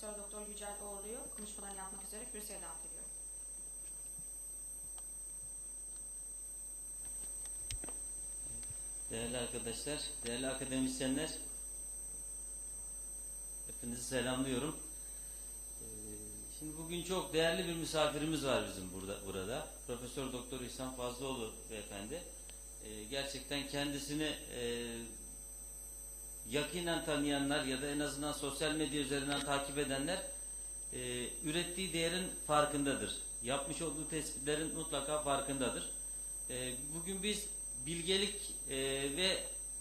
Profesör Doktor Yücel Oğurlu'yu konuşmalarını yapmak üzere kürsüye davet ediyorum. Değerli arkadaşlar, değerli akademisyenler, hepinizi selamlıyorum. Ee, Şimdi bugün çok değerli bir misafirimiz var bizim burada. burada. Profesör Doktor İhsan Fazlıoğlu beyefendi. Ee, Gerçekten kendisini e, yakinen tanıyanlar ya da en azından sosyal medya üzerinden takip edenler e, ürettiği değerin farkındadır. Yapmış olduğu tespitlerin mutlaka farkındadır. E, bugün biz bilgelik e, ve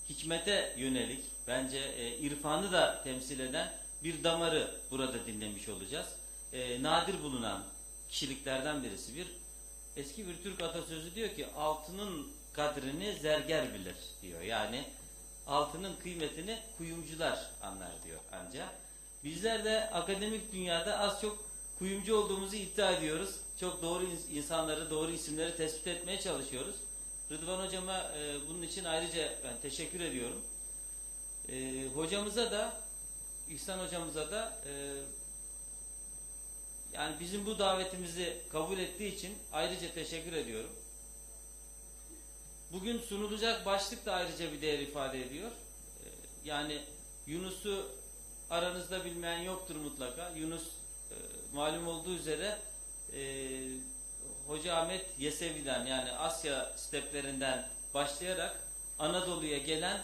hikmete yönelik bence e, irfanı da temsil eden bir damarı burada dinlemiş olacağız. E, nadir bulunan kişiliklerden birisi bir eski bir Türk atasözü diyor ki altının kadrini zerger bilir diyor. Yani altının kıymetini kuyumcular anlar diyor ancak. Bizler de akademik dünyada az çok kuyumcu olduğumuzu iddia ediyoruz. Çok doğru ins- insanları, doğru isimleri tespit etmeye çalışıyoruz. Rıdvan hocama e, bunun için ayrıca ben teşekkür ediyorum. E, hocamıza da, İhsan hocamıza da e, yani bizim bu davetimizi kabul ettiği için ayrıca teşekkür ediyorum. Bugün sunulacak başlık da ayrıca bir değer ifade ediyor. E, yani Yunus'u aranızda bilmeyen yoktur mutlaka. Yunus e, malum olduğu üzere e, Hoca Ahmet Yesevi'den yani Asya steplerinden başlayarak Anadolu'ya gelen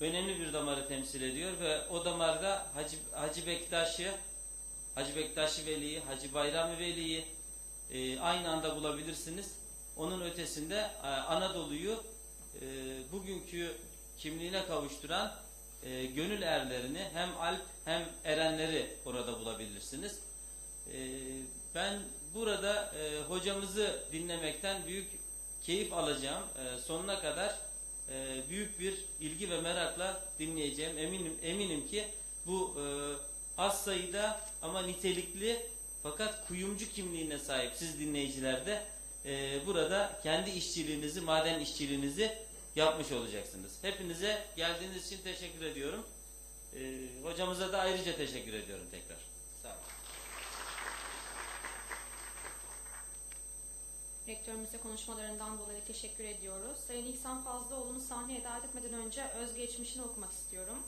önemli bir damarı temsil ediyor ve o damarda Hacı, Hacı Bektaş'ı, Hacı Bektaşi Veli'yi, Hacı Bayrami Veli'yi e, aynı anda bulabilirsiniz. Onun ötesinde e, Anadolu'yu e, bugünkü kimliğine kavuşturan e, gönül erlerini hem Alp hem Erenleri orada bulabilirsiniz. E, ben burada e, hocamızı dinlemekten büyük keyif alacağım. E, sonuna kadar e, büyük bir ilgi ve merakla dinleyeceğim. Eminim eminim ki bu e, az sayıda ama nitelikli fakat kuyumcu kimliğine sahip siz dinleyiciler de e, burada kendi işçiliğinizi, maden işçiliğinizi yapmış olacaksınız. Hepinize geldiğiniz için teşekkür ediyorum. E, hocamıza da ayrıca teşekkür ediyorum tekrar. Sağ olun. Rektörümüze konuşmalarından dolayı teşekkür ediyoruz. Sayın İhsan Fazlıoğlu'nu sahneye davet etmeden önce özgeçmişini okumak istiyorum.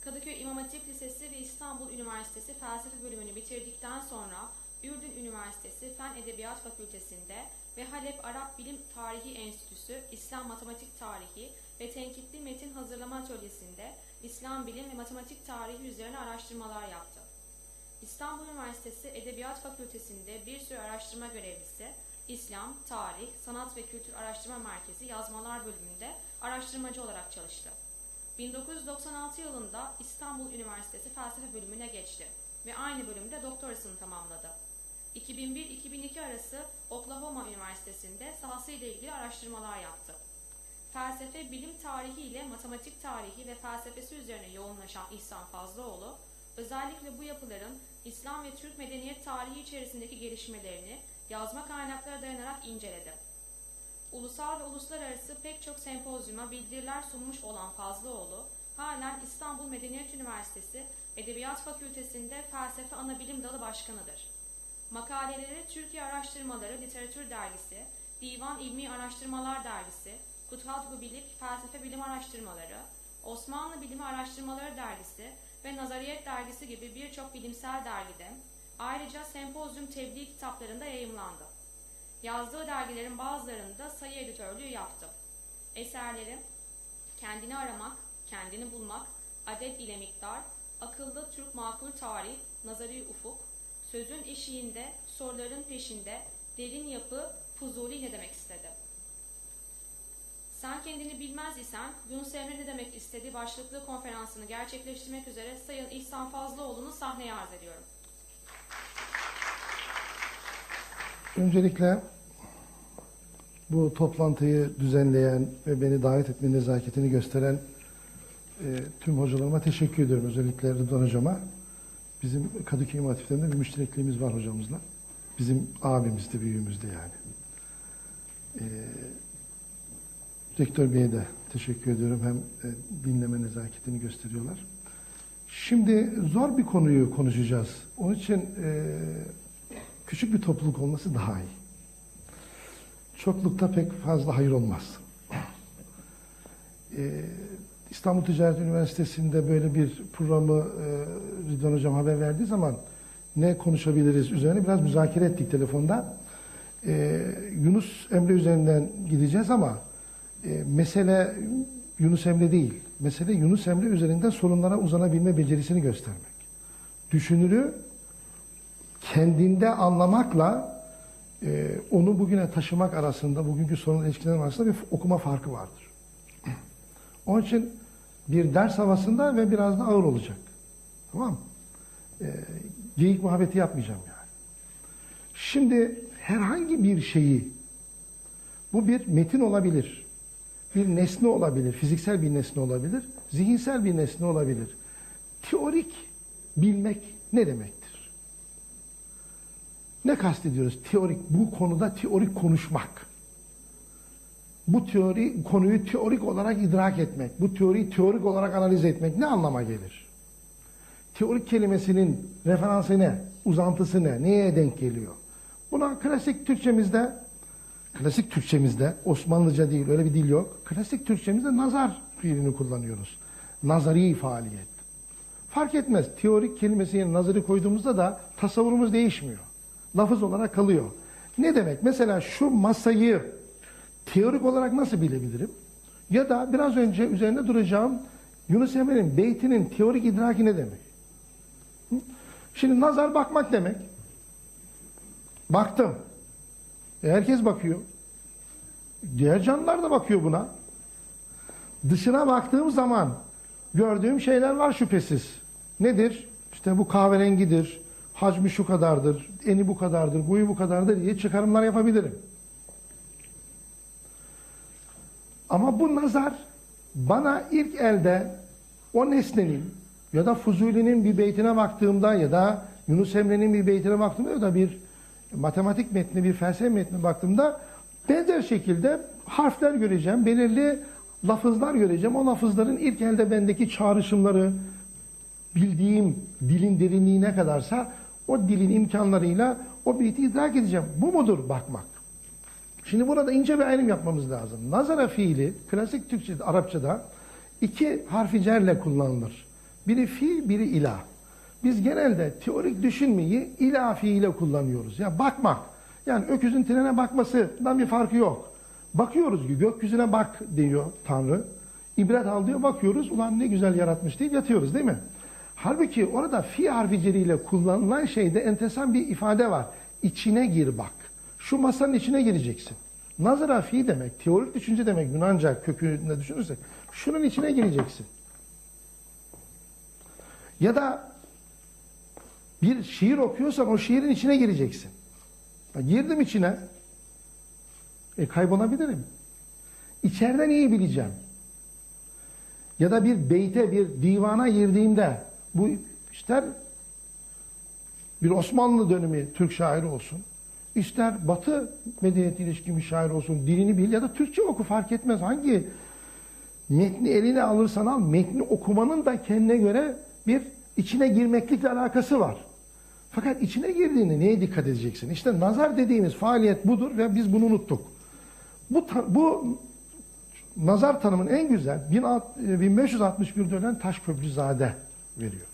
Kadıköy İmam Hatip Lisesi ve İstanbul Üniversitesi Felsefe bölümünü bitirdikten sonra Ürdün Üniversitesi Fen Edebiyat Fakültesinde ve Halep Arap Bilim Tarihi Enstitüsü İslam Matematik Tarihi ve Tenkitli Metin Hazırlama Atölyesi'nde İslam Bilim ve Matematik Tarihi üzerine araştırmalar yaptı. İstanbul Üniversitesi Edebiyat Fakültesi'nde bir süre araştırma görevlisi, İslam, Tarih, Sanat ve Kültür Araştırma Merkezi Yazmalar bölümünde araştırmacı olarak çalıştı. 1996 yılında İstanbul Üniversitesi Felsefe bölümüne geçti ve aynı bölümde doktorasını tamamladı. 2001-2002 arası Oklahoma Üniversitesi'nde sahasıyla ilgili araştırmalar yaptı. Felsefe, bilim tarihi ile matematik tarihi ve felsefesi üzerine yoğunlaşan İhsan Fazlıoğlu, özellikle bu yapıların İslam ve Türk medeniyet tarihi içerisindeki gelişmelerini yazma kaynaklara dayanarak inceledi. Ulusal ve uluslararası pek çok sempozyuma bildiriler sunmuş olan Fazlıoğlu, halen İstanbul Medeniyet Üniversitesi Edebiyat Fakültesi'nde Felsefe Anabilim Dalı Başkanıdır. Makaleleri Türkiye Araştırmaları Literatür Dergisi, Divan İlmi Araştırmalar Dergisi, Kutadgu Bilik Felsefe Bilim Araştırmaları, Osmanlı Bilimi Araştırmaları Dergisi ve Nazariyet Dergisi gibi birçok bilimsel dergide, ayrıca sempozyum tebliğ kitaplarında yayımlandı. Yazdığı dergilerin bazılarında sayı editörlüğü yaptı. Eserleri Kendini Aramak, Kendini Bulmak, Adet ile Miktar, Akıllı Türk Makul Tarih, Nazari Ufuk, Sözün Eşiğinde, Soruların Peşinde, Derin Yapı, Fuzuli ne demek istedi? Sen kendini bilmez isen Yunus Emre ne demek istediği başlıklı konferansını gerçekleştirmek üzere Sayın İhsan Fazlıoğlu'nu sahneye arz ediyorum. Öncelikle bu toplantıyı düzenleyen ve beni davet etme nezaketini gösteren e, tüm hocalarıma teşekkür ediyorum. Özellikle Rıdvan hocama. Bizim Kadıköy İmam Hatip'ten bir müşterekliğimiz var hocamızla. Bizim abimizdi, büyüğümüzdü yani. E, Rektör Bey'e de teşekkür ediyorum. Hem e, dinleme nezaketini gösteriyorlar. Şimdi zor bir konuyu konuşacağız. Onun için e, küçük bir topluluk olması daha iyi. Çoklukta pek fazla hayır olmaz. E, İstanbul Ticaret Üniversitesi'nde böyle bir programı e, Rıdvan Hocam haber verdiği zaman ne konuşabiliriz üzerine biraz müzakere ettik telefonda. E, Yunus Emre üzerinden gideceğiz ama e, mesele Yunus Emre değil. Mesele Yunus Emre üzerinden sorunlara uzanabilme becerisini göstermek. Düşünürü kendinde anlamakla e, onu bugüne taşımak arasında, bugünkü sorun ilişkilerin arasında bir okuma farkı vardır. Onun için bir ders havasında ve biraz da ağır olacak. Tamam mı? E, geyik muhabbeti yapmayacağım yani. Şimdi herhangi bir şeyi, bu bir metin olabilir, bir nesne olabilir, fiziksel bir nesne olabilir, zihinsel bir nesne olabilir. Teorik bilmek ne demektir? Ne kastediyoruz? Teorik, bu konuda teorik konuşmak. Bu teori konuyu teorik olarak idrak etmek, bu teoriyi teorik olarak analiz etmek ne anlama gelir? Teorik kelimesinin referansı ne? Uzantısı ne? Neye denk geliyor? Buna klasik Türkçemizde, klasik Türkçemizde, Osmanlıca değil öyle bir dil yok. Klasik Türkçemizde nazar fiilini kullanıyoruz. Nazari faaliyet. Fark etmez. Teorik kelimesinin nazarı koyduğumuzda da tasavvurumuz değişmiyor. Lafız olarak kalıyor. Ne demek? Mesela şu masayı teorik olarak nasıl bilebilirim? Ya da biraz önce üzerinde duracağım Yunus Emre'nin beytinin teorik idraki ne demek? Şimdi nazar bakmak demek. Baktım. E herkes bakıyor. Diğer canlılar da bakıyor buna. Dışına baktığım zaman gördüğüm şeyler var şüphesiz. Nedir? İşte bu kahverengidir, hacmi şu kadardır, eni bu kadardır, boyu bu kadardır diye çıkarımlar yapabilirim. Ama bu nazar bana ilk elde o nesnenin ya da Fuzuli'nin bir beytine baktığımda ya da Yunus Emre'nin bir beytine baktığımda ya da bir matematik metni, bir felsefe metnine baktığımda benzer şekilde harfler göreceğim, belirli lafızlar göreceğim. O lafızların ilk elde bendeki çağrışımları, bildiğim dilin derinliği ne kadarsa o dilin imkanlarıyla o beyti idrak edeceğim. Bu mudur bakmak? Şimdi burada ince bir ayrım yapmamız lazım. Nazara fiili klasik Türkçe, Arapçada iki harfi cerle kullanılır. Biri fi, biri ilah. Biz genelde teorik düşünmeyi ilah fiiliyle kullanıyoruz. Ya bakmak. Yani öküzün trene bakmasından bir farkı yok. Bakıyoruz ki gökyüzüne bak diyor Tanrı. İbret al diyor bakıyoruz. Ulan ne güzel yaratmış deyip yatıyoruz değil mi? Halbuki orada fi harfi ceriyle kullanılan şeyde enteresan bir ifade var. İçine gir bak. Şu masanın içine gireceksin. Nazara fi demek, teorik düşünce demek Yunanca kökünde düşünürsek. Şunun içine gireceksin. Ya da bir şiir okuyorsan o şiirin içine gireceksin. Girdim içine. E kaybolabilirim. İçeriden iyi bileceğim. Ya da bir beyte, bir divana girdiğimde bu ister bir Osmanlı dönemi Türk şairi olsun, ister Batı medeniyeti ilişkin bir şair olsun, dilini bil ya da Türkçe oku fark etmez. Hangi metni eline alırsan al, metni okumanın da kendine göre bir içine girmeklikle alakası var. Fakat içine girdiğinde neye dikkat edeceksin? İşte nazar dediğimiz faaliyet budur ve biz bunu unuttuk. Bu, bu nazar tanımın en güzel 1561'de ölen Taşköprüzade veriyor.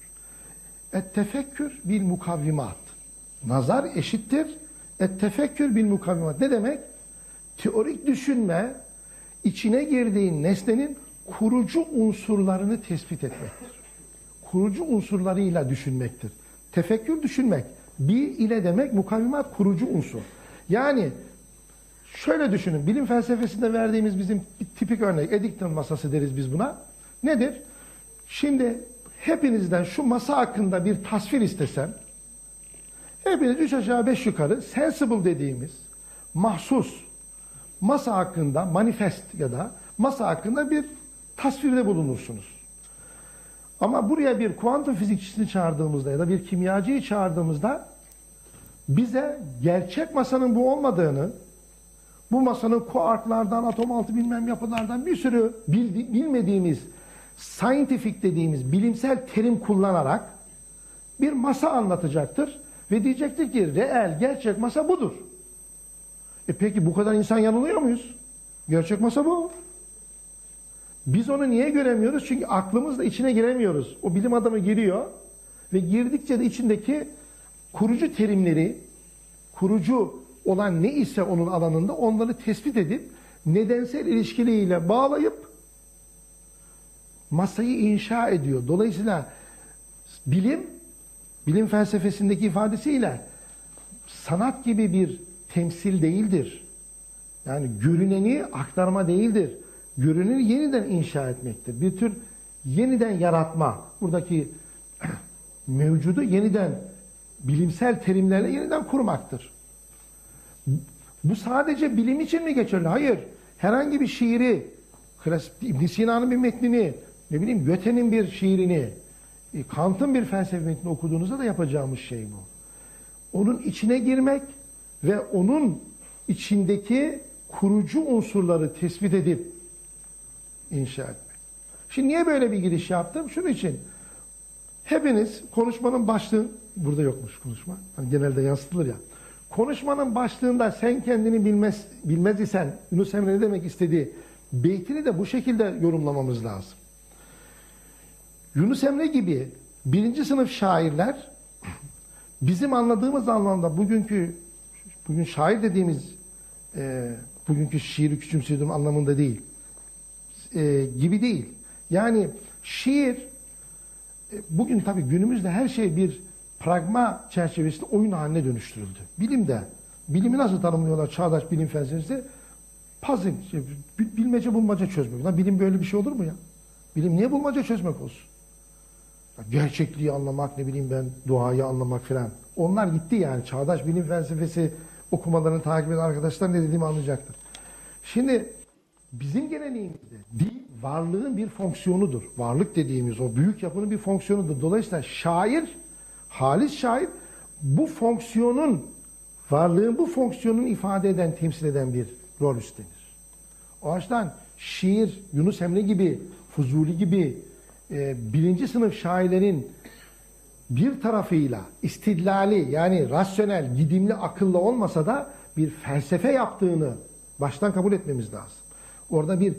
Et tefekkür bil mukavvimat. Nazar eşittir. Et tefekkür bil mukavvimat. Ne demek? Teorik düşünme içine girdiğin nesnenin kurucu unsurlarını tespit etmektir. Kurucu unsurlarıyla düşünmektir. Tefekkür düşünmek. Bir ile demek mukavvimat kurucu unsur. Yani şöyle düşünün. Bilim felsefesinde verdiğimiz bizim tipik örnek Eddington masası deriz biz buna. Nedir? Şimdi hepinizden şu masa hakkında bir tasvir istesem hepiniz üç aşağı beş yukarı sensible dediğimiz mahsus masa hakkında manifest ya da masa hakkında bir tasvirde bulunursunuz. Ama buraya bir kuantum fizikçisini çağırdığımızda ya da bir kimyacıyı çağırdığımızda bize gerçek masanın bu olmadığını, bu masanın kuarklardan, atom altı bilmem yapılardan bir sürü bildi, bilmediğimiz scientific dediğimiz bilimsel terim kullanarak bir masa anlatacaktır ve diyecektir ki reel, gerçek masa budur. E peki bu kadar insan yanılıyor muyuz? Gerçek masa bu. Biz onu niye göremiyoruz? Çünkü aklımızla içine giremiyoruz. O bilim adamı giriyor ve girdikçe de içindeki kurucu terimleri, kurucu olan ne ise onun alanında onları tespit edip nedensel ilişkileriyle bağlayıp masayı inşa ediyor. Dolayısıyla bilim, bilim felsefesindeki ifadesiyle sanat gibi bir temsil değildir. Yani görüneni aktarma değildir. Görüneni yeniden inşa etmektir. Bir tür yeniden yaratma. Buradaki mevcudu yeniden bilimsel terimlerle yeniden kurmaktır. Bu sadece bilim için mi geçerli? Hayır. Herhangi bir şiiri, klasik ibn Sina'nın bir metnini, ne bileyim Göte'nin bir şiirini, e, Kant'ın bir felsefe metnini okuduğunuzda da yapacağımız şey bu. Onun içine girmek ve onun içindeki kurucu unsurları tespit edip inşa etmek. Şimdi niye böyle bir giriş yaptım? Şunun için. Hepiniz konuşmanın başlığı, burada yokmuş konuşma. Hani genelde yansıtılır ya. Konuşmanın başlığında sen kendini bilmez, bilmez isen Yunus Emre ne demek istediği beytini de bu şekilde yorumlamamız lazım. Yunus Emre gibi birinci sınıf şairler bizim anladığımız anlamda bugünkü bugün şair dediğimiz e, bugünkü şiiri küçümsediğim anlamında değil e, gibi değil. Yani şiir e, bugün tabii günümüzde her şey bir pragma çerçevesinde oyun haline dönüştürüldü. Bilimde, bilimi nasıl tanımlıyorlar çağdaş bilim felsefesi? Puzzle, şey, bil- bilmece bulmaca çözmek. Lan bilim böyle bir şey olur mu ya? Bilim niye bulmaca çözmek olsun? Gerçekliği anlamak, ne bileyim ben, doğayı anlamak filan. Onlar gitti yani. Çağdaş bilim felsefesi okumalarını takip eden arkadaşlar ne dediğimi anlayacaktır. Şimdi bizim geleneğimizde dil varlığın bir fonksiyonudur. Varlık dediğimiz o büyük yapının bir fonksiyonudur. Dolayısıyla şair, halis şair bu fonksiyonun, varlığın bu fonksiyonunu ifade eden, temsil eden bir rol üstlenir. O açıdan şiir, Yunus Emre gibi, Fuzuli gibi e, birinci sınıf şairlerin bir tarafıyla istidlali yani rasyonel, gidimli, akıllı olmasa da bir felsefe yaptığını baştan kabul etmemiz lazım. Orada bir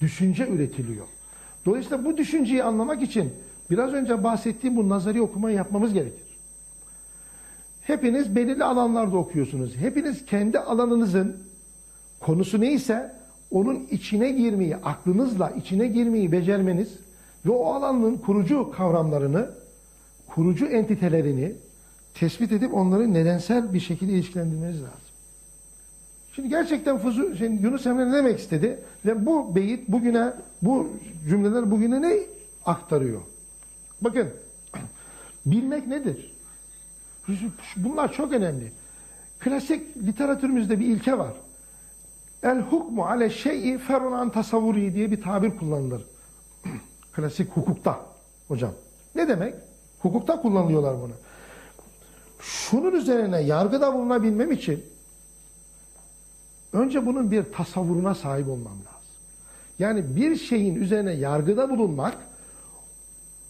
düşünce üretiliyor. Dolayısıyla bu düşünceyi anlamak için biraz önce bahsettiğim bu nazari okumayı yapmamız gerekir. Hepiniz belirli alanlarda okuyorsunuz. Hepiniz kendi alanınızın konusu neyse onun içine girmeyi, aklınızla içine girmeyi becermeniz ve o alanın kurucu kavramlarını, kurucu entitelerini tespit edip onları nedensel bir şekilde ilişkilendirmeniz lazım. Şimdi gerçekten Fuzu, şimdi Yunus Emre ne demek istedi? Ve bu beyit bugüne, bu cümleler bugüne ne aktarıyor? Bakın, bilmek nedir? Bunlar çok önemli. Klasik literatürümüzde bir ilke var. El hukmu ale şey'i ferunan tasavvuri diye bir tabir kullanılır. Klasik hukukta hocam. Ne demek? Hukukta kullanıyorlar bunu. Şunun üzerine yargıda bulunabilmem için önce bunun bir tasavvuruna sahip olmam lazım. Yani bir şeyin üzerine yargıda bulunmak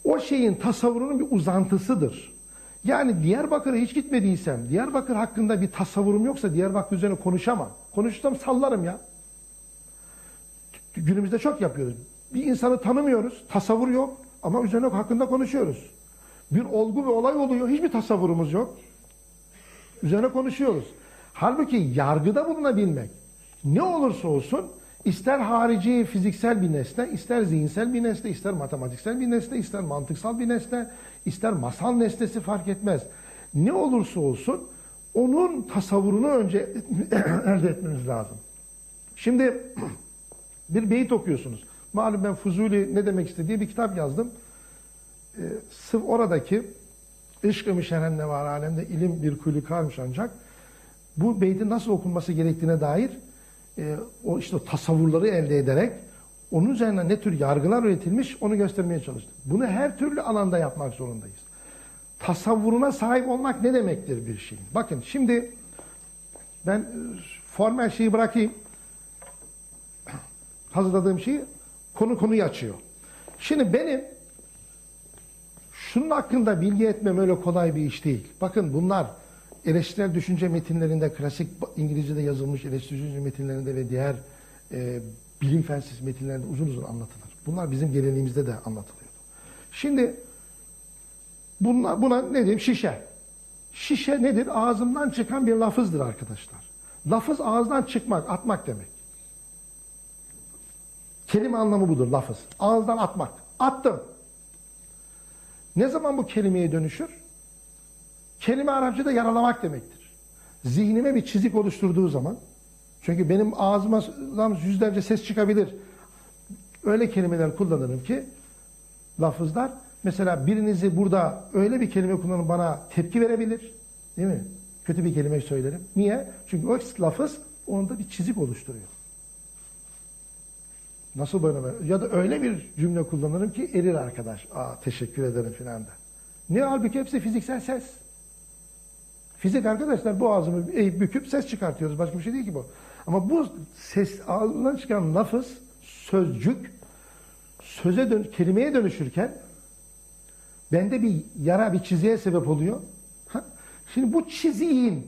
o şeyin tasavvurunun bir uzantısıdır. Yani Diyarbakır'a hiç gitmediysem, Diyarbakır hakkında bir tasavvurum yoksa Diyarbakır üzerine konuşamam. Konuşsam sallarım ya. Günümüzde çok yapıyoruz. Bir insanı tanımıyoruz, tasavvur yok ama üzerine hakkında konuşuyoruz. Bir olgu ve olay oluyor, hiçbir tasavvurumuz yok. Üzerine konuşuyoruz. Halbuki yargıda bulunabilmek ne olursa olsun ister harici fiziksel bir nesne, ister zihinsel bir nesne, ister matematiksel bir nesne, ister mantıksal bir nesne, ister masal nesnesi fark etmez. Ne olursa olsun onun tasavvurunu önce elde etmemiz lazım. Şimdi bir beyit okuyorsunuz. Malum ben Fuzuli ne demek istediği bir kitap yazdım. Ee, sırf oradaki Işk-ı mişeren ne var alemde ilim bir kulü karmış ancak bu beytin nasıl okunması gerektiğine dair e, o işte tasavvurları elde ederek onun üzerine ne tür yargılar üretilmiş onu göstermeye çalıştım. Bunu her türlü alanda yapmak zorundayız. Tasavvuruna sahip olmak ne demektir bir şeyin? Bakın şimdi ben e, formel şeyi bırakayım. Hazırladığım şeyi konu konuyu açıyor. Şimdi benim şunun hakkında bilgi etmem öyle kolay bir iş değil. Bakın bunlar eleştirel düşünce metinlerinde, klasik İngilizce'de yazılmış eleştirel düşünce metinlerinde ve diğer e, bilim felsefesi metinlerinde uzun uzun anlatılır. Bunlar bizim geleneğimizde de anlatılıyor. Şimdi bunlar, buna ne diyeyim? Şişe. Şişe nedir? Ağzımdan çıkan bir lafızdır arkadaşlar. Lafız ağızdan çıkmak, atmak demek. Kelime anlamı budur lafız. Ağızdan atmak. Attım. Ne zaman bu kelimeye dönüşür? Kelime Arapçada yaralamak demektir. Zihnime bir çizik oluşturduğu zaman, çünkü benim ağzımdan yüzlerce ses çıkabilir. Öyle kelimeler kullanırım ki, lafızlar, mesela birinizi burada öyle bir kelime kullanıp bana tepki verebilir. Değil mi? Kötü bir kelime söylerim. Niye? Çünkü o lafız onda bir çizik oluşturuyor. Nasıl böyle? Ya da öyle bir cümle kullanırım ki erir arkadaş. Aa teşekkür ederim filan da. Ne halbuki hepsi fiziksel ses. Fizik arkadaşlar boğazımı eğip büküp ses çıkartıyoruz. Başka bir şey değil ki bu. Ama bu ses ağzından çıkan lafız, sözcük söze dön kelimeye dönüşürken bende bir yara, bir çiziğe sebep oluyor. Ha? Şimdi bu çiziğin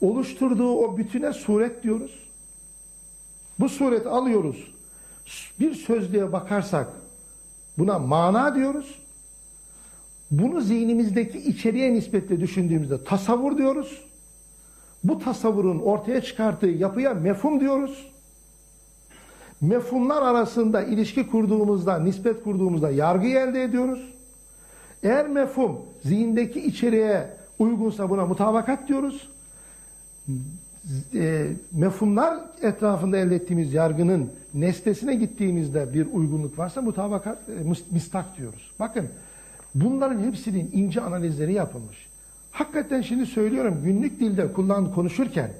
oluşturduğu o bütüne suret diyoruz. Bu sureti alıyoruz. Bir sözlüğe bakarsak buna mana diyoruz. Bunu zihnimizdeki içeriğe nispetle düşündüğümüzde tasavvur diyoruz. Bu tasavvurun ortaya çıkarttığı yapıya mefhum diyoruz. Mefhumlar arasında ilişki kurduğumuzda, nispet kurduğumuzda yargı elde ediyoruz. Eğer mefhum zihindeki içeriğe uygunsa buna mutabakat diyoruz e, mefhumlar etrafında elde ettiğimiz yargının nesnesine gittiğimizde bir uygunluk varsa mutabakat, e, mistak diyoruz. Bakın bunların hepsinin ince analizleri yapılmış. Hakikaten şimdi söylüyorum günlük dilde kullan konuşurken,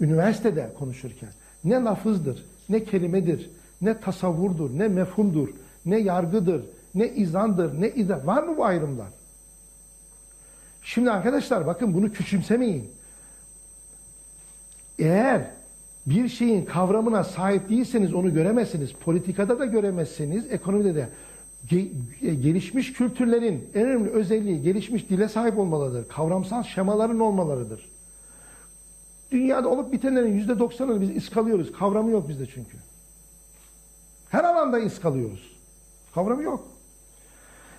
üniversitede konuşurken ne lafızdır, ne kelimedir, ne tasavvurdur, ne mefhumdur, ne yargıdır, ne izandır, ne izah. Var mı bu ayrımlar? Şimdi arkadaşlar bakın bunu küçümsemeyin. Eğer bir şeyin kavramına sahip değilseniz onu göremezsiniz. Politikada da göremezsiniz, ekonomide de. Ge- e, gelişmiş kültürlerin en önemli özelliği gelişmiş dile sahip olmalarıdır. Kavramsal şemaların olmalarıdır. Dünyada olup bitenlerin yüzde doksanını biz iskalıyoruz. Kavramı yok bizde çünkü. Her alanda iskalıyoruz. Kavramı yok.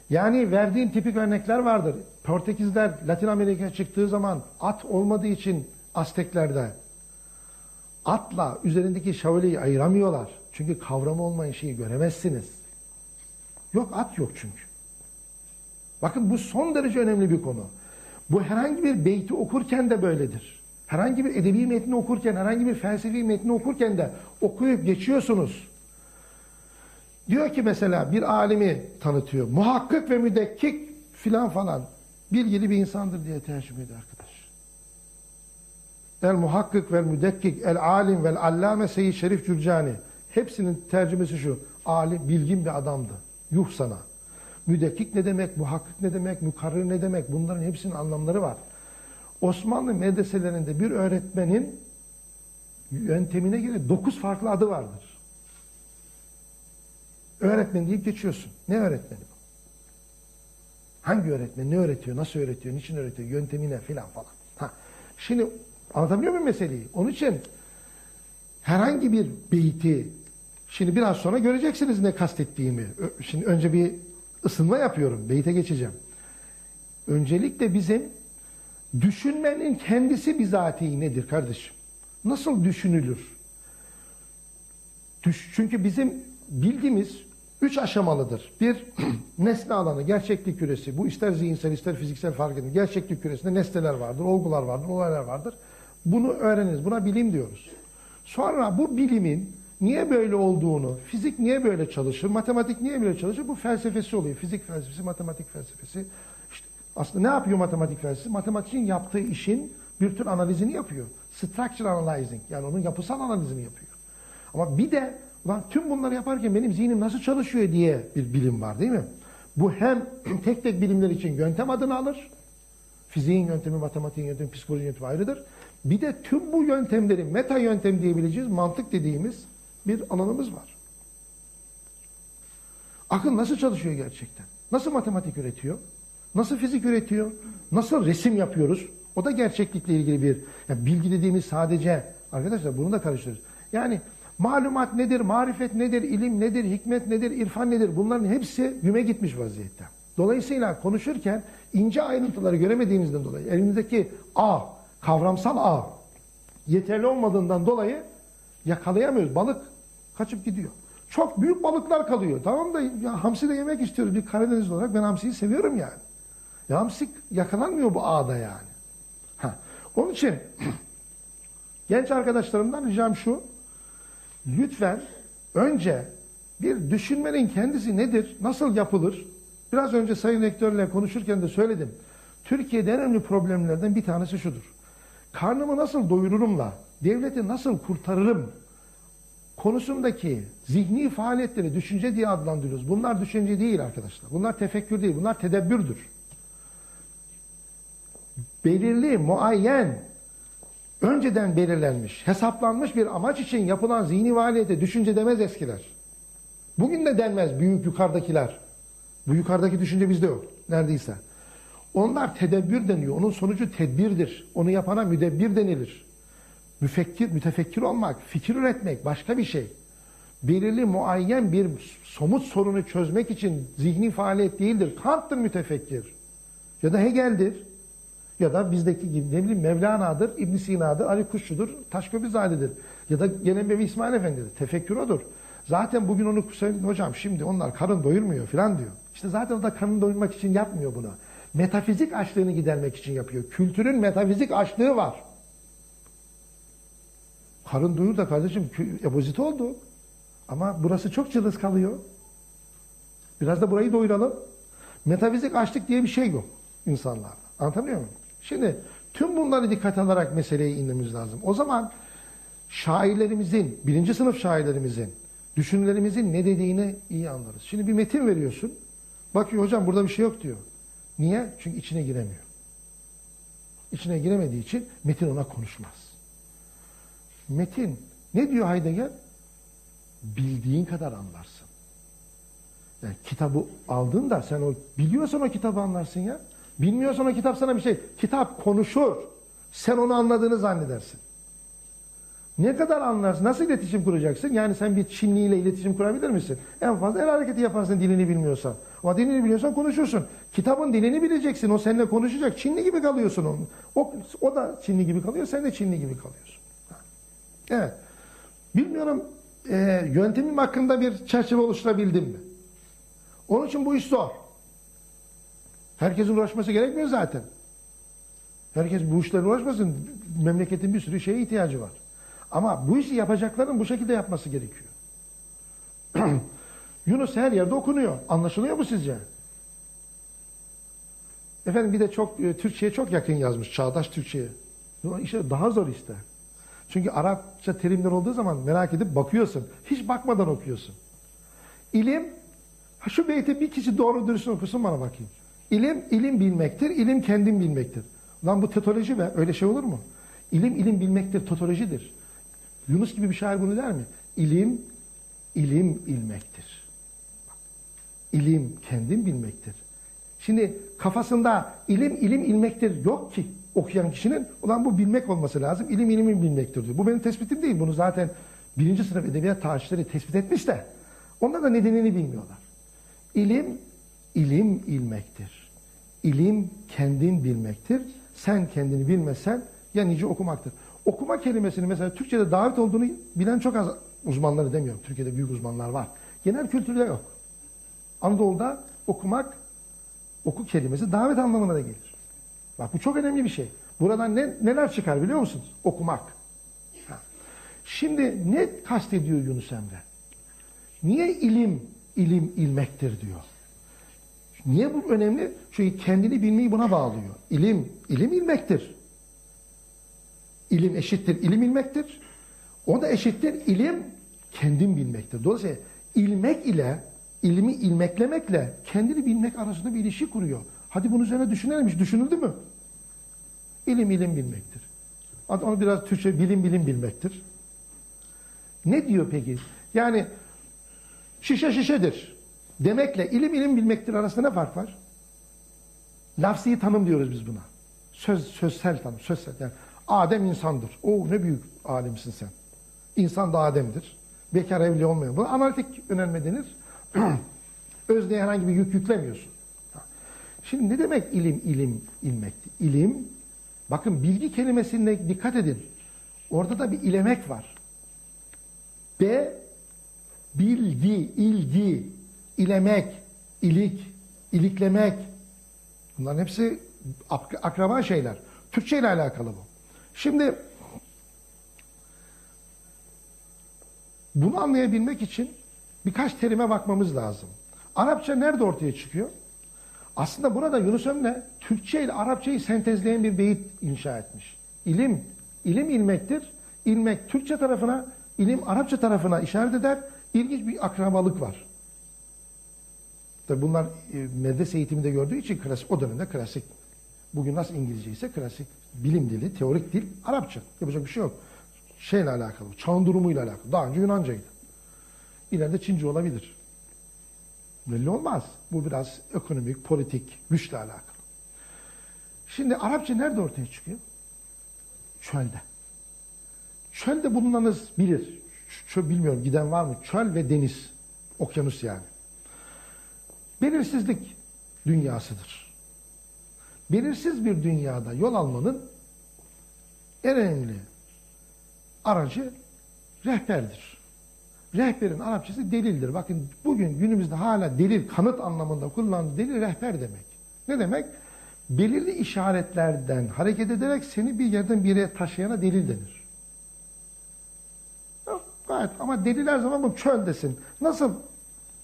Yani verdiğim tipik örnekler vardır. Portekizler Latin Amerika'ya çıktığı zaman at olmadığı için Azteklerde atla üzerindeki şövalyeyi ayıramıyorlar. Çünkü kavramı olmayan şeyi göremezsiniz. Yok at yok çünkü. Bakın bu son derece önemli bir konu. Bu herhangi bir beyti okurken de böyledir. Herhangi bir edebi metni okurken, herhangi bir felsefi metni okurken de okuyup geçiyorsunuz. Diyor ki mesela bir alimi tanıtıyor. Muhakkik ve müdekkik filan falan bilgili bir insandır diye tercüme ediyor. El muhakkik vel müdekkik, el alim vel allame Seyyid Şerif Cürcani. Hepsinin tercümesi şu. Alim, bilgin bir adamdı. Yuh sana. Müdekkik ne demek, muhakkik ne demek, mükarrir ne demek? Bunların hepsinin anlamları var. Osmanlı medreselerinde bir öğretmenin yöntemine göre dokuz farklı adı vardır. Öğretmen deyip geçiyorsun. Ne öğretmeni bu? Hangi öğretmen? Ne öğretiyor? Nasıl öğretiyor? Niçin öğretiyor? Yöntemi ne? Filan falan. Ha. Şimdi anlatabiliyor muyum meseleyi? Onun için herhangi bir beyti şimdi biraz sonra göreceksiniz ne kastettiğimi. Şimdi önce bir ısınma yapıyorum. Beyte geçeceğim. Öncelikle bizim düşünmenin kendisi bizatihi nedir kardeşim? Nasıl düşünülür? Düş, çünkü bizim bilgimiz üç aşamalıdır. Bir, nesne alanı, gerçeklik küresi. Bu ister zihinsel ister fiziksel fark edin. Gerçeklik küresinde nesneler vardır, olgular vardır, olaylar vardır. Bunu öğreniriz. Buna bilim diyoruz. Sonra bu bilimin niye böyle olduğunu, fizik niye böyle çalışır, matematik niye böyle çalışır? Bu felsefesi oluyor. Fizik felsefesi, matematik felsefesi. İşte aslında ne yapıyor matematik felsefesi? Matematikçinin yaptığı işin bir tür analizini yapıyor. Structure analyzing yani onun yapısal analizini yapıyor. Ama bir de lan tüm bunları yaparken benim zihnim nasıl çalışıyor diye bir bilim var değil mi? Bu hem tek tek bilimler için yöntem adını alır. Fiziğin yöntemi, matematiğin yöntemi, psikolojinin yöntemi ayrıdır. Bir de tüm bu yöntemlerin meta yöntem diyebileceğiz mantık dediğimiz bir alanımız var. Akıl nasıl çalışıyor gerçekten? Nasıl matematik üretiyor? Nasıl fizik üretiyor? Nasıl resim yapıyoruz? O da gerçeklikle ilgili bir yani bilgi dediğimiz sadece arkadaşlar bunu da karıştırıyoruz. Yani malumat nedir, marifet nedir, ilim nedir, hikmet nedir, irfan nedir? Bunların hepsi güme gitmiş vaziyette. Dolayısıyla konuşurken ince ayrıntıları göremediğimizden dolayı elimizdeki ağ, kavramsal ağ yeterli olmadığından dolayı yakalayamıyoruz. Balık kaçıp gidiyor. Çok büyük balıklar kalıyor. Tamam da ya hamsi de yemek istiyoruz. Bir Karadenizli olarak ben hamsiyi seviyorum yani. Ya hamsi yakalanmıyor bu ağda yani. Ha. Onun için genç arkadaşlarımdan ricam şu. Lütfen önce bir düşünmenin kendisi nedir? Nasıl yapılır? Biraz önce Sayın Rektörle konuşurken de söyledim. Türkiye'de en önemli problemlerden bir tanesi şudur. Karnımı nasıl doyururumla, devleti nasıl kurtarırım konusundaki zihni faaliyetleri düşünce diye adlandırıyoruz. Bunlar düşünce değil arkadaşlar. Bunlar tefekkür değil. Bunlar tedebbürdür. Belirli, muayyen, önceden belirlenmiş, hesaplanmış bir amaç için yapılan zihni faaliyete düşünce demez eskiler. Bugün de denmez büyük yukarıdakiler. Bu yukarıdaki düşünce bizde yok. Neredeyse. Onlar tedebbür deniyor. Onun sonucu tedbirdir. Onu yapana müdebbir denilir. Müfekkir, mütefekkir olmak, fikir üretmek başka bir şey. Belirli muayyen bir somut sorunu çözmek için zihni faaliyet değildir. Kant'tır mütefekkir. Ya da Hegel'dir. Ya da bizdeki gibi ne bileyim Mevlana'dır, İbn Sina'dır, Ali Kuşçu'dur, Taşköprüzade'dir. Ya da Gelenbevi İsmail Efendi'dir. Tefekkür odur. Zaten bugün onu hocam şimdi onlar karın doyurmuyor falan diyor. İşte zaten o da karın doyurmak için yapmıyor bunu. Metafizik açlığını gidermek için yapıyor. Kültürün metafizik açlığı var. Karın doyur da kardeşim epozit oldu. Ama burası çok cılız kalıyor. Biraz da burayı doyuralım. Metafizik açlık diye bir şey yok insanlarda. Anlatabiliyor muyum? Şimdi tüm bunları dikkat alarak meseleye inmemiz lazım. O zaman şairlerimizin, birinci sınıf şairlerimizin, düşünürlerimizin ne dediğini iyi anlarız. Şimdi bir metin veriyorsun. Bakıyor hocam burada bir şey yok diyor. Niye? Çünkü içine giremiyor. İçine giremediği için metin ona konuşmaz. Metin ne diyor Heidegger? Bildiğin kadar anlarsın. Yani kitabı aldın da sen o biliyorsan o kitabı anlarsın ya. Bilmiyorsan o kitap sana bir şey. Kitap konuşur. Sen onu anladığını zannedersin. Ne kadar anlarsın? Nasıl iletişim kuracaksın? Yani sen bir Çinli ile iletişim kurabilir misin? En fazla el hareketi yaparsın dilini bilmiyorsan. Ama dilini biliyorsan konuşursun. Kitabın dilini bileceksin. O seninle konuşacak. Çinli gibi kalıyorsun onun. O, o da Çinli gibi kalıyor. Sen de Çinli gibi kalıyorsun. Evet. Bilmiyorum e, yöntemim hakkında bir çerçeve oluşturabildim mi? Onun için bu iş zor. Herkesin uğraşması gerekmiyor zaten. Herkes bu işlerle uğraşmasın. Memleketin bir sürü şeye ihtiyacı var. Ama bu işi yapacakların bu şekilde yapması gerekiyor. Yunus her yerde okunuyor. Anlaşılıyor mu sizce? Efendim bir de çok e, Türkçe'ye çok yakın yazmış. Çağdaş Türkçe'ye. İşte daha zor ister. Çünkü Arapça terimler olduğu zaman merak edip bakıyorsun. Hiç bakmadan okuyorsun. İlim, ha şu beyti bir kişi doğru dürüst okusun bana bakayım. İlim, ilim bilmektir, ilim kendim bilmektir. Lan bu tetoloji be, öyle şey olur mu? İlim, ilim bilmektir, totolojidir. Yunus gibi bir şair bunu der mi? İlim, ilim ilmektir. İlim kendim bilmektir. Şimdi kafasında ilim, ilim ilmektir yok ki okuyan kişinin. Ulan bu bilmek olması lazım. İlim, ilimi bilmektir diyor. Bu benim tespitim değil. Bunu zaten birinci sınıf edebiyat tarihçileri tespit etmiş de. Onlar da nedenini bilmiyorlar. İlim, ilim ilmektir. İlim kendin bilmektir. Sen kendini bilmesen ya nice okumaktır. Okuma kelimesini mesela Türkçe'de davet olduğunu bilen çok az uzmanları demiyorum. Türkiye'de büyük uzmanlar var. Genel kültürde yok. Anadolu'da okumak, oku kelimesi davet anlamına da gelir. Bak bu çok önemli bir şey. Buradan ne, neler çıkar biliyor musunuz? Okumak. Ha. Şimdi ne kastediyor Yunus Emre? Niye ilim, ilim ilmektir diyor? Niye bu önemli? Çünkü kendini bilmeyi buna bağlıyor. İlim, ilim ilmektir. İlim eşittir, ilim ilmektir. O da eşittir, ilim kendim bilmektir. Dolayısıyla ilmek ile, ilmi ilmeklemekle kendini bilmek arasında bir ilişki kuruyor. Hadi bunun üzerine düşünelim. Hiç düşünüldü mü? İlim, ilim bilmektir. Hadi onu biraz Türkçe bilim, bilim bilmektir. Ne diyor peki? Yani şişe şişedir. Demekle ilim ilim bilmektir arasında ne fark var? Lafzi tanım diyoruz biz buna. Söz, sözsel tanım, sözsel. Yani Adem insandır. O ne büyük alimsin sen. İnsan da Adem'dir. Bekar evli olmayan. Bu analitik önerme denir. Özneye herhangi bir yük yüklemiyorsun. Şimdi ne demek ilim, ilim, ilmekti? İlim, bakın bilgi kelimesine dikkat edin. Orada da bir ilemek var. B, bilgi, ilgi, ilemek, ilik, iliklemek. Bunların hepsi ak- akraba şeyler. Türkçe ile alakalı bu. Şimdi bunu anlayabilmek için birkaç terime bakmamız lazım. Arapça nerede ortaya çıkıyor? Aslında burada Yunus Emre Türkçe ile Arapçayı sentezleyen bir beyit inşa etmiş. İlim, ilim ilmektir. İlmek Türkçe tarafına, ilim Arapça tarafına işaret eder. İlginç bir akrabalık var. Tabi bunlar e, medrese eğitiminde gördüğü için klasik, o dönemde klasik. Bugün nasıl İngilizce ise klasik bilim dili, teorik dil Arapça. Yapacak bir şey yok. Şeyle alakalı, çağın durumuyla alakalı. Daha önce Yunancaydı. İleride Çince olabilir. Belli olmaz. Bu biraz ekonomik, politik, güçle alakalı. Şimdi Arapça nerede ortaya çıkıyor? Çölde. Çölde bulunanız bilir. Çöl bilmiyorum giden var mı? Çöl ve deniz. Okyanus yani. Belirsizlik dünyasıdır. Belirsiz bir dünyada yol almanın en önemli aracı rehberdir. Rehberin Arapçası delildir. Bakın bugün günümüzde hala delil, kanıt anlamında kullanılan delil rehber demek. Ne demek? Belirli işaretlerden hareket ederek seni bir yerden bir yere taşıyana delil denir. Gayet ama delil her zaman bu çöldesin. Nasıl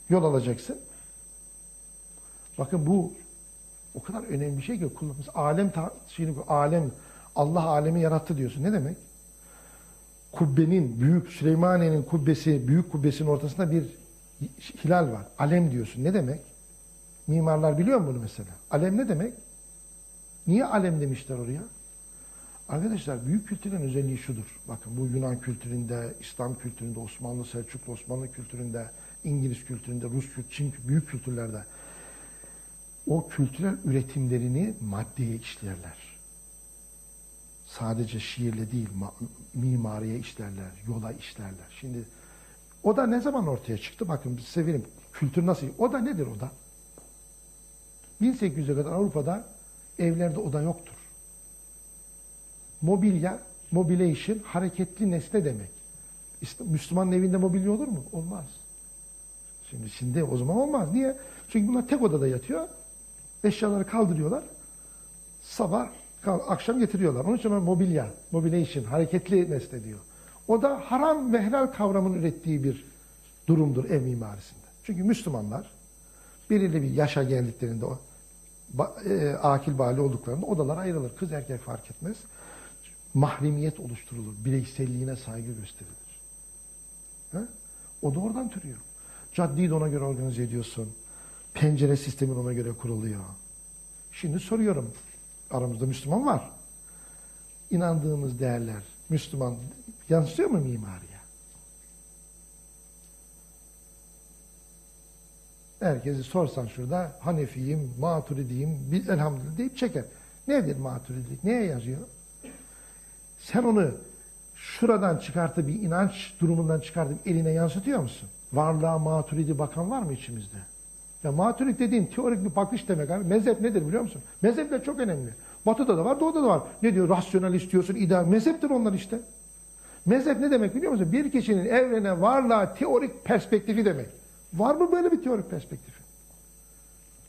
yol alacaksın? Bakın bu o kadar önemli bir şey ki kullanmış. Alem ta- şeyini, alem Allah alemi yarattı diyorsun. Ne demek? Kubbenin, büyük Süleymaniye'nin kubbesi, büyük kubbesinin ortasında bir hilal var. Alem diyorsun. Ne demek? Mimarlar biliyor mu bunu mesela? Alem ne demek? Niye alem demişler oraya? Arkadaşlar büyük kültürün özelliği şudur. Bakın bu Yunan kültüründe, İslam kültüründe, Osmanlı, Selçuklu, Osmanlı kültüründe, İngiliz kültüründe, Rus kültüründe, Çin büyük kültürlerde o kültürel üretimlerini maddeye işlerler sadece şiirle değil ma- mimariye işlerler, yola işlerler. Şimdi o da ne zaman ortaya çıktı? Bakın size vereyim. Kültür nasıl? O da nedir o da? 1800'e kadar Avrupa'da evlerde oda yoktur. Mobilya, mobilation, hareketli nesne demek. İşte Müslümanın evinde mobilya olur mu? Olmaz. Şimdi şimdi o zaman olmaz. Niye? Çünkü bunlar tek odada yatıyor. Eşyaları kaldırıyorlar. Sabah akşam getiriyorlar. Onun için mobilya, mobilation, hareketli nesne diyor. O da haram ve helal kavramının ürettiği bir durumdur ev mimarisinde. Çünkü Müslümanlar belirli bir yaşa geldiklerinde o e, akil bali olduklarında odalar ayrılır. Kız erkek fark etmez. Mahremiyet oluşturulur. Bireyselliğine saygı gösterilir. Ha? O da oradan türüyor. Caddeyi de ona göre organize ediyorsun. Pencere sistemin ona göre kuruluyor. Şimdi soruyorum. Aramızda Müslüman var. İnandığımız değerler Müslüman yansıyor mu mimariye? Herkesi sorsan şurada Hanefiyim, Maturidiyim, biz elhamdülillah deyip çeker. Nedir Maturidilik? Neye yazıyor? Sen onu şuradan çıkartıp bir inanç durumundan çıkartıp eline yansıtıyor musun? Varlığa maturidi bakan var mı içimizde? Ya maturid dediğin teorik bir bakış demek abi. Mezhep nedir biliyor musun? Mezhepler çok önemli. Batı'da da var, doğuda da var. Ne diyor? Rasyonel istiyorsun, ideal. Mezheptir onlar işte. Mezhep ne demek biliyor musun? Bir kişinin evrene, varlığa teorik perspektifi demek. Var mı böyle bir teorik perspektifi?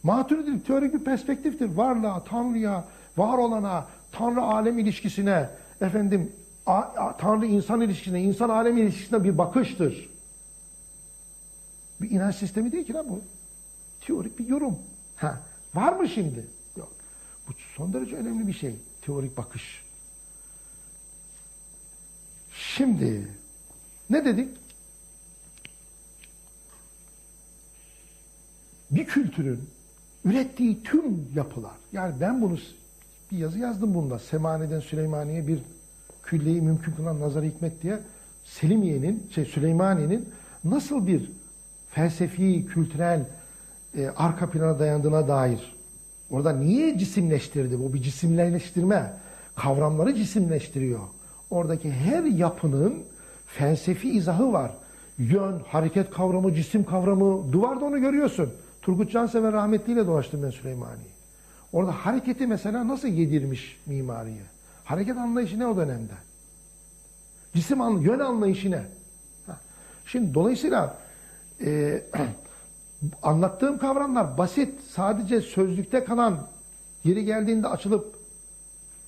Maturidilik teorik bir perspektiftir. Varlığa, Tanrı'ya, var olana, Tanrı alem ilişkisine, efendim a- a- Tanrı insan ilişkisine, insan alem ilişkisine bir bakıştır. Bir inanç sistemi değil ki lan bu. Teorik bir yorum. Ha, var mı şimdi? Yok. Bu son derece önemli bir şey. Teorik bakış. Şimdi ne dedik? Bir kültürün ürettiği tüm yapılar. Yani ben bunu bir yazı yazdım bunda. Semane'den Süleymaniye bir külliyi mümkün kılan nazar hikmet diye Selimiye'nin, şey Süleymaniye'nin nasıl bir felsefi, kültürel e, arka plana dayandığına dair. Orada niye cisimleştirdi? Bu bir cisimleştirme. Kavramları cisimleştiriyor. Oradaki her yapının felsefi izahı var. Yön, hareket kavramı, cisim kavramı. Duvarda onu görüyorsun. Turgut Cansever rahmetliyle dolaştım ben Süleymaniye'yi. Orada hareketi mesela nasıl yedirmiş mimariye? Hareket anlayışı ne o dönemde? Cisim an, yön anlayışı ne? Şimdi dolayısıyla e, anlattığım kavramlar basit, sadece sözlükte kalan, yeri geldiğinde açılıp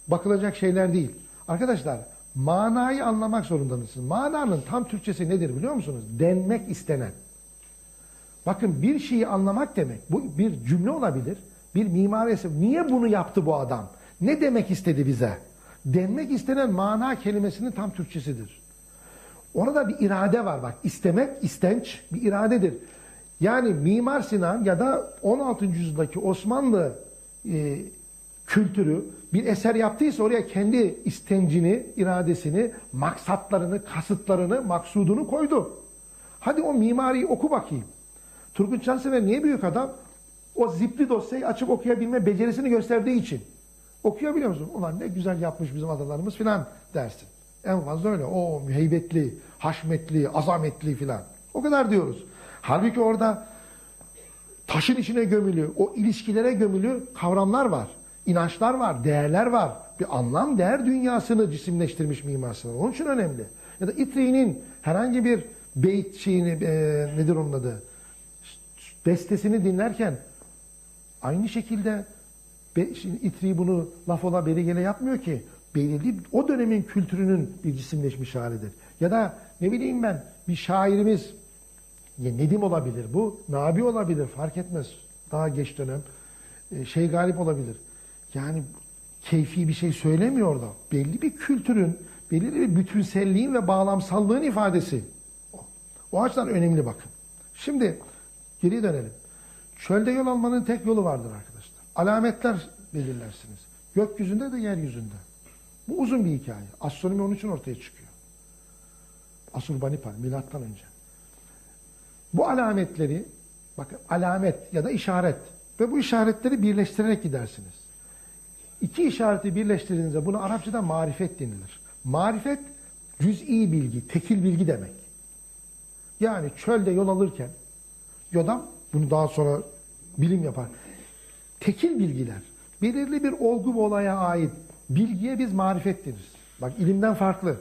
bakılacak şeyler değil. Arkadaşlar, manayı anlamak zorundasınız. Mananın tam Türkçesi nedir biliyor musunuz? Denmek istenen. Bakın bir şeyi anlamak demek, bu bir cümle olabilir, bir mimari. Niye bunu yaptı bu adam? Ne demek istedi bize? Denmek istenen mana kelimesinin tam Türkçesidir. Orada bir irade var bak. İstemek, istenç bir iradedir. Yani Mimar Sinan ya da 16. yüzyıldaki Osmanlı e, kültürü bir eser yaptıysa oraya kendi istencini, iradesini, maksatlarını, kasıtlarını, maksudunu koydu. Hadi o mimariyi oku bakayım. Turgut Cansever niye büyük adam? O zipli dosyayı açıp okuyabilme becerisini gösterdiği için. Okuyabiliyor musun? Ulan ne güzel yapmış bizim adalarımız filan dersin. En fazla öyle. O heybetli, haşmetli, azametli filan. O kadar diyoruz. Halbuki orada taşın içine gömülü, o ilişkilere gömülü kavramlar var. inançlar var, değerler var. Bir anlam, değer dünyasını cisimleştirmiş Mimar. Onun için önemli. Ya da İtri'nin herhangi bir beyt şeyini, e, nedir onun adı? Bestesini dinlerken aynı şekilde Be, İtri bunu laf ola beri gele yapmıyor ki. Belirli o dönemin kültürünün bir cisimleşmiş halidir. Ya da ne bileyim ben bir şairimiz Nedim olabilir bu, Nabi olabilir fark etmez. Daha geç dönem şey galip olabilir. Yani keyfi bir şey söylemiyor orada. Belli bir kültürün, belirli bir bütünselliğin ve bağlamsallığın ifadesi. O açıdan önemli bakın. Şimdi geri dönelim. Çölde yol almanın tek yolu vardır arkadaşlar. Alametler belirlersiniz. Gökyüzünde de yeryüzünde. Bu uzun bir hikaye. Astronomi onun için ortaya çıkıyor. Asurbanipal, milattan önce. Bu alametleri, bakın alamet ya da işaret ve bu işaretleri birleştirerek gidersiniz. İki işareti birleştirdiğinizde buna Arapçada marifet denilir. Marifet cüz'i bilgi, tekil bilgi demek. Yani çölde yol alırken yodam bunu daha sonra bilim yapar. Tekil bilgiler, belirli bir olgu ve olaya ait bilgiye biz marifet deriz. Bak ilimden farklı.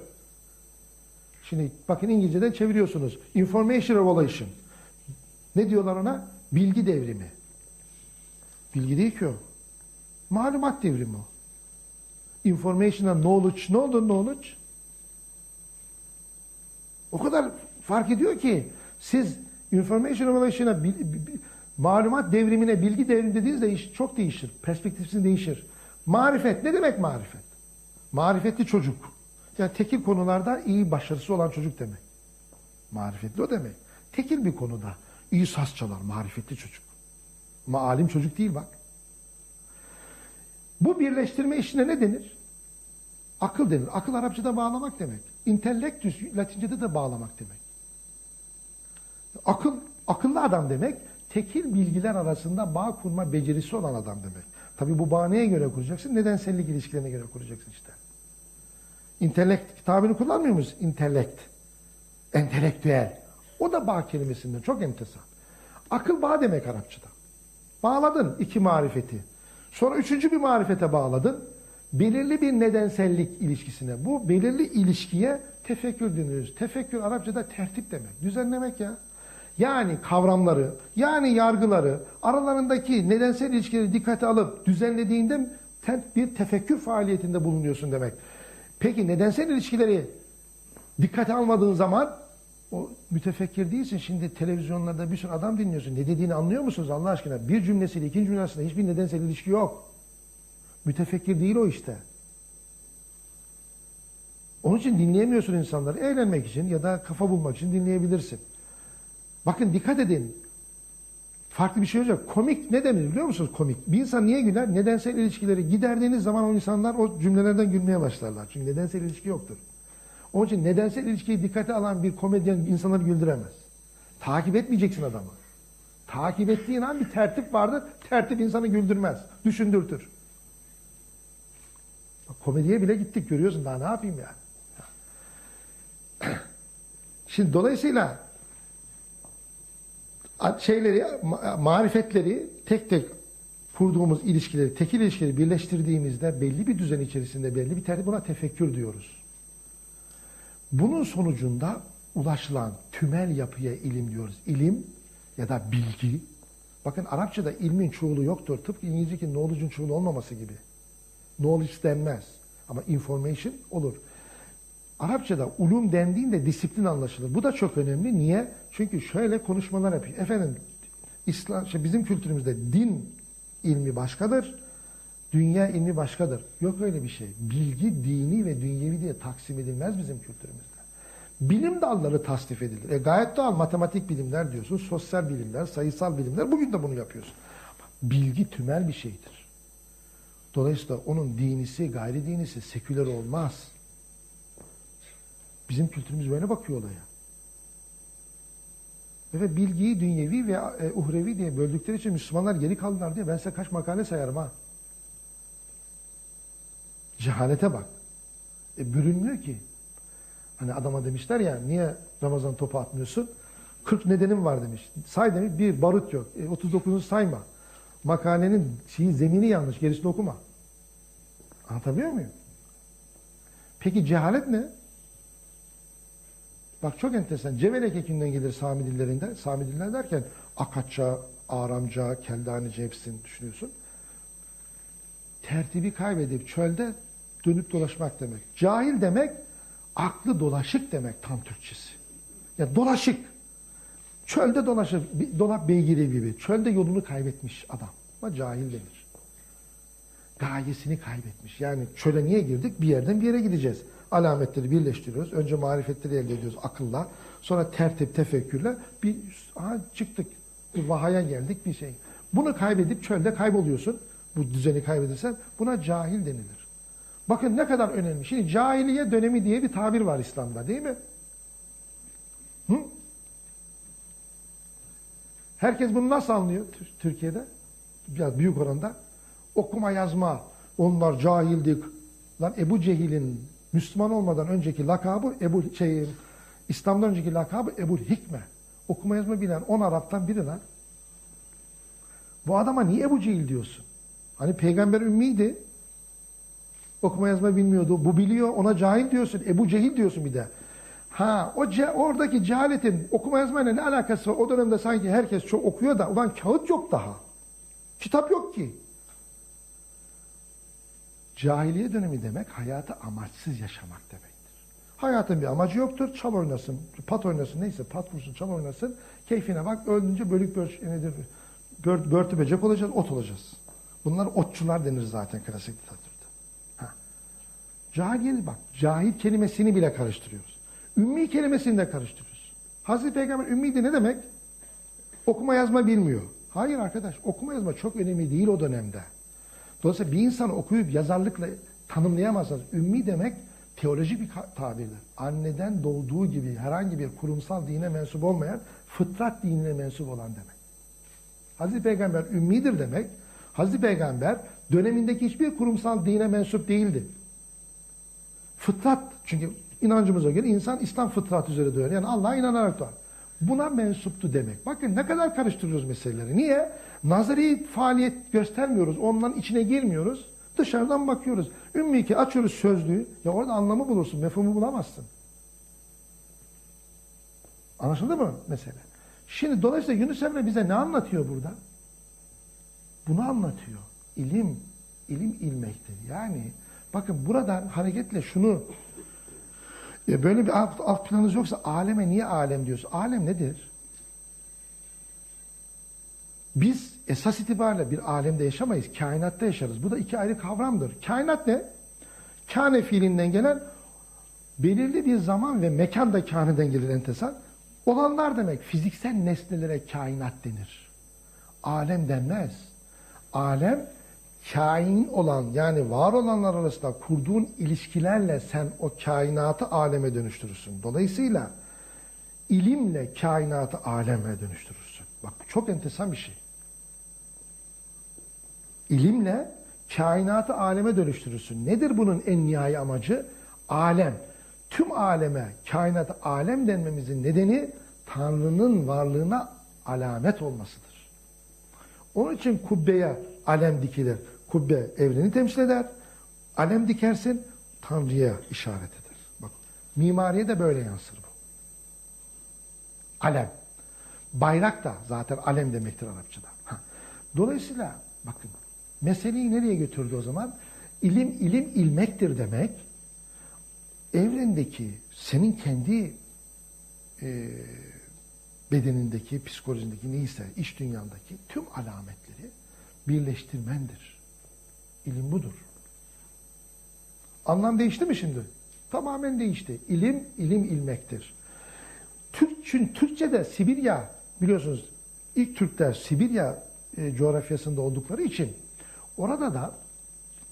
Şimdi bakın İngilizceden çeviriyorsunuz. Information revolution. Ne diyorlar ona? Bilgi devrimi. Bilgi değil ki o. Malumat devrimi o. Information'a knowledge. Ne oldu knowledge? O kadar fark ediyor ki siz information revolution'a malumat devrimine bilgi devrimi dediğinizde iş çok değişir. Perspektifiniz değişir. Marifet. Ne demek marifet? Marifetli çocuk. Yani tekil konularda iyi başarısı olan çocuk demek. Marifetli o demek. Tekil bir konuda iyi saz çalar, marifetli çocuk. Ama alim çocuk değil bak. Bu birleştirme işine ne denir? Akıl denir. Akıl Arapçada bağlamak demek. Intellectus Latince'de de bağlamak demek. Akıl, akıllı adam demek, tekil bilgiler arasında bağ kurma becerisi olan adam demek. Tabi bu bağ neye göre kuracaksın? Nedensellik ilişkilerine göre kuracaksın işte. İntelekt kitabını kullanmıyor muyuz? İntelekt. Entelektüel. O da bağ kelimesinden çok enteresan. Akıl bağ demek Arapçada. Bağladın iki marifeti. Sonra üçüncü bir marifete bağladın. Belirli bir nedensellik ilişkisine. Bu belirli ilişkiye tefekkür deniyoruz. Tefekkür Arapçada tertip demek. Düzenlemek ya. Yani kavramları, yani yargıları, aralarındaki nedensel ilişkileri dikkate alıp düzenlediğinde bir tefekkür faaliyetinde bulunuyorsun demek. Peki nedensel ilişkileri dikkate almadığın zaman o mütefekkir değilsin. Şimdi televizyonlarda bir sürü adam dinliyorsun. Ne dediğini anlıyor musunuz Allah aşkına? Bir cümlesiyle ikinci cümle arasında hiçbir nedensel ilişki yok. Mütefekkir değil o işte. Onun için dinleyemiyorsun insanları. Eğlenmek için ya da kafa bulmak için dinleyebilirsin. Bakın dikkat edin. Farklı bir şey olacak. Komik ne demek biliyor musunuz komik? Bir insan niye güler? Nedensel ilişkileri giderdiğiniz zaman o insanlar o cümlelerden gülmeye başlarlar. Çünkü nedensel ilişki yoktur. Onun için nedensel ilişkiyi dikkate alan bir komedyen insanları güldüremez. Takip etmeyeceksin adamı. Takip ettiğin an bir tertip vardır. Tertip insanı güldürmez. Düşündürtür. Bak, komediye bile gittik görüyorsun daha ne yapayım yani. Şimdi dolayısıyla şeyleri, ma- marifetleri tek tek kurduğumuz ilişkileri, tekil ilişkileri birleştirdiğimizde belli bir düzen içerisinde belli bir tertip buna tefekkür diyoruz. Bunun sonucunda ulaşılan tümel yapıya ilim diyoruz. İlim ya da bilgi. Bakın Arapçada ilmin çoğulu yoktur. Tıpkı İngilizce'deki knowledge'un çoğulu olmaması gibi. Knowledge denmez. Ama information olur. Arapçada ulum dendiğinde disiplin anlaşılır. Bu da çok önemli. Niye? Çünkü şöyle konuşmalar yapıyor. Efendim İslam, şey bizim kültürümüzde din ilmi başkadır. Dünya ilmi başkadır. Yok öyle bir şey. Bilgi dini ve dünyevi diye taksim edilmez bizim kültürümüzde. Bilim dalları tasnif edilir. E gayet doğal matematik bilimler diyorsun, sosyal bilimler, sayısal bilimler. Bugün de bunu yapıyorsun. Bilgi tümel bir şeydir. Dolayısıyla onun dinisi, gayri dinisi seküler olmaz. Bizim kültürümüz böyle bakıyor olaya. Ve bilgiyi dünyevi ve e, uhrevi diye böldükleri için Müslümanlar geri kaldılar diye ben size kaç makale sayarım ha. Cehalete bak. E, bürünmüyor ki. Hani adama demişler ya niye Ramazan topu atmıyorsun? 40 nedenim var demiş. Say demiş bir barut yok. E, 39'u sayma. Makalenin şeyi, zemini yanlış. Gerisini okuma. Anlatabiliyor muyum? Peki cehalet ne? Bak çok enteresan. Cevelek ekinden gelir Sami dillerinde. Sami diller derken Akatça, Aramca, Keldanice hepsini düşünüyorsun. Tertibi kaybedip çölde dönüp dolaşmak demek. Cahil demek aklı dolaşık demek tam Türkçesi. Ya dolaşık. Çölde dolaşır, dolap beygiri gibi. Çölde yolunu kaybetmiş adam. Ama cahil denir. Gayesini kaybetmiş. Yani çöle niye girdik? Bir yerden bir yere gideceğiz. Alametleri birleştiriyoruz. Önce marifetleri elde ediyoruz akılla. Sonra tertip, tefekkürle bir aha, çıktık. Bir vahaya geldik bir şey. Bunu kaybedip çölde kayboluyorsun. Bu düzeni kaybedersen buna cahil denilir. Bakın ne kadar önemli. Şimdi cahiliye dönemi diye bir tabir var İslam'da değil mi? Hı? Herkes bunu nasıl anlıyor Tür- Türkiye'de? Biraz büyük oranda. Okuma yazma. Onlar cahildik. Lan Ebu Cehil'in Müslüman olmadan önceki lakabı Ebu şey, İslam'dan önceki lakabı Ebu Hikme. Okuma yazma bilen 10 Arap'tan biri lan. Bu adama niye Ebu Cehil diyorsun? Hani peygamber ümmiydi. Okuma yazma bilmiyordu. Bu biliyor ona cahil diyorsun. Ebu Cehil diyorsun bir de. Ha o ce- oradaki cehaletin okuma yazmayla ne alakası var? O dönemde sanki herkes çok okuyor da ulan kağıt yok daha. Kitap yok ki. Cahiliye dönemi demek hayatı amaçsız yaşamak demektir. Hayatın bir amacı yoktur. Çal oynasın, pat oynasın neyse pat vursun, çal oynasın. Keyfine bak. Öldünce bölük bölç nedir? Bör, börtü böcek olacağız, ot olacağız. Bunlar otçular denir zaten klasik literatürde. Ha. Cahil bak. Cahil kelimesini bile karıştırıyoruz. Ümmi kelimesini de karıştırıyoruz. Hazreti Peygamber ümmiydi ne demek? Okuma yazma bilmiyor. Hayır arkadaş, okuma yazma çok önemli değil o dönemde. Dolayısıyla bir insanı okuyup yazarlıkla tanımlayamazsınız. Ümmi demek teolojik bir tabirdir. Anneden doğduğu gibi herhangi bir kurumsal dine mensup olmayan, fıtrat dinine mensup olan demek. Hazreti Peygamber ümmidir demek. Hazreti Peygamber dönemindeki hiçbir kurumsal dine mensup değildi. Fıtrat, çünkü inancımıza göre insan İslam fıtrat üzere doğar. Yani Allah'a inanarak doğar. Buna mensuptu demek. Bakın ne kadar karıştırıyoruz meseleleri. Niye? Nazari faaliyet göstermiyoruz. Onların içine girmiyoruz. Dışarıdan bakıyoruz. Ümmi ki açıyoruz sözlüğü. Ya orada anlamı bulursun. Mefhumu bulamazsın. Anlaşıldı mı mesele? Şimdi dolayısıyla Yunus Emre bize ne anlatıyor burada? Bunu anlatıyor. İlim, ilim ilmektir. Yani bakın buradan hareketle şunu ya böyle bir alt, alt planınız yoksa aleme niye alem diyorsun? Alem nedir? Biz esas itibariyle bir alemde yaşamayız. Kainatta yaşarız. Bu da iki ayrı kavramdır. Kainat ne? Kâne fiilinden gelen belirli bir zaman ve mekan da kâneden gelir entesan. Olanlar demek. Fiziksel nesnelere kainat denir. Alem denmez. Alem kain olan yani var olanlar arasında kurduğun ilişkilerle sen o kainatı aleme dönüştürürsün. Dolayısıyla ilimle kainatı aleme dönüştürürsün. Bak bu çok enteresan bir şey. İlimle kainatı aleme dönüştürürsün. Nedir bunun en nihai amacı? Alem. Tüm aleme, kainata alem denmemizin nedeni Tanrı'nın varlığına alamet olmasıdır. Onun için kubbeye alem dikilir. Kubbe evreni temsil eder. Alem dikersin, Tanrı'ya işaret eder. Bak, mimariye de böyle yansır bu. Alem. Bayrak da zaten alem demektir Arapçada. Ha. Dolayısıyla bakın meseleyi nereye götürdü o zaman? İlim ilim ilmektir demek. Evrendeki senin kendi e, bedenindeki, psikolojindeki neyse, iş dünyandaki tüm alametleri birleştirmendir. İlim budur. Anlam değişti mi şimdi? Tamamen değişti. İlim, ilim ilmektir. Türk, çünkü Türkçe'de Sibirya biliyorsunuz ilk Türkler Sibirya e, coğrafyasında oldukları için orada da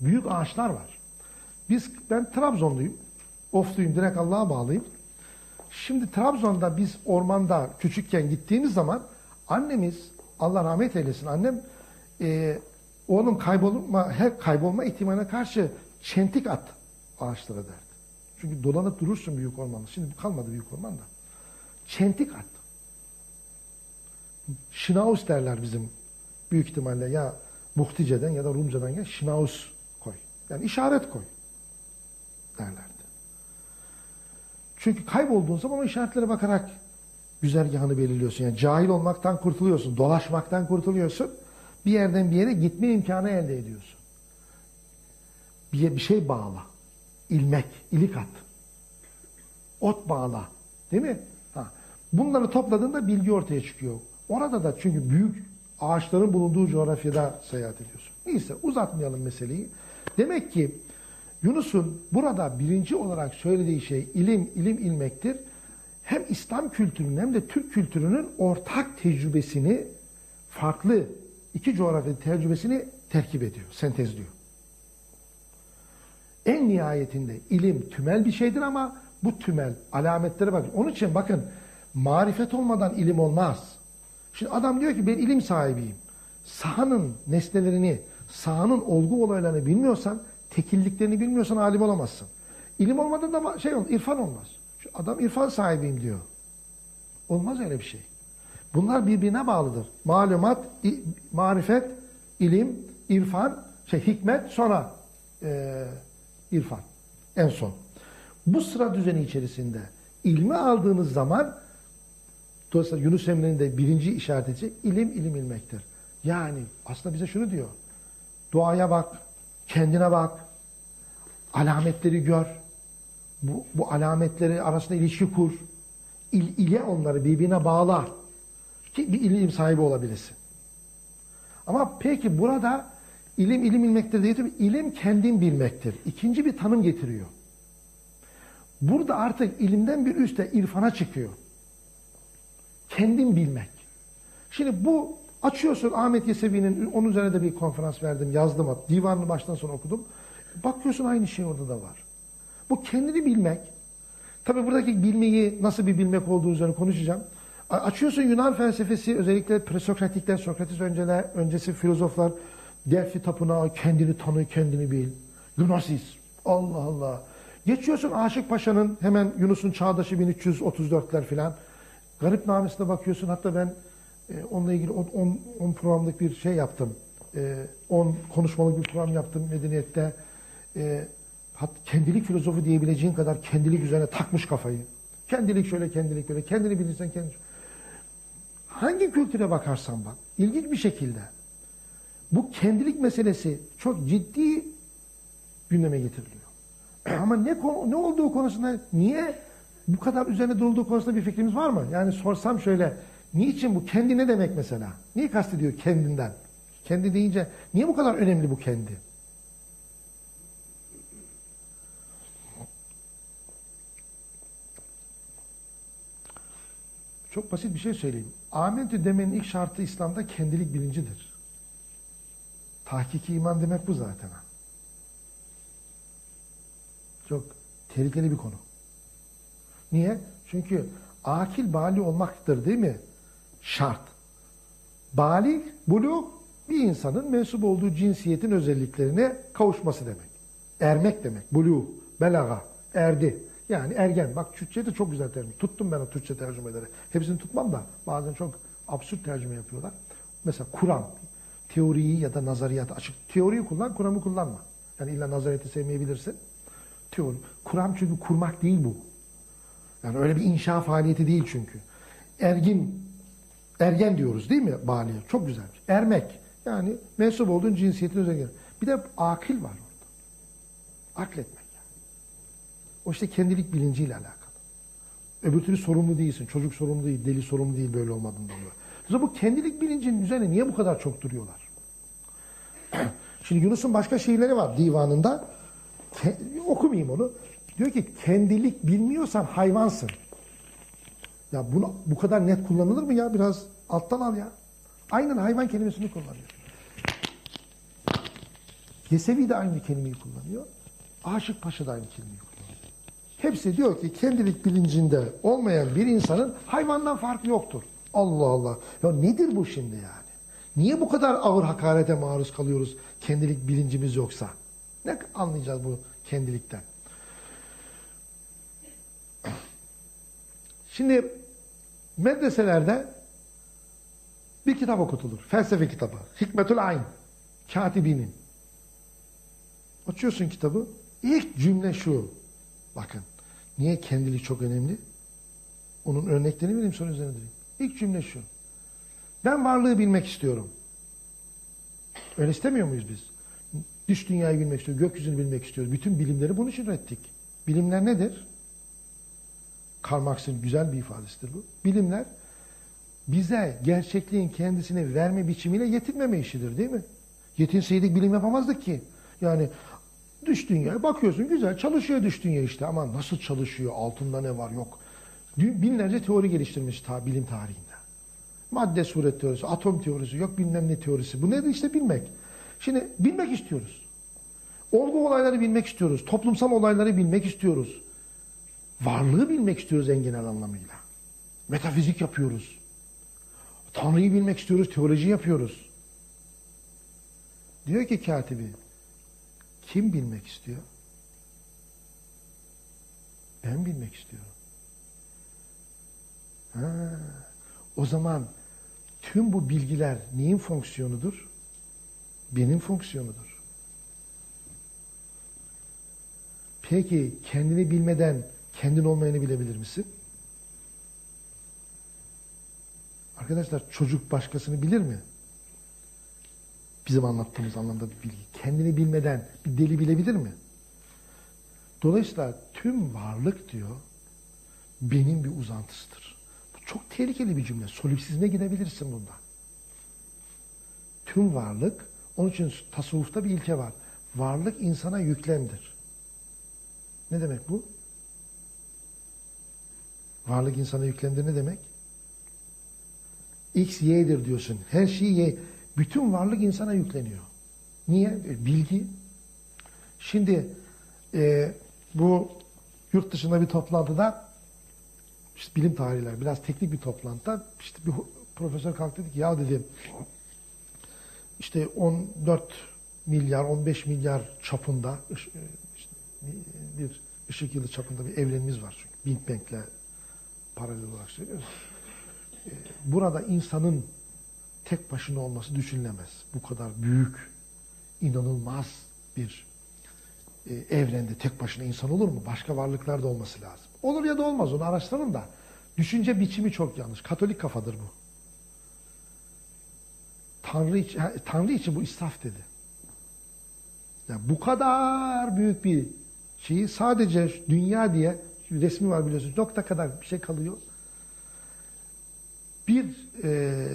büyük ağaçlar var. Biz ben Trabzonluyum. Ofluyum direkt Allah'a bağlıyım. Şimdi Trabzon'da biz ormanda küçükken gittiğimiz zaman annemiz Allah rahmet eylesin annem e, oğlum kaybolma her kaybolma ihtimaline karşı çentik at ağaçlara derdi. Çünkü dolanıp durursun büyük ormanda. Şimdi kalmadı büyük ormanda. Çentik at. Şinaus derler bizim büyük ihtimalle ya Muhtice'den ya da Rumca'dan ya Şinaus koy. Yani işaret koy derlerdi. Çünkü kaybolduğun zaman o işaretlere bakarak güzergahını belirliyorsun. Yani cahil olmaktan kurtuluyorsun, dolaşmaktan kurtuluyorsun. Bir yerden bir yere gitme imkanı elde ediyorsun. Bir, bir şey bağla. İlmek, ilik at. Ot bağla. Değil mi? Ha. Bunları topladığında bilgi ortaya çıkıyor. Orada da çünkü büyük ağaçların bulunduğu coğrafyada seyahat ediyorsun. Neyse uzatmayalım meseleyi. Demek ki Yunus'un burada birinci olarak söylediği şey ilim, ilim ilmektir. Hem İslam kültürünün hem de Türk kültürünün ortak tecrübesini, farklı iki coğrafya tecrübesini terkip ediyor, sentezliyor. En nihayetinde ilim tümel bir şeydir ama bu tümel alametlere bakın. Onun için bakın marifet olmadan ilim olmaz. Şimdi adam diyor ki ben ilim sahibiyim. Sahanın nesnelerini, sahanın olgu olaylarını bilmiyorsan, tekilliklerini bilmiyorsan alim olamazsın. İlim olmadan da şey olmaz, irfan olmaz. Şu adam irfan sahibiyim diyor. Olmaz öyle bir şey. Bunlar birbirine bağlıdır. Malumat, marifet, ilim, irfan, şey hikmet, sonra e, irfan. En son. Bu sıra düzeni içerisinde ilmi aldığınız zaman Dolayısıyla Yunus Emre'nin de birinci işareti ilim ilim ilmektir. Yani aslında bize şunu diyor. Doğaya bak, kendine bak, alametleri gör. Bu, bu alametleri arasında ilişki kur. İl, ile onları birbirine bağla. Ki bir ilim sahibi olabilirsin. Ama peki burada ilim ilim ilmektir değil? İlim kendin bilmektir. İkinci bir tanım getiriyor. Burada artık ilimden bir üste irfana çıkıyor kendin bilmek. Şimdi bu açıyorsun Ahmet Yesevi'nin onun üzerine de bir konferans verdim, yazdım. hatta, Divanını baştan sona okudum. Bakıyorsun aynı şey orada da var. Bu kendini bilmek. Tabi buradaki bilmeyi nasıl bir bilmek olduğu üzerine konuşacağım. Açıyorsun Yunan felsefesi özellikle presokratikler, Sokrates önceler, öncesi filozoflar Delphi tapınağı kendini tanı, kendini bil. Gnosis. Allah Allah. Geçiyorsun Aşık Paşa'nın hemen Yunus'un çağdaşı 1334'ler filan. Garip namesine bakıyorsun. Hatta ben e, onunla ilgili 10 programlık bir şey yaptım. 10 konuşmalık bir program yaptım medeniyette. E, hat, kendilik filozofu diyebileceğin kadar kendilik üzerine takmış kafayı. Kendilik şöyle, kendilik böyle. Kendini bilirsen kendi. Hangi kültüre bakarsan bak. ilginç bir şekilde bu kendilik meselesi çok ciddi gündeme getiriliyor. Ama ne ne olduğu konusunda niye bu kadar üzerine durulduğu konusunda bir fikrimiz var mı? Yani sorsam şöyle, niçin bu kendi ne demek mesela? Niye kastediyor kendinden? Kendi deyince niye bu kadar önemli bu kendi? Çok basit bir şey söyleyeyim. Amentü demenin ilk şartı İslam'da kendilik bilincidir. Tahkiki iman demek bu zaten. Çok tehlikeli bir konu. Niye? Çünkü akil bali olmaktır değil mi? Şart. Balik, buluk bir insanın mensup olduğu cinsiyetin özelliklerine kavuşması demek. Ermek demek. Bulu, belaga, erdi. Yani ergen. Bak Türkçe de çok güzel tercüme. Tuttum ben o Türkçe tercümeleri. Hepsini tutmam da bazen çok absürt tercüme yapıyorlar. Mesela Kur'an. Teoriyi ya da nazariyatı açık. Teoriyi kullan, Kur'an'ı kullanma. Yani illa nazariyatı sevmeyebilirsin. Teori. Kur'an çünkü kurmak değil bu. Yani öyle bir inşa faaliyeti değil çünkü. Ergin, ergen diyoruz değil mi baliye? Çok güzel. Ermek. Yani mensup olduğun cinsiyetin özelliği. Bir de akil var orada. Akletmek yani. O işte kendilik bilinciyle alakalı. Öbür türlü sorumlu değilsin. Çocuk sorumlu değil, deli sorumlu değil böyle olmadığından dolayı. Mesela bu kendilik bilincinin üzerine niye bu kadar çok duruyorlar? Şimdi Yunus'un başka şiirleri var divanında. Ke- okumayayım onu. Diyor ki kendilik bilmiyorsan hayvansın. Ya bunu bu kadar net kullanılır mı ya? Biraz alttan al ya. Aynen hayvan kelimesini kullanıyor. Yesevi de aynı kelimeyi kullanıyor. Aşık Paşa da aynı kelimeyi kullanıyor. Hepsi diyor ki kendilik bilincinde olmayan bir insanın hayvandan farkı yoktur. Allah Allah. Ya nedir bu şimdi yani? Niye bu kadar ağır hakarete maruz kalıyoruz kendilik bilincimiz yoksa? Ne anlayacağız bu kendilikten? Şimdi medreselerde bir kitap okutulur. Felsefe kitabı. Hikmetül Ayn. Katibinin. Açıyorsun kitabı. İlk cümle şu. Bakın. Niye kendilik çok önemli? Onun örneklerini vereyim sonra üzerine durayım. İlk cümle şu. Ben varlığı bilmek istiyorum. Öyle istemiyor muyuz biz? Dış dünyayı bilmek istiyoruz, gökyüzünü bilmek istiyoruz. Bütün bilimleri bunun için ürettik. Bilimler nedir? Karl Marx'ın güzel bir ifadesidir bu. Bilimler bize gerçekliğin kendisini verme biçimiyle yetinmeme işidir değil mi? Yetinseydik bilim yapamazdık ki. Yani dış dünyaya bakıyorsun güzel çalışıyor dış dünya işte ama nasıl çalışıyor altında ne var yok. Binlerce teori geliştirmiş ta, bilim tarihinde. Madde suret teorisi, atom teorisi, yok bilmem ne teorisi. Bu nedir işte bilmek. Şimdi bilmek istiyoruz. Olgu olayları bilmek istiyoruz. Toplumsal olayları bilmek istiyoruz. Varlığı bilmek istiyoruz en genel anlamıyla. Metafizik yapıyoruz. Tanrı'yı bilmek istiyoruz, teoloji yapıyoruz. Diyor ki katibi, kim bilmek istiyor? Ben bilmek istiyorum. Ha, o zaman tüm bu bilgiler neyin fonksiyonudur? Benim fonksiyonudur. Peki kendini bilmeden kendin olmayanı bilebilir misin? Arkadaşlar çocuk başkasını bilir mi? Bizim anlattığımız anlamda bir bilgi. Kendini bilmeden bir deli bilebilir mi? Dolayısıyla tüm varlık diyor benim bir uzantısıdır. Bu çok tehlikeli bir cümle. Solipsizme gidebilirsin bunda. Tüm varlık, onun için tasavvufta bir ilke var. Varlık insana yüklemdir. Ne demek bu? Varlık insana yüklemdir ne demek? X, Y'dir diyorsun. Her şey Y. Bütün varlık insana yükleniyor. Niye? E, Bilgi. Şimdi e, bu yurt dışında bir toplantıda işte bilim tarihler biraz teknik bir toplantıda işte bir profesör kalktı dedi ki ya dedi işte 14 milyar 15 milyar çapında e, işte bir ışık yılı çapında bir evrenimiz var çünkü Big Bang'le paralel olarak söylüyoruz. E, Burada insanın tek başına olması düşünülemez. Bu kadar büyük, inanılmaz bir e, evrende tek başına insan olur mu? Başka varlıklar da olması lazım. Olur ya da olmaz onu araştırın da. Düşünce biçimi çok yanlış. Katolik kafadır bu. Tanrı için, Tanrı için bu israf dedi. Yani bu kadar büyük bir şeyi sadece dünya diye resmi var biliyorsunuz. Nokta kadar bir şey kalıyor. Bir e,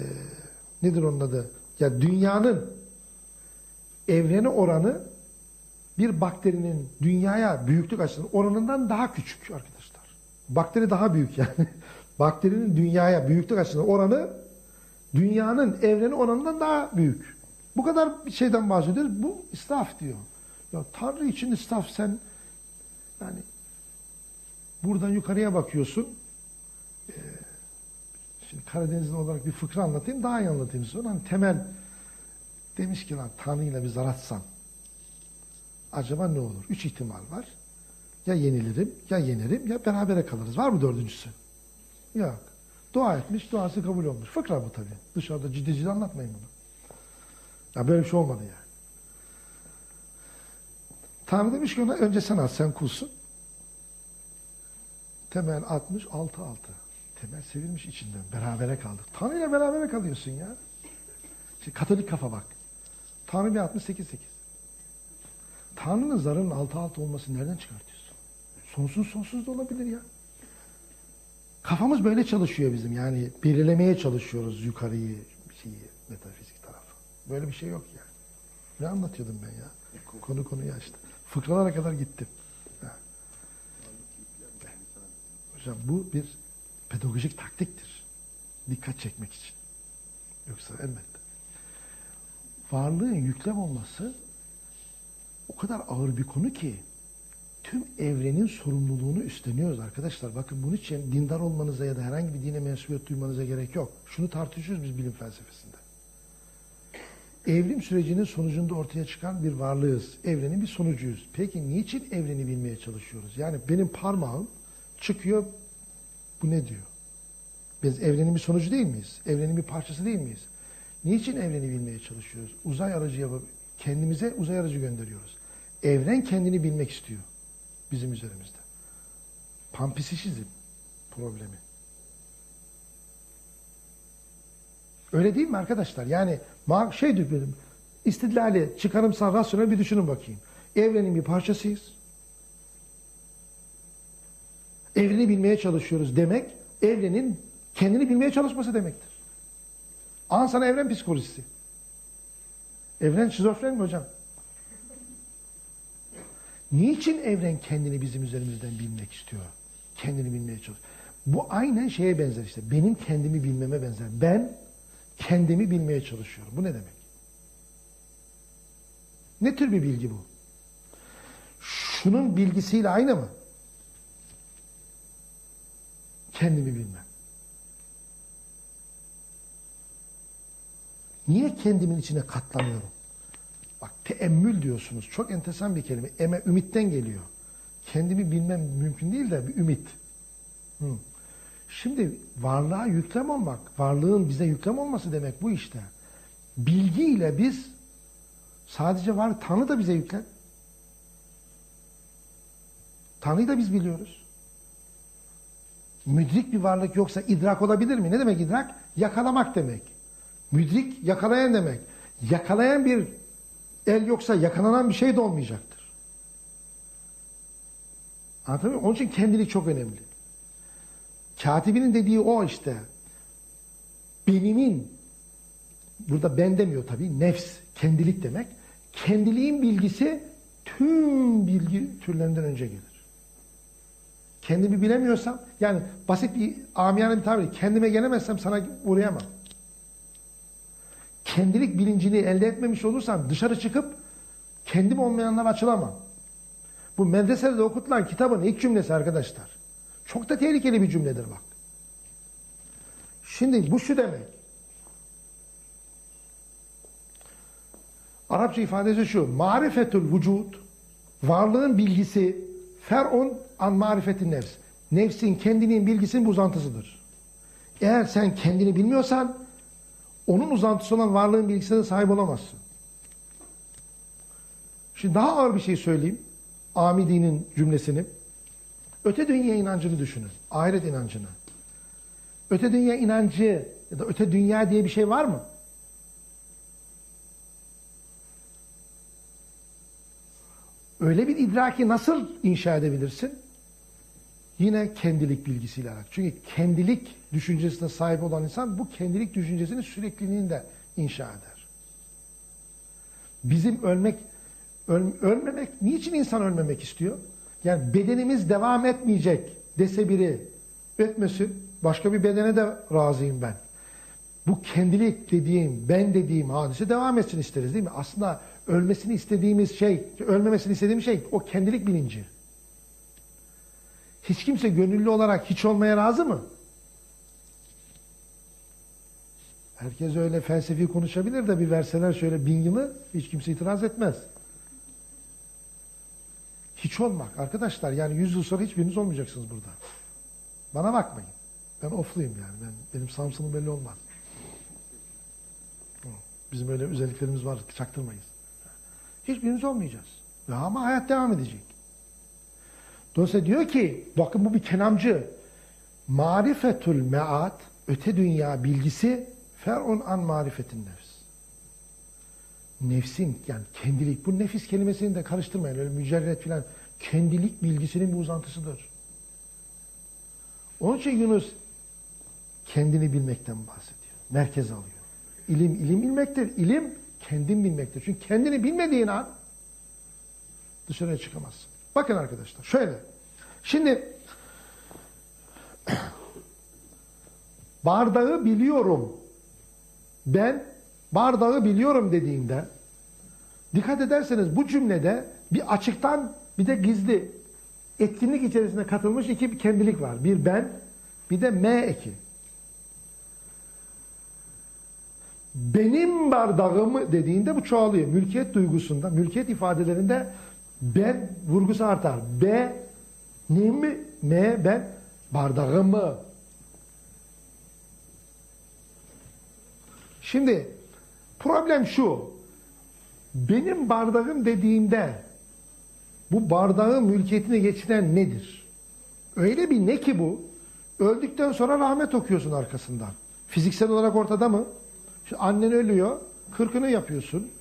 nedir onun adı? Ya dünyanın evrene oranı bir bakterinin dünyaya büyüklük açısından oranından daha küçük arkadaşlar. Bakteri daha büyük yani. Bakterinin dünyaya büyüklük açısından oranı dünyanın evreni oranından daha büyük. Bu kadar bir şeyden bahsediyoruz. Bu israf diyor. Ya Tanrı için israf sen yani buradan yukarıya bakıyorsun. Ee, Şimdi Karadenizli olarak bir fıkra anlatayım, daha iyi anlatayım size. Hani temel demiş ki lan Tanrı'yla bir zar atsam acaba ne olur? Üç ihtimal var. Ya yenilirim, ya yenerim, ya berabere kalırız. Var mı dördüncüsü? Yok. Dua etmiş, duası kabul olmuş. Fıkra bu tabii. Dışarıda ciddi ciddi anlatmayın bunu. Ya böyle bir şey olmadı yani. Tanrı demiş ki ona önce sen at, sen kulsun. Temel atmış, altı altı. Temel sevilmiş içinden. Berabere kaldık. Tanrı ile berabere kalıyorsun ya. Şimdi Katolik kafa bak. Tanrı bir atmış, sekiz sekiz. Tanrı'nın zarının altı altı olması nereden çıkartıyorsun? Sonsuz sonsuz da olabilir ya. Kafamız böyle çalışıyor bizim. Yani belirlemeye çalışıyoruz yukarıyı, şeyi, metafizik tarafı. Böyle bir şey yok yani. Ne anlatıyordum ben ya? Konu konuyu açtı. Fıkralara kadar gittim. Ha. Hocam bu bir pedagojik taktiktir. Dikkat çekmek için. Yoksa elbette. Varlığın yüklem olması o kadar ağır bir konu ki tüm evrenin sorumluluğunu üstleniyoruz arkadaşlar. Bakın bunun için dindar olmanıza ya da herhangi bir dine mensubiyet duymanıza gerek yok. Şunu tartışıyoruz biz bilim felsefesinde. Evrim sürecinin sonucunda ortaya çıkan bir varlığız. Evrenin bir sonucuyuz. Peki niçin evreni bilmeye çalışıyoruz? Yani benim parmağım çıkıyor, bu ne diyor? Biz evrenin bir sonucu değil miyiz? Evrenin bir parçası değil miyiz? Niçin evreni bilmeye çalışıyoruz? Uzay aracı yapıp kendimize uzay aracı gönderiyoruz. Evren kendini bilmek istiyor bizim üzerimizde. Pampisişizm problemi. Öyle değil mi arkadaşlar? Yani şey diyorum, istidlali, çıkarımsal, rasyonel bir düşünün bakayım. Evrenin bir parçasıyız. Evreni bilmeye çalışıyoruz demek, evrenin kendini bilmeye çalışması demektir. An sana evren psikolojisi. Evren şizofren mi hocam? Niçin evren kendini bizim üzerimizden bilmek istiyor? Kendini bilmeye çalışıyor. Bu aynen şeye benzer işte. Benim kendimi bilmeme benzer. Ben kendimi bilmeye çalışıyorum. Bu ne demek? Ne tür bir bilgi bu? Şunun bilgisiyle aynı mı? Kendimi bilmem. Niye kendimin içine katlanıyorum? Bak teemmül diyorsunuz. Çok enteresan bir kelime. Eme ümitten geliyor. Kendimi bilmem mümkün değil de bir ümit. Hı. Şimdi varlığa yüklem olmak, varlığın bize yüklem olması demek bu işte. Bilgiyle biz sadece var, Tanrı da bize yüklem. Tanrı'yı da biz biliyoruz. Müdrik bir varlık yoksa idrak olabilir mi? Ne demek idrak? Yakalamak demek. Müdrik yakalayan demek. Yakalayan bir el yoksa yakalanan bir şey de olmayacaktır. Anlatabiliyor muyum? Onun için kendilik çok önemli. Katibinin dediği o işte. Benimin, burada ben demiyor tabii, nefs, kendilik demek. Kendiliğin bilgisi tüm bilgi türlerinden önce gelir. Kendimi bilemiyorsam, yani basit bir amiyane bir tabir, kendime gelemezsem sana uğrayamam. Kendilik bilincini elde etmemiş olursam dışarı çıkıp kendim olmayanlar açılamam. Bu medresede okutulan kitabın ilk cümlesi arkadaşlar. Çok da tehlikeli bir cümledir bak. Şimdi bu şu demek. Arapça ifadesi şu. Marifetul vücud, varlığın bilgisi, fer'un an marifetin nefs. Nefsin kendinin bilgisinin bir uzantısıdır. Eğer sen kendini bilmiyorsan, onun uzantısı olan varlığın bilgisine sahip olamazsın. Şimdi daha ağır bir şey söyleyeyim. Amidi'nin cümlesini. Öte dünya inancını düşünün. Ahiret inancını. Öte dünya inancı ya da öte dünya diye bir şey var mı? Öyle bir idraki nasıl inşa edebilirsin? Yine kendilik bilgisiyle alakalı. Çünkü kendilik düşüncesine sahip olan insan bu kendilik düşüncesinin sürekliliğini de inşa eder. Bizim ölmek, öl- ölmemek, niçin insan ölmemek istiyor? Yani bedenimiz devam etmeyecek dese biri etmesin, başka bir bedene de razıyım ben. Bu kendilik dediğim, ben dediğim hadise devam etsin isteriz değil mi? Aslında ölmesini istediğimiz şey, ölmemesini istediğimiz şey o kendilik bilinci. Hiç kimse gönüllü olarak hiç olmaya razı mı? Herkes öyle felsefi konuşabilir de bir verseler şöyle bin yılı hiç kimse itiraz etmez. Hiç olmak arkadaşlar yani yüz yıl sonra hiçbiriniz olmayacaksınız burada. Bana bakmayın. Ben ofluyum yani. Ben, benim Samsun'um belli olmaz. Bizim öyle özelliklerimiz var. Çaktırmayız. Hiçbirimiz olmayacağız. Ya ama hayat devam edecek. Dolayısıyla diyor ki bakın bu bir kelamcı. Marifetül meat öte dünya bilgisi fer'un an marifetin nefs. Nefsin yani kendilik. Bu nefis kelimesini de karıştırmayın. Öyle mücerret filan. Kendilik bilgisinin bir uzantısıdır. Onun için Yunus kendini bilmekten bahsediyor. Merkez alıyor. İlim ilim bilmektir. İlim kendin bilmektir. Çünkü kendini bilmediğin an dışarıya çıkamazsın. Bakın arkadaşlar şöyle. Şimdi bardağı biliyorum. Ben bardağı biliyorum dediğimde dikkat ederseniz bu cümlede bir açıktan bir de gizli etkinlik içerisinde katılmış iki bir kendilik var. Bir ben, bir de M eki. Benim bardağım dediğinde bu çoğalıyor. Mülkiyet duygusunda, mülkiyet ifadelerinde ben vurgusu artar. B, ne mi? M, ben, bardağımı. Şimdi problem şu. Benim bardağım dediğimde bu bardağın mülkiyetine geçiren nedir? Öyle bir ne ki bu? Öldükten sonra rahmet okuyorsun arkasından. Fiziksel olarak ortada mı? Şimdi annen ölüyor, kırkını yapıyorsun,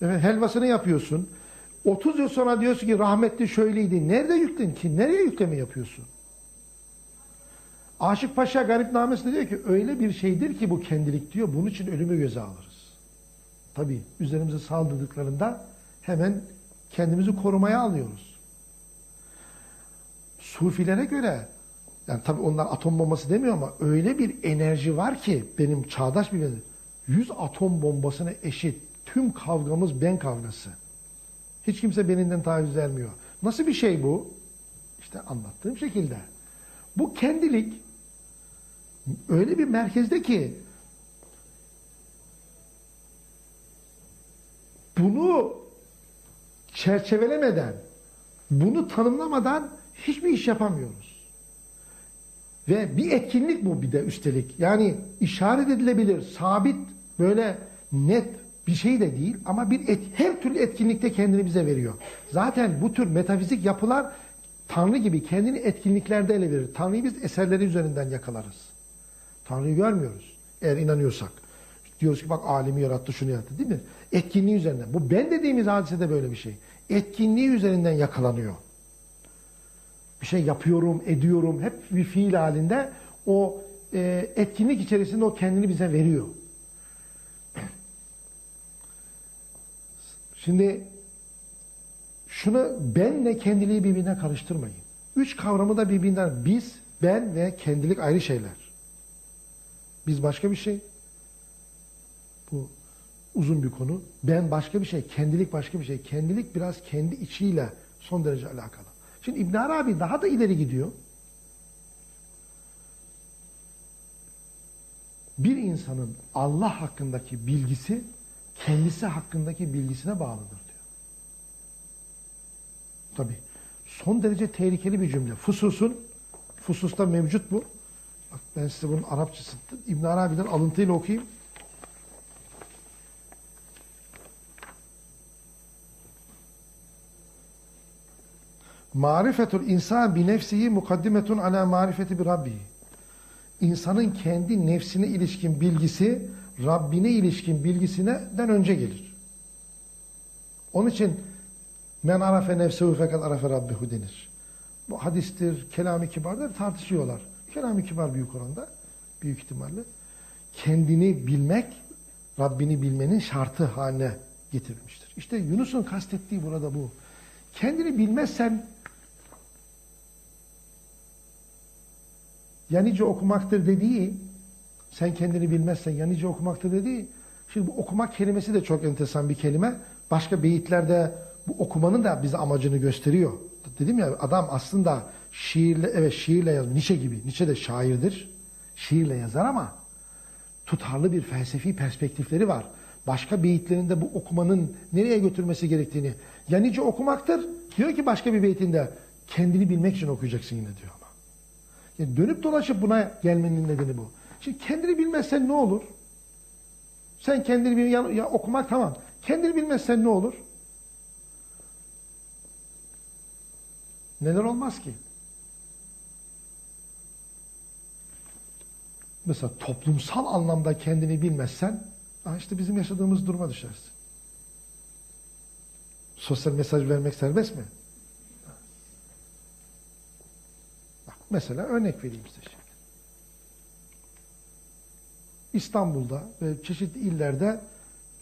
helvasını yapıyorsun. 30 yıl sonra diyorsun ki rahmetli şöyleydi. Nerede yüklen ki? Nereye yükleme yapıyorsun? Aşık Paşa garipnamesinde diyor ki öyle bir şeydir ki bu kendilik diyor. Bunun için ölümü göze alırız. Tabii üzerimize saldırdıklarında hemen kendimizi korumaya alıyoruz. Sufilere göre yani tabii onlar atom bombası demiyor ama öyle bir enerji var ki benim çağdaş bir 100 atom bombasına eşit tüm kavgamız ben kavgası. Hiç kimse beninden taviz vermiyor. Nasıl bir şey bu? İşte anlattığım şekilde. Bu kendilik öyle bir merkezde ki bunu çerçevelemeden, bunu tanımlamadan hiçbir iş yapamıyoruz. Ve bir etkinlik bu bir de üstelik. Yani işaret edilebilir, sabit, böyle net bir şey de değil ama bir et, her türlü etkinlikte kendini bize veriyor. Zaten bu tür metafizik yapılar Tanrı gibi kendini etkinliklerde ele verir. Tanrı'yı biz eserleri üzerinden yakalarız. Tanrı'yı görmüyoruz eğer inanıyorsak. Diyoruz ki bak alemi yarattı şunu yarattı değil mi? Etkinliği üzerinden. Bu ben dediğimiz hadise de böyle bir şey. Etkinliği üzerinden yakalanıyor. Bir şey yapıyorum, ediyorum. Hep bir fiil halinde o e, etkinlik içerisinde o kendini bize veriyor. Şimdi şunu benle kendiliği birbirine karıştırmayın. Üç kavramı da birbirinden biz, ben ve kendilik ayrı şeyler. Biz başka bir şey. Bu uzun bir konu. Ben başka bir şey, kendilik başka bir şey. Kendilik biraz kendi içiyle son derece alakalı. Şimdi İbn Arabi daha da ileri gidiyor. Bir insanın Allah hakkındaki bilgisi kendisi hakkındaki bilgisine bağlıdır diyor. Tabi. Son derece tehlikeli bir cümle. Fususun, fususta mevcut bu. Bak ben size bunun Arapçası İbn Arabi'den alıntıyla okuyayım. Marifetul insan bi nefsihi mukaddimetun ala marifeti bi rabbihi. İnsanın kendi nefsine ilişkin bilgisi Rabbine ilişkin bilgisinden önce gelir. Onun için men arafe nefsehu fekat arafe rabbehu denir. Bu hadistir, kelam-ı kibardır tartışıyorlar. Kelam-ı kibar büyük oranda, büyük ihtimalle. Kendini bilmek, Rabbini bilmenin şartı haline getirilmiştir. İşte Yunus'un kastettiği burada bu. Kendini bilmezsen yanice okumaktır dediği sen kendini bilmezsen yanice okumaktır dediği şimdi bu okumak kelimesi de çok enteresan bir kelime. Başka beyitlerde bu okumanın da bize amacını gösteriyor. Dedim ya adam aslında şiirle evet şiirle yazıyor. Nietzsche gibi. Nietzsche de şairdir. Şiirle yazar ama tutarlı bir felsefi perspektifleri var. Başka beyitlerinde bu okumanın nereye götürmesi gerektiğini. Ya nice okumaktır. Diyor ki başka bir beytinde kendini bilmek için okuyacaksın yine diyor. Yani dönüp dolaşıp buna gelmenin nedeni bu. Şimdi kendini bilmezsen ne olur? Sen kendini bil, ya, okumak tamam. Kendini bilmezsen ne olur? Neler olmaz ki? Mesela toplumsal anlamda kendini bilmezsen, işte bizim yaşadığımız duruma düşersin. Sosyal mesaj vermek serbest mi? Mesela örnek vereyim size şimdi. İstanbul'da ve çeşitli illerde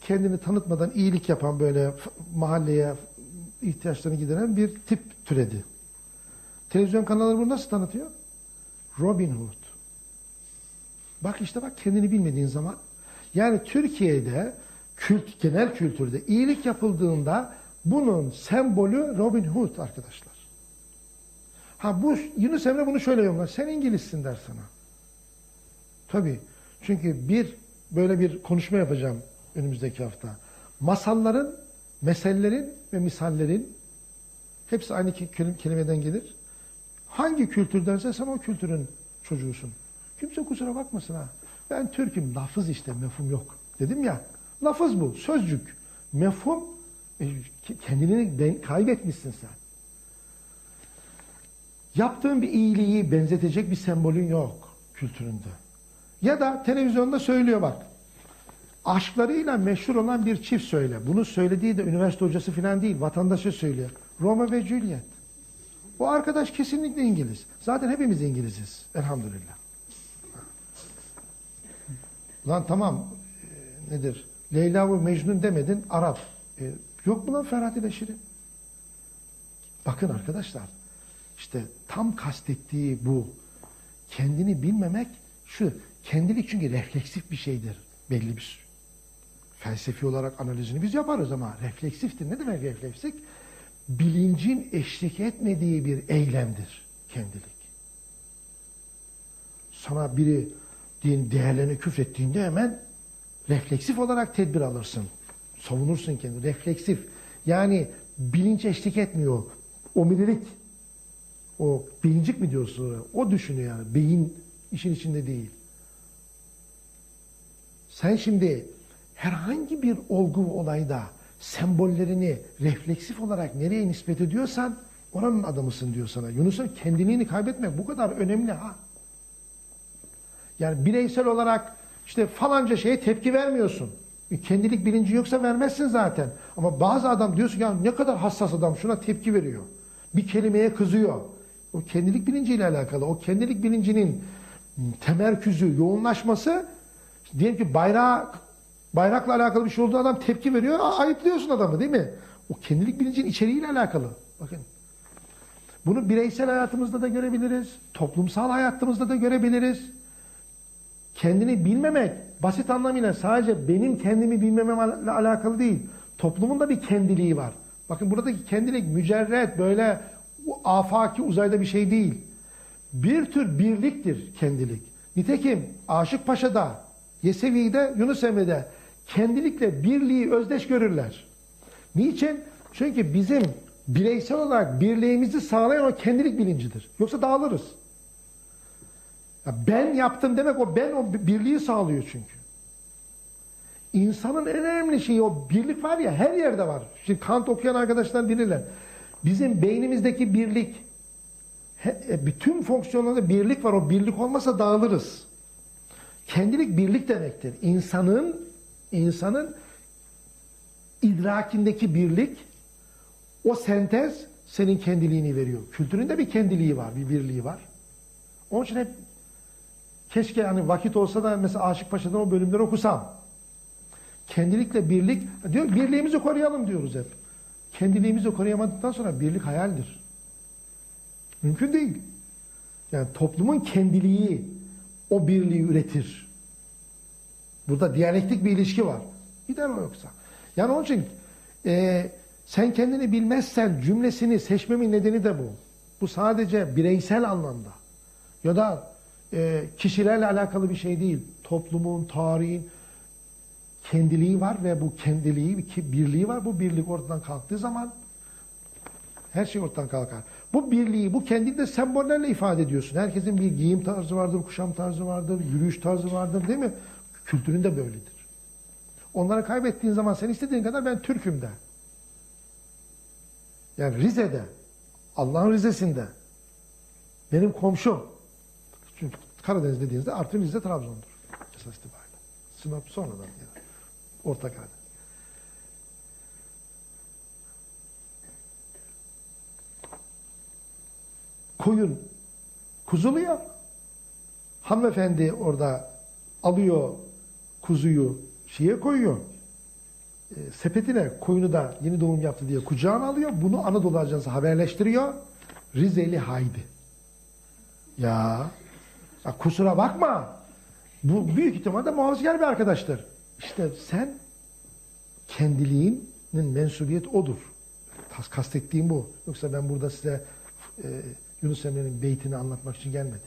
kendini tanıtmadan iyilik yapan böyle mahalleye ihtiyaçlarını gideren bir tip türedi. Televizyon kanalları bunu nasıl tanıtıyor? Robin Hood. Bak işte bak kendini bilmediğin zaman yani Türkiye'de kült, genel kültürde iyilik yapıldığında bunun sembolü Robin Hood arkadaşlar. Ha bu Yunus Emre bunu şöyle yorumlar. Sen İngilizsin der sana. Tabii. Çünkü bir böyle bir konuşma yapacağım önümüzdeki hafta. Masalların, mesellerin ve misallerin hepsi aynı kelimeden gelir. Hangi kültürdense sen o kültürün çocuğusun. Kimse kusura bakmasın ha. Ben Türk'üm. Lafız işte, mefhum yok. Dedim ya. Lafız bu, sözcük. Mefhum, e, ke- kendini kaybetmişsin sen. Yaptığın bir iyiliği benzetecek bir sembolün yok kültüründe. Ya da televizyonda söylüyor bak. Aşklarıyla meşhur olan bir çift söyle. Bunu söylediği de üniversite hocası falan değil, vatandaşı söylüyor. Roma ve Juliet. O arkadaş kesinlikle İngiliz. Zaten hepimiz İngiliziz. Elhamdülillah. Lan tamam e, nedir? Leyla ve Mecnun demedin Arap. E, yok mu lan Ferhat ile Şirin? Bakın arkadaşlar işte tam kastettiği bu. Kendini bilmemek şu. Kendilik çünkü refleksif bir şeydir. Belli bir felsefi olarak analizini biz yaparız ama refleksiftir. Ne demek refleksif? Bilincin eşlik etmediği bir eylemdir kendilik. Sana biri din değerlerini küfrettiğinde hemen refleksif olarak tedbir alırsın. Savunursun kendini. Refleksif. Yani bilinç eşlik etmiyor. Omurilik. O bilincik mi diyorsun? oraya? O düşünüyor yani. Beyin işin içinde değil. Sen şimdi herhangi bir olgu olayda sembollerini refleksif olarak nereye nispet ediyorsan oranın adamısın diyor sana. Yunus'un kendiliğini kaybetmek bu kadar önemli ha. Yani bireysel olarak işte falanca şeye tepki vermiyorsun. E, Kendilik bilinci yoksa vermezsin zaten. Ama bazı adam diyorsun ya ne kadar hassas adam şuna tepki veriyor. Bir kelimeye kızıyor. O kendilik bilinciyle alakalı. O kendilik bilincinin temerküzü, yoğunlaşması diyelim ki bayrak bayrakla alakalı bir şey olduğu adam tepki veriyor. Ayıplıyorsun adamı değil mi? O kendilik bilincin içeriğiyle alakalı. Bakın. Bunu bireysel hayatımızda da görebiliriz. Toplumsal hayatımızda da görebiliriz. Kendini bilmemek basit anlamıyla sadece benim kendimi bilmememle alakalı değil. Toplumun da bir kendiliği var. Bakın buradaki kendilik mücerret böyle afaki uzayda bir şey değil. Bir tür birliktir kendilik. Nitekim Aşık Paşa'da, Yesevi'de, Yunus Emre'de kendilikle birliği özdeş görürler. Niçin? Çünkü bizim bireysel olarak birliğimizi sağlayan o kendilik bilincidir. Yoksa dağılırız. Ya ben yaptım demek o ben o birliği sağlıyor çünkü. İnsanın en önemli şeyi o birlik var ya her yerde var. Şimdi Kant okuyan arkadaşlar bilirler. Bizim beynimizdeki birlik e, bütün fonksiyonlarda birlik var. O birlik olmasa dağılırız. Kendilik birlik demektir. İnsanın insanın idrakindeki birlik o sentez senin kendiliğini veriyor. Kültüründe bir kendiliği var, bir birliği var. Onun için hep keşke hani vakit olsa da mesela Aşık Paşa'dan o bölümleri okusam. Kendilikle birlik, diyor birliğimizi koruyalım diyoruz hep. Kendiliğimizi koruyamadıktan sonra birlik hayaldir. Mümkün değil. Yani toplumun kendiliği o birliği üretir. Burada diyalektik bir ilişki var. Gider o yoksa. Yani onun için e, sen kendini bilmezsen cümlesini seçmemin nedeni de bu. Bu sadece bireysel anlamda ya da e, kişilerle alakalı bir şey değil. toplumun, tarihin kendiliği var ve bu kendiliği, ki birliği var. Bu birlik ortadan kalktığı zaman her şey ortadan kalkar. Bu birliği, bu kendini de sembollerle ifade ediyorsun. Herkesin bir giyim tarzı vardır, kuşam tarzı vardır, yürüyüş tarzı vardır değil mi? Kültürün de böyledir. Onları kaybettiğin zaman sen istediğin kadar ben Türk'üm de. Yani Rize'de, Allah'ın Rize'sinde, benim komşum. Çünkü Karadeniz dediğinizde Artvin, Rize, Trabzon'dur. Esas itibariyle. Sinop sonradan yani. Orta Karadeniz. Koyun kuzuluyor. Hanımefendi orada alıyor kuzuyu şeye koyuyor. E, sepetine koyunu da yeni doğum yaptı diye kucağına alıyor. Bunu Anadolu Ajansı haberleştiriyor. Rizeli Haydi. Ya, ya kusura bakma. Bu büyük ihtimalle muhafazakar bir arkadaştır. İşte sen kendiliğinin mensubiyet odur. Kastettiğim bu. Yoksa ben burada size e, Yunus Emre'nin beytini anlatmak için gelmedim.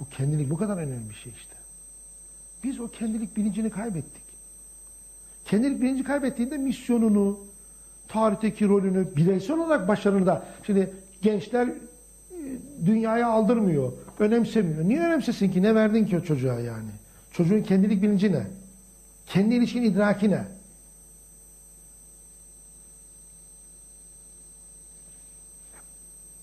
Bu kendilik bu kadar önemli bir şey işte. Biz o kendilik bilincini kaybettik. Kendilik bilinci kaybettiğinde misyonunu, tarihteki rolünü, bireysel olarak başarını da şimdi gençler e, dünyaya aldırmıyor, önemsemiyor. Niye önemsesin ki? Ne verdin ki o çocuğa yani? Çocuğun kendilik bilinci ne? Kendi ilişkin idraki ne?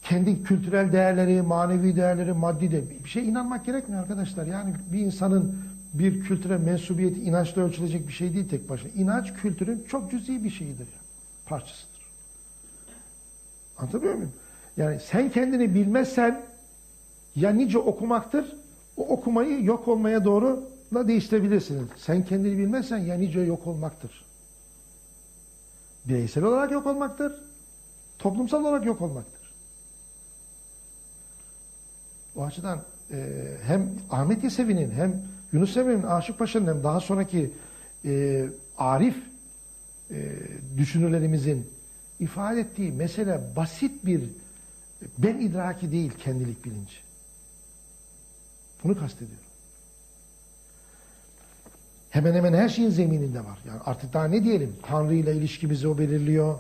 kendi kültürel değerleri, manevi değerleri, maddi de bir şey inanmak gerekmiyor arkadaşlar. Yani bir insanın bir kültüre mensubiyeti inançla ölçülecek bir şey değil tek başına. İnanç kültürün çok cüz'i bir şeyidir. Parçasıdır. Anlatabiliyor muyum? Yani sen kendini bilmezsen ya nice okumaktır, o okumayı yok olmaya doğru da değiştirebilirsiniz. Sen kendini bilmezsen ya nice yok olmaktır. Bireysel olarak yok olmaktır, toplumsal olarak yok olmaktır. O açıdan e, hem Ahmet Yesevi'nin hem Yunus Emre'nin, Aşık Paşa'nın hem daha sonraki e, Arif e, düşünürlerimizin ifade ettiği mesele basit bir ben idraki değil kendilik bilinci. Bunu kastediyorum. Hemen hemen her şeyin zemininde var. Yani artık daha ne diyelim? Tanrı ile ilişkimizi o belirliyor.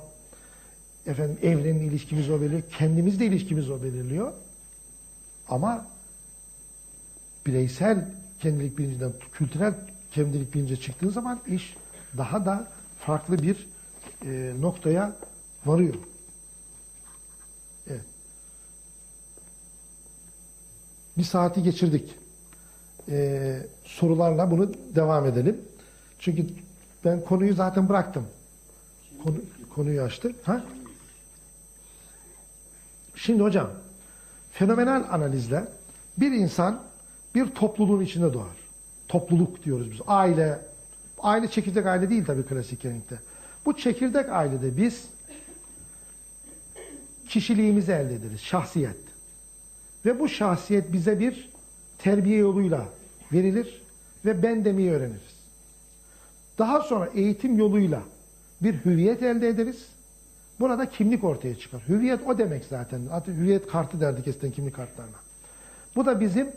Efendim evrenin ilişkimizi o belirliyor. Kendimizle ilişkimizi o belirliyor. Ama bireysel kendilik bilincinden kültürel kendilik bilince çıktığı zaman iş daha da farklı bir e, noktaya varıyor. Evet. Bir saati geçirdik. E, sorularla bunu devam edelim. Çünkü ben konuyu zaten bıraktım. Konu, konuyu açtık. Ha? Şimdi hocam fenomenal analizle bir insan bir topluluğun içinde doğar. Topluluk diyoruz biz. Aile, aile çekirdek aile değil tabii klasik renkte. Bu çekirdek ailede biz kişiliğimizi elde ederiz, şahsiyet. Ve bu şahsiyet bize bir terbiye yoluyla verilir ve ben demeyi öğreniriz. Daha sonra eğitim yoluyla bir hüviyet elde ederiz. Burada kimlik ortaya çıkar. Hüviyet o demek zaten. Hatta hüviyet kartı derdik eskiden kimlik kartlarına. Bu da bizim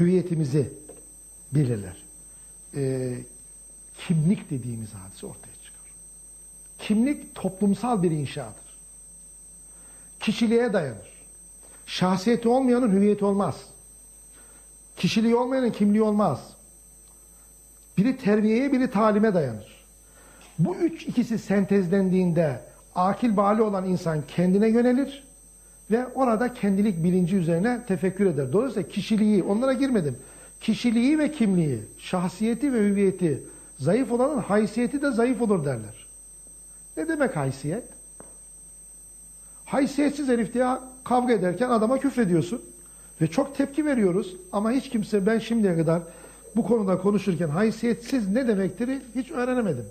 hüviyetimizi belirler. Ee, kimlik dediğimiz hadise ortaya çıkar. Kimlik toplumsal bir inşadır. Kişiliğe dayanır. Şahsiyeti olmayanın hüviyeti olmaz. Kişiliği olmayanın kimliği olmaz. Biri terbiyeye, biri talime dayanır. Bu üç ikisi sentezlendiğinde akil bali olan insan kendine yönelir ve orada kendilik bilinci üzerine tefekkür eder. Dolayısıyla kişiliği, onlara girmedim. Kişiliği ve kimliği, şahsiyeti ve hüviyeti zayıf olanın haysiyeti de zayıf olur derler. Ne demek haysiyet? Haysiyetsiz herif diye kavga ederken adama küfrediyorsun. Ve çok tepki veriyoruz ama hiç kimse ben şimdiye kadar bu konuda konuşurken haysiyetsiz ne demektir hiç öğrenemedim.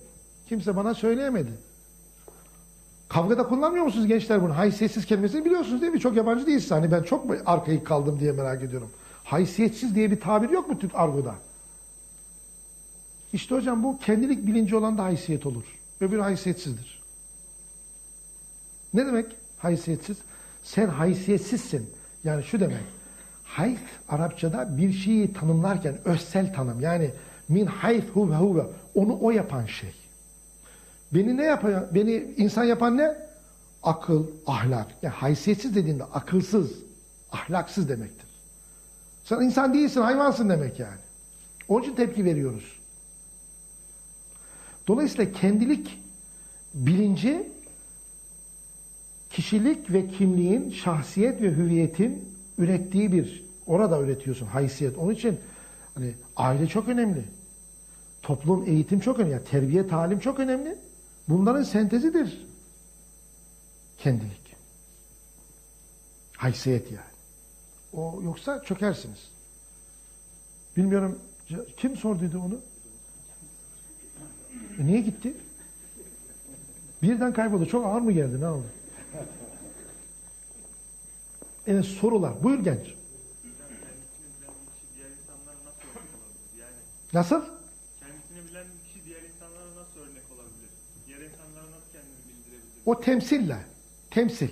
Kimse bana söyleyemedi. Kavgada kullanmıyor musunuz gençler bunu? Haysiyetsiz kelimesini biliyorsunuz değil mi? Çok yabancı değilsiniz. Hani ben çok mu arkayı kaldım diye merak ediyorum. Haysiyetsiz diye bir tabir yok mu Türk argoda? İşte hocam bu kendilik bilinci olan da haysiyet olur. Öbürü haysiyetsizdir. Ne demek haysiyetsiz? Sen haysiyetsizsin. Yani şu demek. Hayth Arapçada bir şeyi tanımlarken özsel tanım yani min hayth huve huve onu o yapan şey. Beni ne yapıyor? Beni insan yapan ne? Akıl, ahlak. Yani haysiyetsiz dediğinde akılsız, ahlaksız demektir. Sen insan değilsin, hayvansın demek yani. Onun için tepki veriyoruz. Dolayısıyla kendilik bilinci kişilik ve kimliğin, şahsiyet ve hüviyetin ürettiği bir orada üretiyorsun haysiyet. Onun için hani aile çok önemli. Toplum, eğitim çok önemli. Yani terbiye, talim çok önemli. Bunların sentezidir kendilik. Haysiyet yani. O yoksa çökersiniz. Bilmiyorum kim sorduydu onu? E niye gitti? Birden kayboldu. Çok ağır mı geldi? Ne oldu? Evet sorular. Buyur genç. diğer insanlara nasıl örnek olabilir? Yani Nasıl? kendisini bilen bir kişi diğer insanlara nasıl örnek olabilir? Diğer insanlara nasıl kendini bildirebilir? O temsille. Temsil.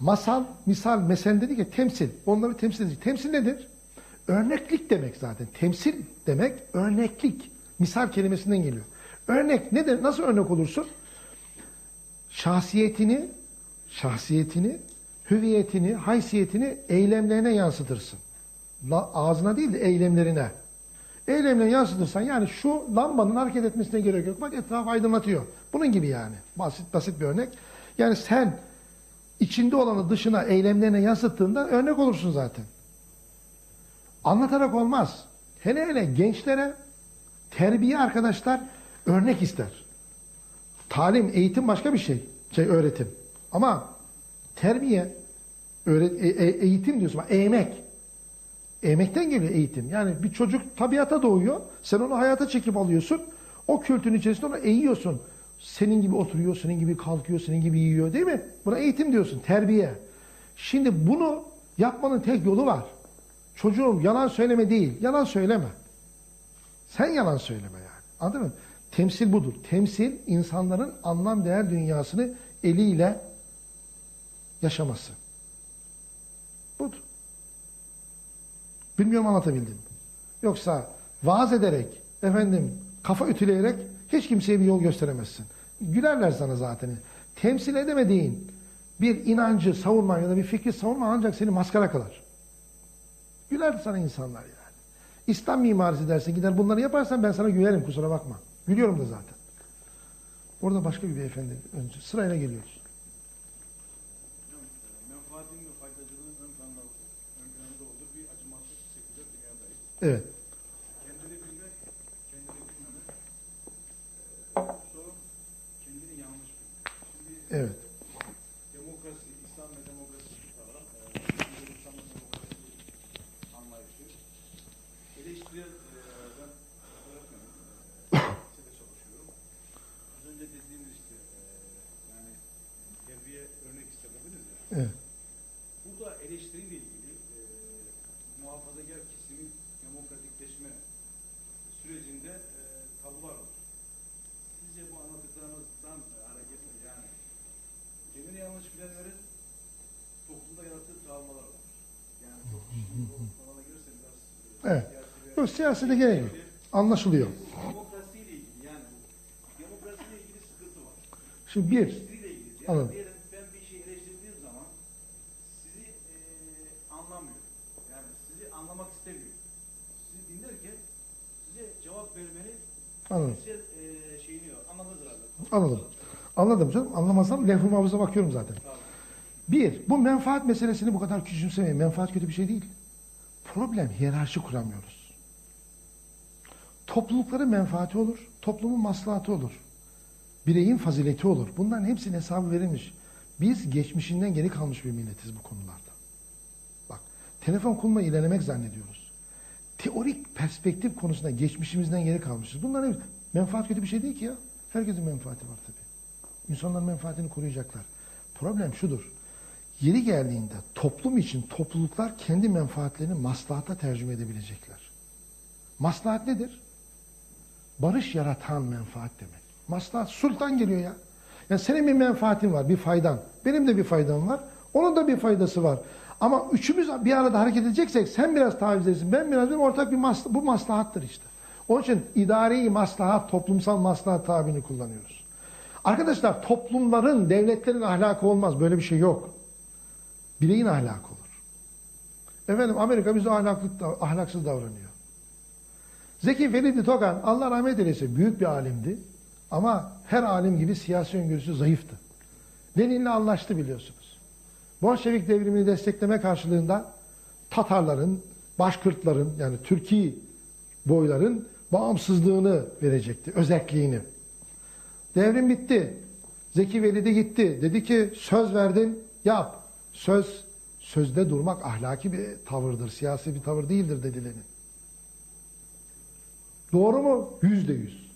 Masal, misal, mesel dedik ya temsil. Onları temsil edecek. Temsil nedir? Örneklik demek zaten. Temsil demek örneklik. Misal kelimesinden geliyor. Örnek nedir? Nasıl örnek olursun? Şahsiyetini, şahsiyetini, hüviyetini, haysiyetini eylemlerine yansıtırsın. La, ağzına değil de eylemlerine. Eylemlerine yansıtırsan yani şu lambanın hareket etmesine gerek yok. Bak etrafı aydınlatıyor. Bunun gibi yani. Basit basit bir örnek. Yani sen içinde olanı dışına eylemlerine yansıttığında örnek olursun zaten. Anlatarak olmaz. Hele hele gençlere terbiye arkadaşlar örnek ister. Talim, eğitim başka bir şey. Şey öğretim. Ama terbiye öğret, e- e- eğitim diyorsun. Eğmek. Eğmekten geliyor eğitim. Yani bir çocuk tabiata doğuyor. Sen onu hayata çekip alıyorsun. O kültürün içerisinde onu eğiyorsun. Senin gibi oturuyor, senin gibi kalkıyor, senin gibi yiyor değil mi? Buna eğitim diyorsun, terbiye. Şimdi bunu yapmanın tek yolu var. Çocuğum yalan söyleme değil, yalan söyleme. Sen yalan söyleme yani. Anladın mı? Temsil budur. Temsil insanların anlam değer dünyasını eliyle yaşaması. Budur. Bilmiyorum anlatabildim. Yoksa vaaz ederek, efendim kafa ütüleyerek hiç kimseye bir yol gösteremezsin. Gülerler sana zaten. Temsil edemediğin bir inancı savunman ya da bir fikri savunman ancak seni maskara kılar. Güler sana insanlar yani. İslam mimarisi dersin gider bunları yaparsan ben sana gülerim kusura bakma. Gülüyorum da zaten. Orada başka bir beyefendi önce sırayla geliyoruz. Hocam, e, menfaatin ve faydacılığın ön planda, ön planda olduğu bir acımasız seküler dünyadayız. Evet. Kendini bilmek, kendini bilmemek, e, sorun kendini yanlış bilmek. Şimdi Evet. demokrasi, İslam ve demokrasi bir kavram. E, şimdi İslam ve demokrasi anlayışı. Eleştirel, e, ben öğretmenim, e, lisede çalışıyorum. Az önce dediğiniz işte, e, yani terbiye örnek istemebiliriz ya. Evet. Burada eleştiriyle ilgili e, muhafazakar kesimin demokratikleşme sürecinde e, tabular var. Sizce bu anlattıklarınızdan e, hareketle yani kendini yanlış bilenlerin toplumda yarattığı travmalar var. Yani çok şimdi bu konulara girerse biraz e, Evet. Yok siyasete gerek yok. Anlaşılıyor. Şimdi bir, Anladım. anladım. Anladım. Anladım canım. Anlamazsam muhafıza bakıyorum zaten. Bir, bu menfaat meselesini bu kadar küçümsemeyin. Menfaat kötü bir şey değil. Problem hiyerarşi kuramıyoruz. Toplulukların menfaati olur, toplumun maslahatı olur. Bireyin fazileti olur. Bunların hepsinin hesabı verilmiş. Biz geçmişinden geri kalmış bir milletiz bu konularda. Bak, telefon kullanma ilerlemek zannediyoruz. Teorik perspektif konusunda geçmişimizden geri kalmışız. Bunların hep- menfaat kötü bir şey değil ki ya. Herkesin menfaati var tabii. İnsanların menfaatini koruyacaklar. Problem şudur. Yeri geldiğinde toplum için topluluklar kendi menfaatlerini maslahata tercüme edebilecekler. Maslahat nedir? Barış yaratan menfaat demek. Maslahat sultan geliyor ya. Yani senin bir menfaatin var, bir faydan. Benim de bir faydam var. Onun da bir faydası var. Ama üçümüz bir arada hareket edeceksek sen biraz taviz edilsin, ben biraz bir ortak bir masla, bu maslahattır işte. Onun için idari maslahat, toplumsal maslahat tabirini kullanıyoruz. Arkadaşlar toplumların, devletlerin ahlakı olmaz. Böyle bir şey yok. Bireyin ahlakı olur. Efendim Amerika bize ahlaklı, ahlaksız davranıyor. Zeki Feridi Tokan, Allah rahmet eylesin büyük bir alimdi. Ama her alim gibi siyasi öngörüsü zayıftı. Lenin'le anlaştı biliyorsunuz. Bolşevik devrimini destekleme karşılığında Tatarların, Başkırtların yani Türkiye boyların bağımsızlığını verecekti, özelliğini. Devrim bitti. Zeki Velidi gitti. Dedi ki söz verdin, yap. Söz, sözde durmak ahlaki bir tavırdır, siyasi bir tavır değildir dedi Lenin. Doğru mu? Yüzde yüz.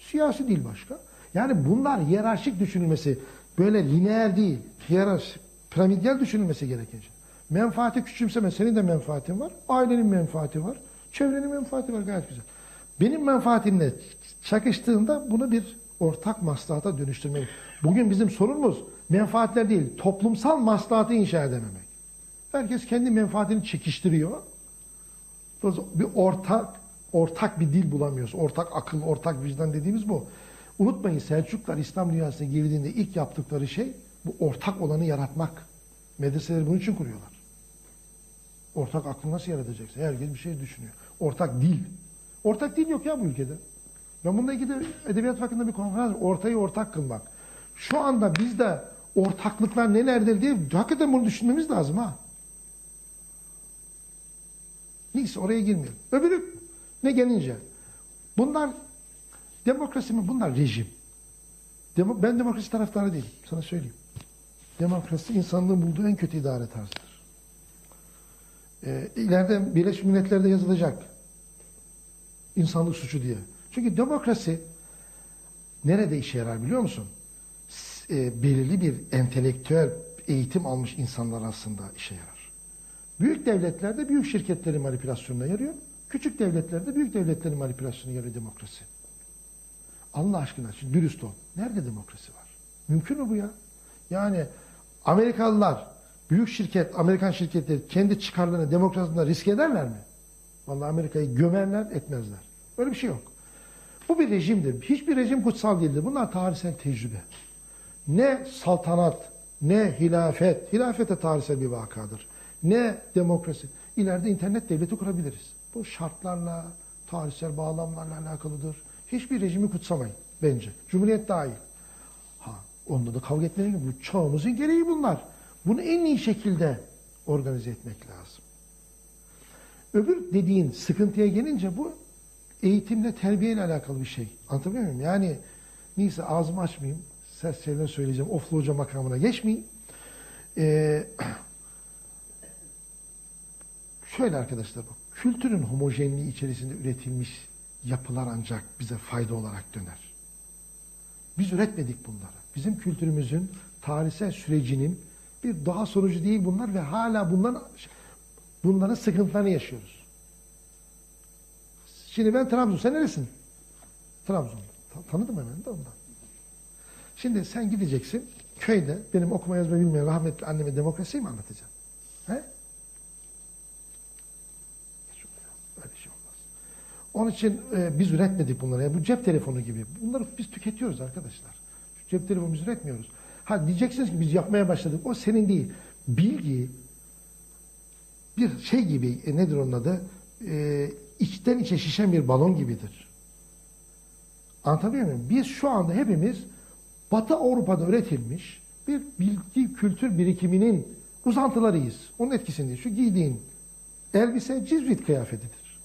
Siyasi değil başka. Yani bunlar hiyerarşik düşünülmesi, böyle lineer değil, hiyerarşik, piramidyal düşünülmesi gereken şey. Menfaati küçümseme, senin de menfaatin var, ailenin menfaati var, çevrenin menfaati var gayet güzel. Benim menfaatimle çakıştığında bunu bir ortak maslahata dönüştürmeyi. Bugün bizim sorunumuz menfaatler değil, toplumsal maslahatı inşa edememek. Herkes kendi menfaatini çekiştiriyor. Bir ortak ortak bir dil bulamıyoruz. Ortak akıl, ortak vicdan dediğimiz bu. Unutmayın Selçuklar İslam dünyasına girdiğinde ilk yaptıkları şey bu ortak olanı yaratmak. Medreseleri bunun için kuruyorlar. Ortak aklı nasıl yaratacaksın? Herkes bir şey düşünüyor. Ortak dil. Ortak dil yok ya bu ülkede. Ben bununla ilgili edebiyat hakkında bir konferans ortayı ortak kılmak. Şu anda bizde ortaklıklar nelerdir diye hakikaten bunu düşünmemiz lazım ha. Neyse oraya girmeyelim. Öbürü ne gelince? Bunlar demokrasi mi? Bunlar rejim. Demo, ben demokrasi taraftarı değilim. Sana söyleyeyim. Demokrasi insanlığın bulduğu en kötü idare tarzıdır. Ee, ileride Birleşmiş Milletler'de yazılacak. İnsanlık suçu diye. Çünkü demokrasi nerede işe yarar biliyor musun? E, belirli bir entelektüel eğitim almış insanlar aslında işe yarar. Büyük devletlerde büyük şirketlerin manipülasyonuna yarıyor. Küçük devletlerde büyük devletlerin manipülasyonu yarıyor demokrasi. Allah aşkına şimdi dürüst ol. Nerede demokrasi var? Mümkün mü bu ya? Yani Amerikalılar, büyük şirket, Amerikan şirketleri kendi çıkarlarını demokrasiden risk ederler mi? Vallahi Amerika'yı gömerler, etmezler. Öyle bir şey yok. Bu bir rejimdir. Hiçbir rejim kutsal değildir. Bunlar tarihsel tecrübe. Ne saltanat, ne hilafet, hilafet de tarihsel bir vakadır. Ne demokrasi. İleride internet devleti kurabiliriz. Bu şartlarla, tarihsel bağlamlarla alakalıdır. Hiçbir rejimi kutsamayın bence. Cumhuriyet dahil. Ha, onda da kavga etmeyin. Bu çağımızın gereği bunlar. Bunu en iyi şekilde organize etmek lazım. Öbür dediğin sıkıntıya gelince bu eğitimle, terbiyeyle alakalı bir şey. Anlatabiliyor muyum? Yani neyse ağzımı açmayayım. Ses şeyler söyleyeceğim. Oflu hoca makamına geçmeyeyim. Ee, şöyle arkadaşlar bak. Kültürün homojenliği içerisinde üretilmiş yapılar ancak bize fayda olarak döner. Biz üretmedik bunları. Bizim kültürümüzün tarihsel sürecinin bir doğa sonucu değil bunlar ve hala bunların bunların sıkıntılarını yaşıyoruz. Şimdi ben Trabzon, sen neresin? Trabzon. Ta- tanıdım hemen de ondan. Şimdi sen gideceksin köyde benim okuma yazma bilmeyen rahmetli anneme demokrasiyi mi anlatacaksın? He? Öyle şey olmaz. Onun için e, biz üretmedik bunları. Yani bu cep telefonu gibi. Bunları biz tüketiyoruz arkadaşlar. Şu cep telefonu biz üretmiyoruz. Ha diyeceksiniz ki biz yapmaya başladık. O senin değil. Bilgi bir şey gibi e, nedir onun adı? E, içten içe şişen bir balon gibidir. Anlatabiliyor muyum? Biz şu anda hepimiz Batı Avrupa'da üretilmiş bir bilgi kültür birikiminin uzantılarıyız. Onun etkisindeyiz. Şu giydiğin elbise cizvit kıyafetidir.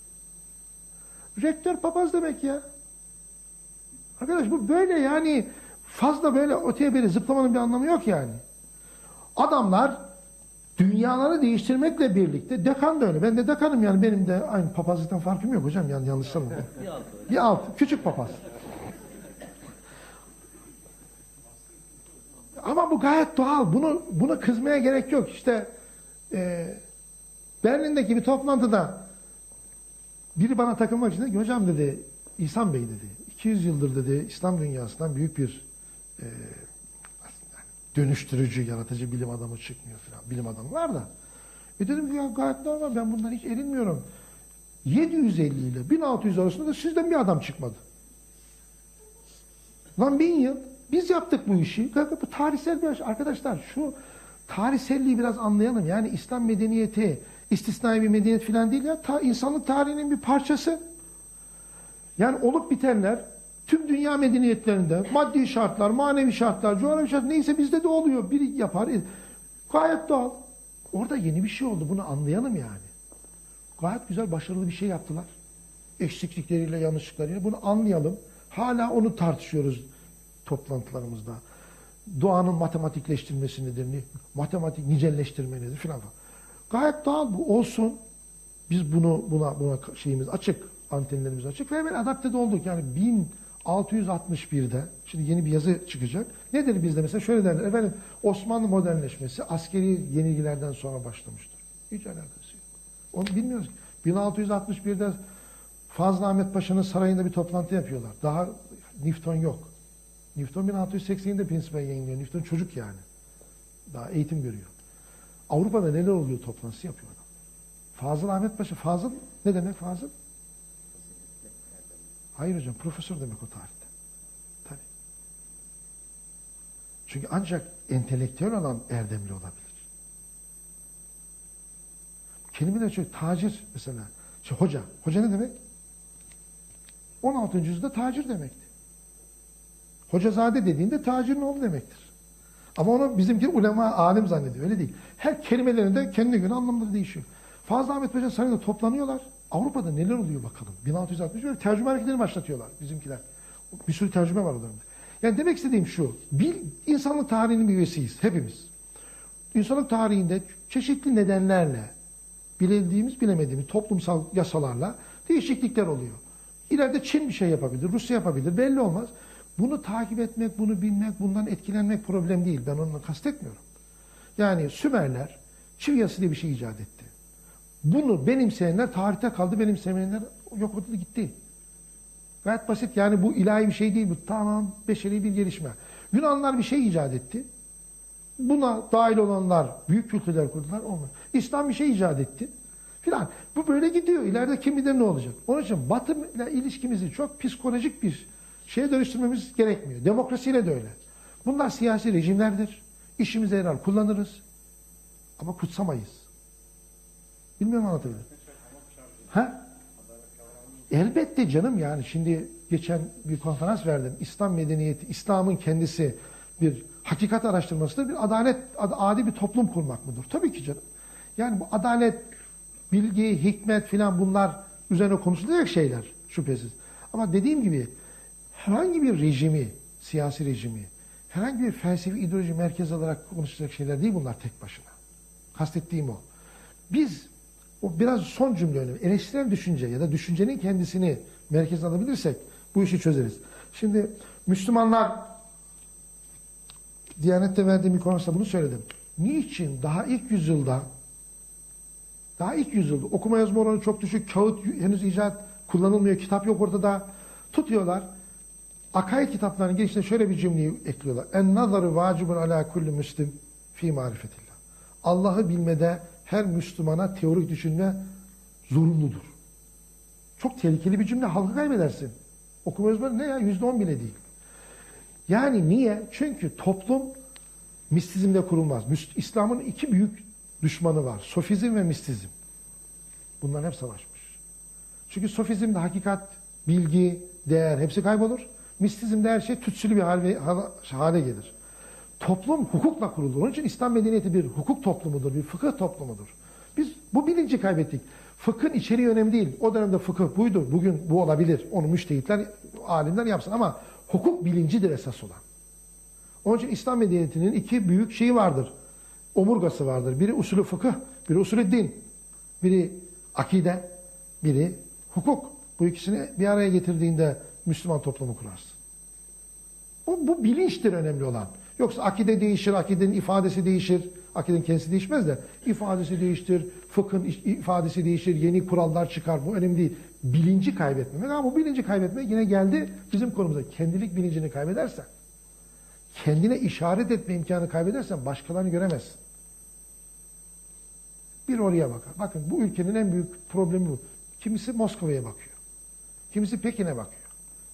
Rektör papaz demek ya. Arkadaş bu böyle yani fazla böyle öteye beri zıplamanın bir anlamı yok yani. Adamlar dünyaları değiştirmekle birlikte dekan da öyle. Ben de dekanım yani benim de aynı papazlıktan farkım yok hocam yani yanlış anlamayın. Bir alt, küçük papaz. Ama bu gayet doğal. Bunu buna kızmaya gerek yok. İşte e, Berlin'deki bir toplantıda biri bana takılmak için dedi hocam dedi İhsan Bey dedi 200 yıldır dedi İslam dünyasından büyük bir e, dönüştürücü, yaratıcı bilim adamı çıkmıyor falan. Bilim adamı var da. E dedim ki ya gayet normal ben bundan hiç erinmiyorum. 750 ile 1600 arasında da sizden bir adam çıkmadı. Lan bin yıl biz yaptık bu işi. Bu tarihsel bir şey. Arkadaşlar şu tarihselliği biraz anlayalım. Yani İslam medeniyeti istisnai bir medeniyet falan değil ya. Ta, insanlık tarihinin bir parçası. Yani olup bitenler tüm dünya medeniyetlerinde maddi şartlar, manevi şartlar, coğrafi şartlar neyse bizde de oluyor. Biri yapar. Gayet doğal. Orada yeni bir şey oldu. Bunu anlayalım yani. Gayet güzel, başarılı bir şey yaptılar. Eksiklikleriyle, yanlışlıklarıyla. Bunu anlayalım. Hala onu tartışıyoruz toplantılarımızda. Doğanın matematikleştirmesi nedir? ne- Matematik nicelleştirme nedir filan falan. Gayet doğal bu olsun. Biz bunu buna buna şeyimiz açık, antenlerimiz açık ve hemen adapte olduk. Yani 1661'de şimdi yeni bir yazı çıkacak. Nedir bizde mesela şöyle derler. Efendim Osmanlı modernleşmesi askeri yenilgilerden sonra başlamıştır. Hiç alakası yok. Onu bilmiyoruz. 1661'de Fazıl Ahmet Paşa'nın sarayında bir toplantı yapıyorlar. Daha Newton yok. Newton 1680'de Prensip'e yayınlıyor. Newton çocuk yani. Daha eğitim görüyor. Avrupa'da neler oluyor toplantısı yapıyor adam. Fazıl Ahmet Paşa. Fazıl ne demek Fazıl? Hayır hocam profesör demek o tarihte. Tabii. Çünkü ancak entelektüel olan erdemli olabilir. Kelimeler çok tacir mesela. İşte hoca. Hoca ne demek? 16. yüzyılda tacir demekti. Hocazade dediğinde tacirin oğlu demektir. Ama onu bizimki ulema, alim zannediyor. Öyle değil. Her kelimelerinde kendine göre anlamları değişiyor. Fazıl Ahmet Paşa Sarayı'nda toplanıyorlar. Avrupa'da neler oluyor bakalım. 1660 böyle tercüme hareketlerini başlatıyorlar bizimkiler. Bir sürü tercüme var oralarında. Yani demek istediğim şu. Bir, insanlık tarihinin bir üyesiyiz. Hepimiz. İnsanlık tarihinde çeşitli nedenlerle bildiğimiz bilemediğimiz toplumsal yasalarla değişiklikler oluyor. İleride Çin bir şey yapabilir, Rusya yapabilir belli olmaz. Bunu takip etmek, bunu bilmek, bundan etkilenmek problem değil. Ben onu kastetmiyorum. Yani Sümerler çivi yazısı diye bir şey icat etti. Bunu benimseyenler tarihte kaldı, benimsemeyenler yok oldu gitti. Gayet basit yani bu ilahi bir şey değil bu tamam beşeri bir gelişme. Yunanlar bir şey icat etti. Buna dahil olanlar büyük kültürler kurdular. Olmadı. İslam bir şey icat etti. Filan. Bu böyle gidiyor. İleride kim bilir ne olacak. Onun için Batı ile ilişkimizi çok psikolojik bir şeye dönüştürmemiz gerekmiyor. Demokrasiyle de öyle. Bunlar siyasi rejimlerdir. İşimize yarar kullanırız. Ama kutsamayız. Bilmiyorum anlatabildim. Ha? Elbette canım yani şimdi geçen bir konferans verdim. İslam medeniyeti, İslam'ın kendisi bir hakikat araştırmasıdır. Bir adalet, ad- adi bir toplum kurmak mıdır? Tabii ki canım. Yani bu adalet, bilgi, hikmet filan bunlar üzerine konuşulacak şeyler şüphesiz. Ama dediğim gibi herhangi bir rejimi, siyasi rejimi, herhangi bir felsefi ideoloji merkez alarak konuşacak şeyler değil bunlar tek başına. Kastettiğim o. Biz o biraz son cümle önemli. Eleştirel düşünce ya da düşüncenin kendisini merkeze alabilirsek bu işi çözeriz. Şimdi Müslümanlar Diyanet'te verdiğim bir konuşmada bunu söyledim. Niçin daha ilk yüzyılda daha ilk yüzyılda okuma yazma oranı çok düşük, kağıt henüz icat kullanılmıyor, kitap yok ortada. Tutuyorlar. Akaid kitaplarının girişine şöyle bir cümleyi ekliyorlar. En nazaru vacibun ala kulli müslim fi marifetillah. Allah'ı bilmede her Müslümana teorik düşünme zorunludur. Çok tehlikeli bir cümle. Halkı kaybedersin. Okuma yazma ne ya? Yüzde on bile değil. Yani niye? Çünkü toplum mistizmde kurulmaz. İslam'ın iki büyük düşmanı var. Sofizm ve mistizm. Bunlar hep savaşmış. Çünkü sofizmde hakikat, bilgi, değer hepsi kaybolur. Mistizmde her şey tütsülü bir hale, gelir. Toplum hukukla kurulur. Onun için İslam medeniyeti bir hukuk toplumudur, bir fıkıh toplumudur. Biz bu bilinci kaybettik. Fıkhın içeriği önemli değil. O dönemde fıkıh buydu. Bugün bu olabilir. Onu müştehitler, alimler yapsın ama hukuk bilincidir esas olan. Onun için İslam medeniyetinin iki büyük şeyi vardır. Omurgası vardır. Biri usulü fıkıh, biri usulü din. Biri akide, biri hukuk. Bu ikisini bir araya getirdiğinde Müslüman toplumu kurarsın. Bu, bu bilinçtir önemli olan. Yoksa akide değişir, akidenin ifadesi değişir. Akidenin kendisi değişmez de ifadesi değiştir, fıkhın ifadesi değişir, yeni kurallar çıkar. Bu önemli değil. Bilinci kaybetmemek ama bu bilinci kaybetmek yine geldi bizim konumuza. Kendilik bilincini kaybedersen, kendine işaret etme imkanı kaybedersen başkalarını göremezsin. Bir oraya bakar. Bakın bu ülkenin en büyük problemi bu. Kimisi Moskova'ya bakıyor. Kimisi Pekin'e bakıyor.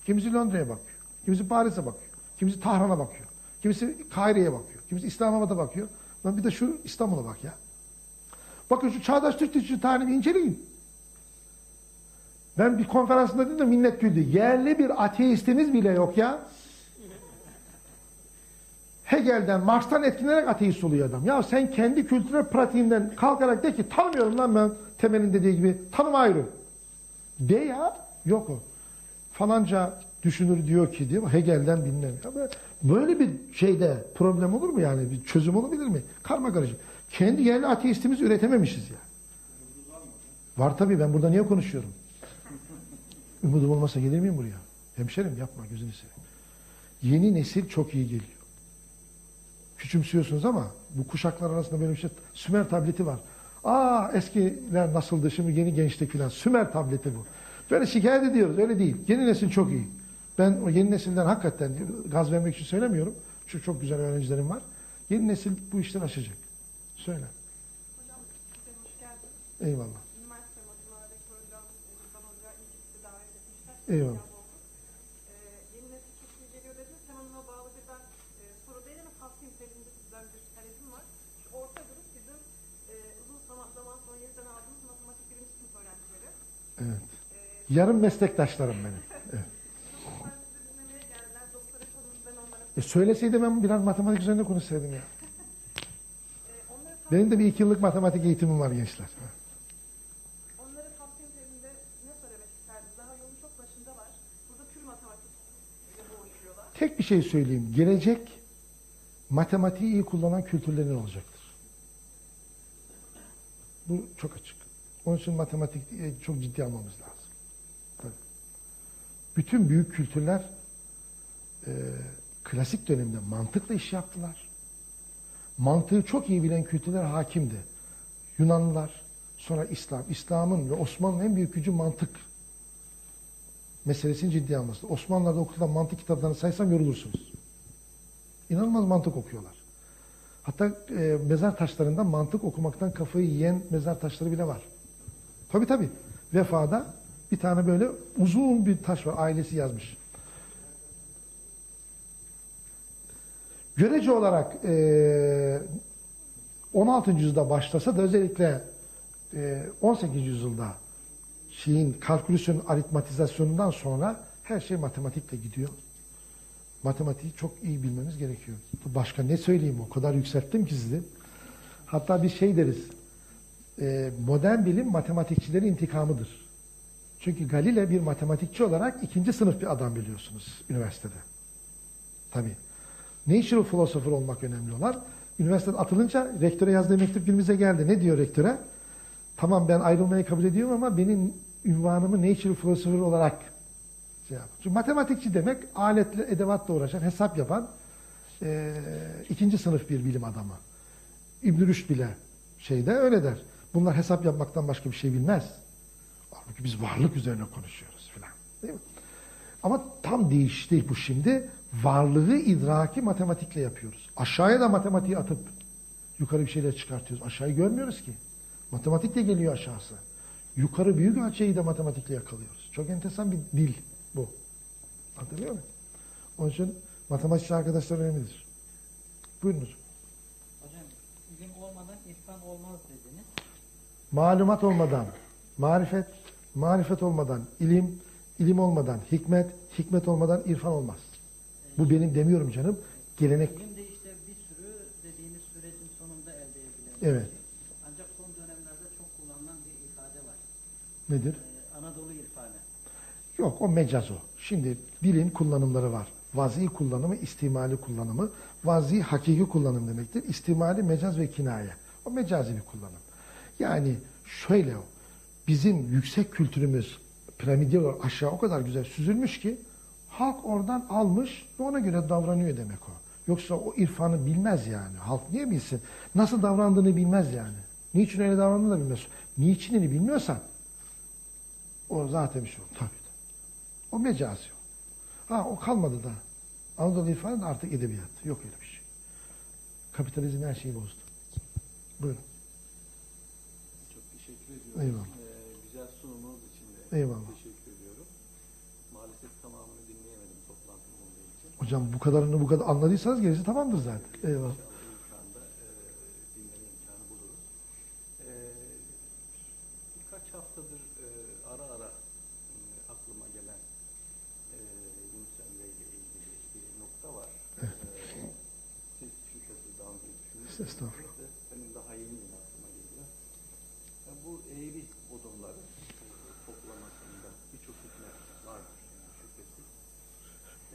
Kimisi Londra'ya bakıyor. Kimisi Paris'e bakıyor. Kimisi Tahran'a bakıyor. Kimisi Kahire'ye bakıyor. Kimisi İslamabad'a bakıyor. Lan bir de şu İstanbul'a bak ya. Bakın şu Çağdaş Türk Dişçi tarihini inceleyin. Ben bir konferansında dedim de millet güldü. Yerli bir ateistimiz bile yok ya. Hegel'den, Marx'tan etkilenerek ateist oluyor adam. Ya sen kendi kültürel pratiğinden kalkarak de ki tanımıyorum lan ben Temel'in dediği gibi. Tanım ayrı. De ya. Yok o. Falanca düşünür diyor ki diyor Hegel'den bilmem. Ya böyle- bir şeyde problem olur mu yani? Bir çözüm olabilir mi? Karma karışık. Kendi yerli ateistimizi üretememişiz ya. Var tabii ben burada niye konuşuyorum? Umudum olmasa gelir miyim buraya? Hemşerim yapma gözünü seveyim. Yeni nesil çok iyi geliyor. Küçümsüyorsunuz ama bu kuşaklar arasında böyle bir şey. Sümer tableti var. Aa eskiler nasıldı şimdi yeni gençlik filan. Sümer tableti bu. Böyle şikayet ediyoruz öyle değil. Yeni nesil çok iyi. Ben o yeni nesilden hakikaten gaz vermek için söylemiyorum. Çünkü çok güzel öğrencilerim var. Yeni nesil bu işten aşacak. Söyle. Hocam size hoş geldiniz. Eyvallah. Üniversite Hocam, Rektör Hocam, Rıdvan Hoca sizi davet etmişler. Eyvallah. E, e, matematik. Evet. E, Yarım meslektaşlarım benim. Evet. onlar sizi dinlemeye geldiler. Doktora konumuz ben onlara E söyleseydi ben biraz matematik üzerine konuşsaydım ya. Benim de bir iki yıllık matematik eğitimim var gençler. Onlara tavsiye niteliğinde ne söylemek isterdiniz? Daha yolun çok başında var. Burada pür matematik ile boğuşuyorlar. Tek bir şey söyleyeyim. Gelecek matematiği iyi kullanan kültürlerin olacaktır. Bu çok açık. Onun için matematik e, çok ciddi almamız lazım. Tabii. Bütün büyük kültürler e, klasik dönemde mantıkla iş yaptılar. Mantığı çok iyi bilen kültürler hakimdi. Yunanlılar, sonra İslam. İslam'ın ve Osmanlı'nın en büyük gücü mantık meselesini ciddiye alması. Osmanlılar'da okutulan mantık kitaplarını saysam yorulursunuz. İnanılmaz mantık okuyorlar. Hatta e, mezar taşlarında mantık okumaktan kafayı yiyen mezar taşları bile var. Tabi tabi. Vefada bir tane böyle uzun bir taş var. Ailesi yazmış. Görece olarak e, 16. yüzyılda başlasa da özellikle e, 18. yüzyılda şeyin kalkülüsün aritmatizasyonundan sonra her şey matematikle gidiyor. Matematiği çok iyi bilmemiz gerekiyor. Başka ne söyleyeyim o kadar yükselttim ki sizi. Hatta bir şey deriz. e, modern bilim matematikçilerin intikamıdır. Çünkü Galile bir matematikçi olarak ikinci sınıf bir adam biliyorsunuz üniversitede. Tabii. Natural philosopher olmak önemli olan. Üniversiteden atılınca rektöre yazdığı mektup günümüze geldi. Ne diyor rektöre? Tamam ben ayrılmayı kabul ediyorum ama benim ünvanımı natural philosopher olarak şey. Çünkü matematikçi demek aletle, edevatla uğraşan, hesap yapan eee, ikinci sınıf bir bilim adamı. İbn Rüşd bile şeyde öyle der. Bunlar hesap yapmaktan başka bir şey bilmez. Halbuki biz varlık üzerine konuşuyoruz filan. Değil mi? Ama tam değişti bu şimdi. Varlığı idraki matematikle yapıyoruz. Aşağıya da matematiği atıp yukarı bir şeyler çıkartıyoruz. Aşağıyı görmüyoruz ki. Matematikle geliyor aşağısı. Yukarı büyük ölçeği de matematikle yakalıyoruz. Çok enteresan bir dil bu. Anlatabiliyor muyum? Onun için matematikçi arkadaşlar önemlidir. Buyurun hocam. Hocam ilim olmadan irfan olmaz dediniz. Malumat olmadan marifet, marifet olmadan ilim, ilim olmadan hikmet, hikmet olmadan irfan olmaz. Bu benim demiyorum canım. Gelenek. İlim de işte bir sürü dediğiniz sürecin sonunda elde edilen Evet. şey. Ancak son dönemlerde çok kullanılan bir ifade var. Nedir? Ee, Anadolu irfanı. Yok o mecaz o. Şimdi dilin kullanımları var. Vazi kullanımı, istimali kullanımı. Vazi hakiki kullanım demektir. İstimali mecaz ve kinaye. O mecazi bir kullanım. Yani şöyle o. Bizim yüksek kültürümüz piramidal aşağı o kadar güzel süzülmüş ki halk oradan almış ve ona göre davranıyor demek o. Yoksa o irfanı bilmez yani. Halk niye bilsin? Nasıl davrandığını bilmez yani. Niçin öyle davrandığını da bilmez. Niçinini bilmiyorsan o zaten bir şey olur. Tabii. O mecazi o. Ha o kalmadı da. Anadolu irfanı da artık edebiyat. Yok öyle bir şey. Kapitalizm her şeyi bozdu. Buyurun. Çok teşekkür ediyorum. Eyvallah. Ee, güzel sunumunuz için de Eyvallah. teşekkür ediyorum. Maalesef tamamını dinleyemedim toplantım olduğu için. Hocam bu kadarını bu kadar anladıysanız gerisi tamamdır zaten. Eyvallah. İnşallah ilk anda e, dinleme imkanı buluruz. E, birkaç haftadır e, ara ara e, aklıma gelen e, Yunus Emre ile ilgili bir nokta var. E, siz şüphesiz daha önce düşünmüşsünüz. Estağfurullah. de Benim daha yeni yeni aklıma geliyor. Yani bu eğri odunları e, toplamasında birçok hikmet vardır yani şüphesiz.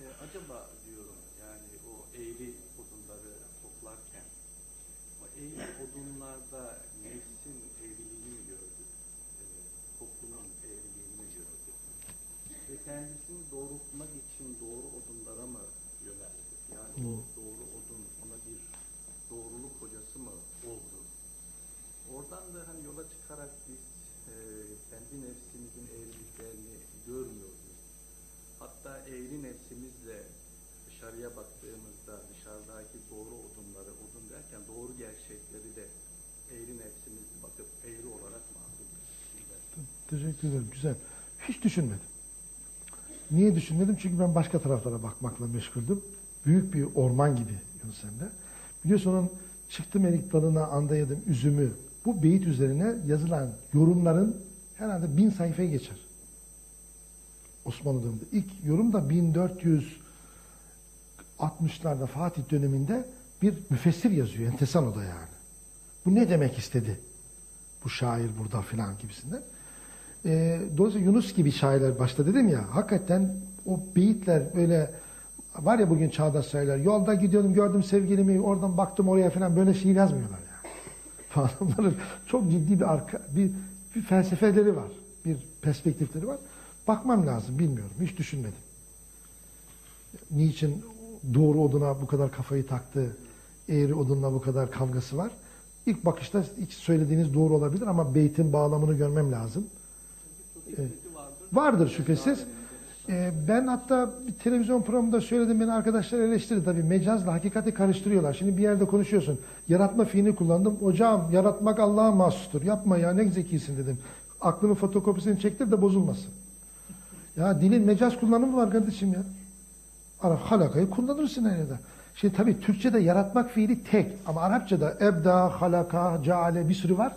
E, acaba diyorum yani o eğri odunları toplarken o eğri odunlarda nefsin eğriliğini mi gördük? E, toplumun eğriliğini mi gördük? Ve kendisini doğrultmak için doğru odunlara mı yöneldi? Yani o doğru odun ona bir doğruluk hocası mı oldu? Oradan da hani yola çıkarak biz e, kendi nefsimizin eğriliklerini görmüyoruz. Hatta eğri nefsimizle dışarıya baktığımızda dışarıdaki doğru odunları, odun derken doğru gerçekleri de eğri nefsimiz bakıp eğri olarak mı algılıyoruz? Teşekkür ederim. Güzel. Hiç düşünmedim. Niye düşünmedim? Çünkü ben başka taraflara bakmakla meşguldüm. Büyük bir orman gibi Yunus Emre. Biliyorsun onun çıktım erik dalına anda üzümü. Bu beyit üzerine yazılan yorumların herhalde bin sayfaya geçer. Osmanlı döneminde. İlk yorum da 1460'larda Fatih döneminde bir müfessir yazıyor. Entesan o da yani. Bu ne demek istedi? Bu şair burada filan gibisinden. Ee, dolayısıyla Yunus gibi şairler başta dedim ya hakikaten o beyitler böyle var ya bugün çağdaş şairler yolda gidiyordum gördüm sevgilimi oradan baktım oraya falan böyle şiir yazmıyorlar yani. Adamların çok ciddi bir arka bir, bir felsefeleri var. Bir perspektifleri var. Bakmam lazım bilmiyorum. Hiç düşünmedim. Niçin doğru oduna bu kadar kafayı taktı, eğri odunla bu kadar kavgası var. İlk bakışta ilk söylediğiniz doğru olabilir ama beytin bağlamını görmem lazım. Vardır şüphesiz. Ee, ben hatta bir televizyon programında söyledim beni arkadaşlar eleştirdi tabii mecazla hakikati karıştırıyorlar. Şimdi bir yerde konuşuyorsun. Yaratma fiilini kullandım. Hocam yaratmak Allah'a mahsustur. Yapma ya ne zekisin dedim. Aklının fotokopisini çektir de bozulmasın. Ya dilin mecaz kullanımı var kardeşim ya. Ara halakayı kullanırsın her yerde. Şimdi tabii Türkçe'de yaratmak fiili tek ama Arapçada ebda, halaka, ceale bir sürü var.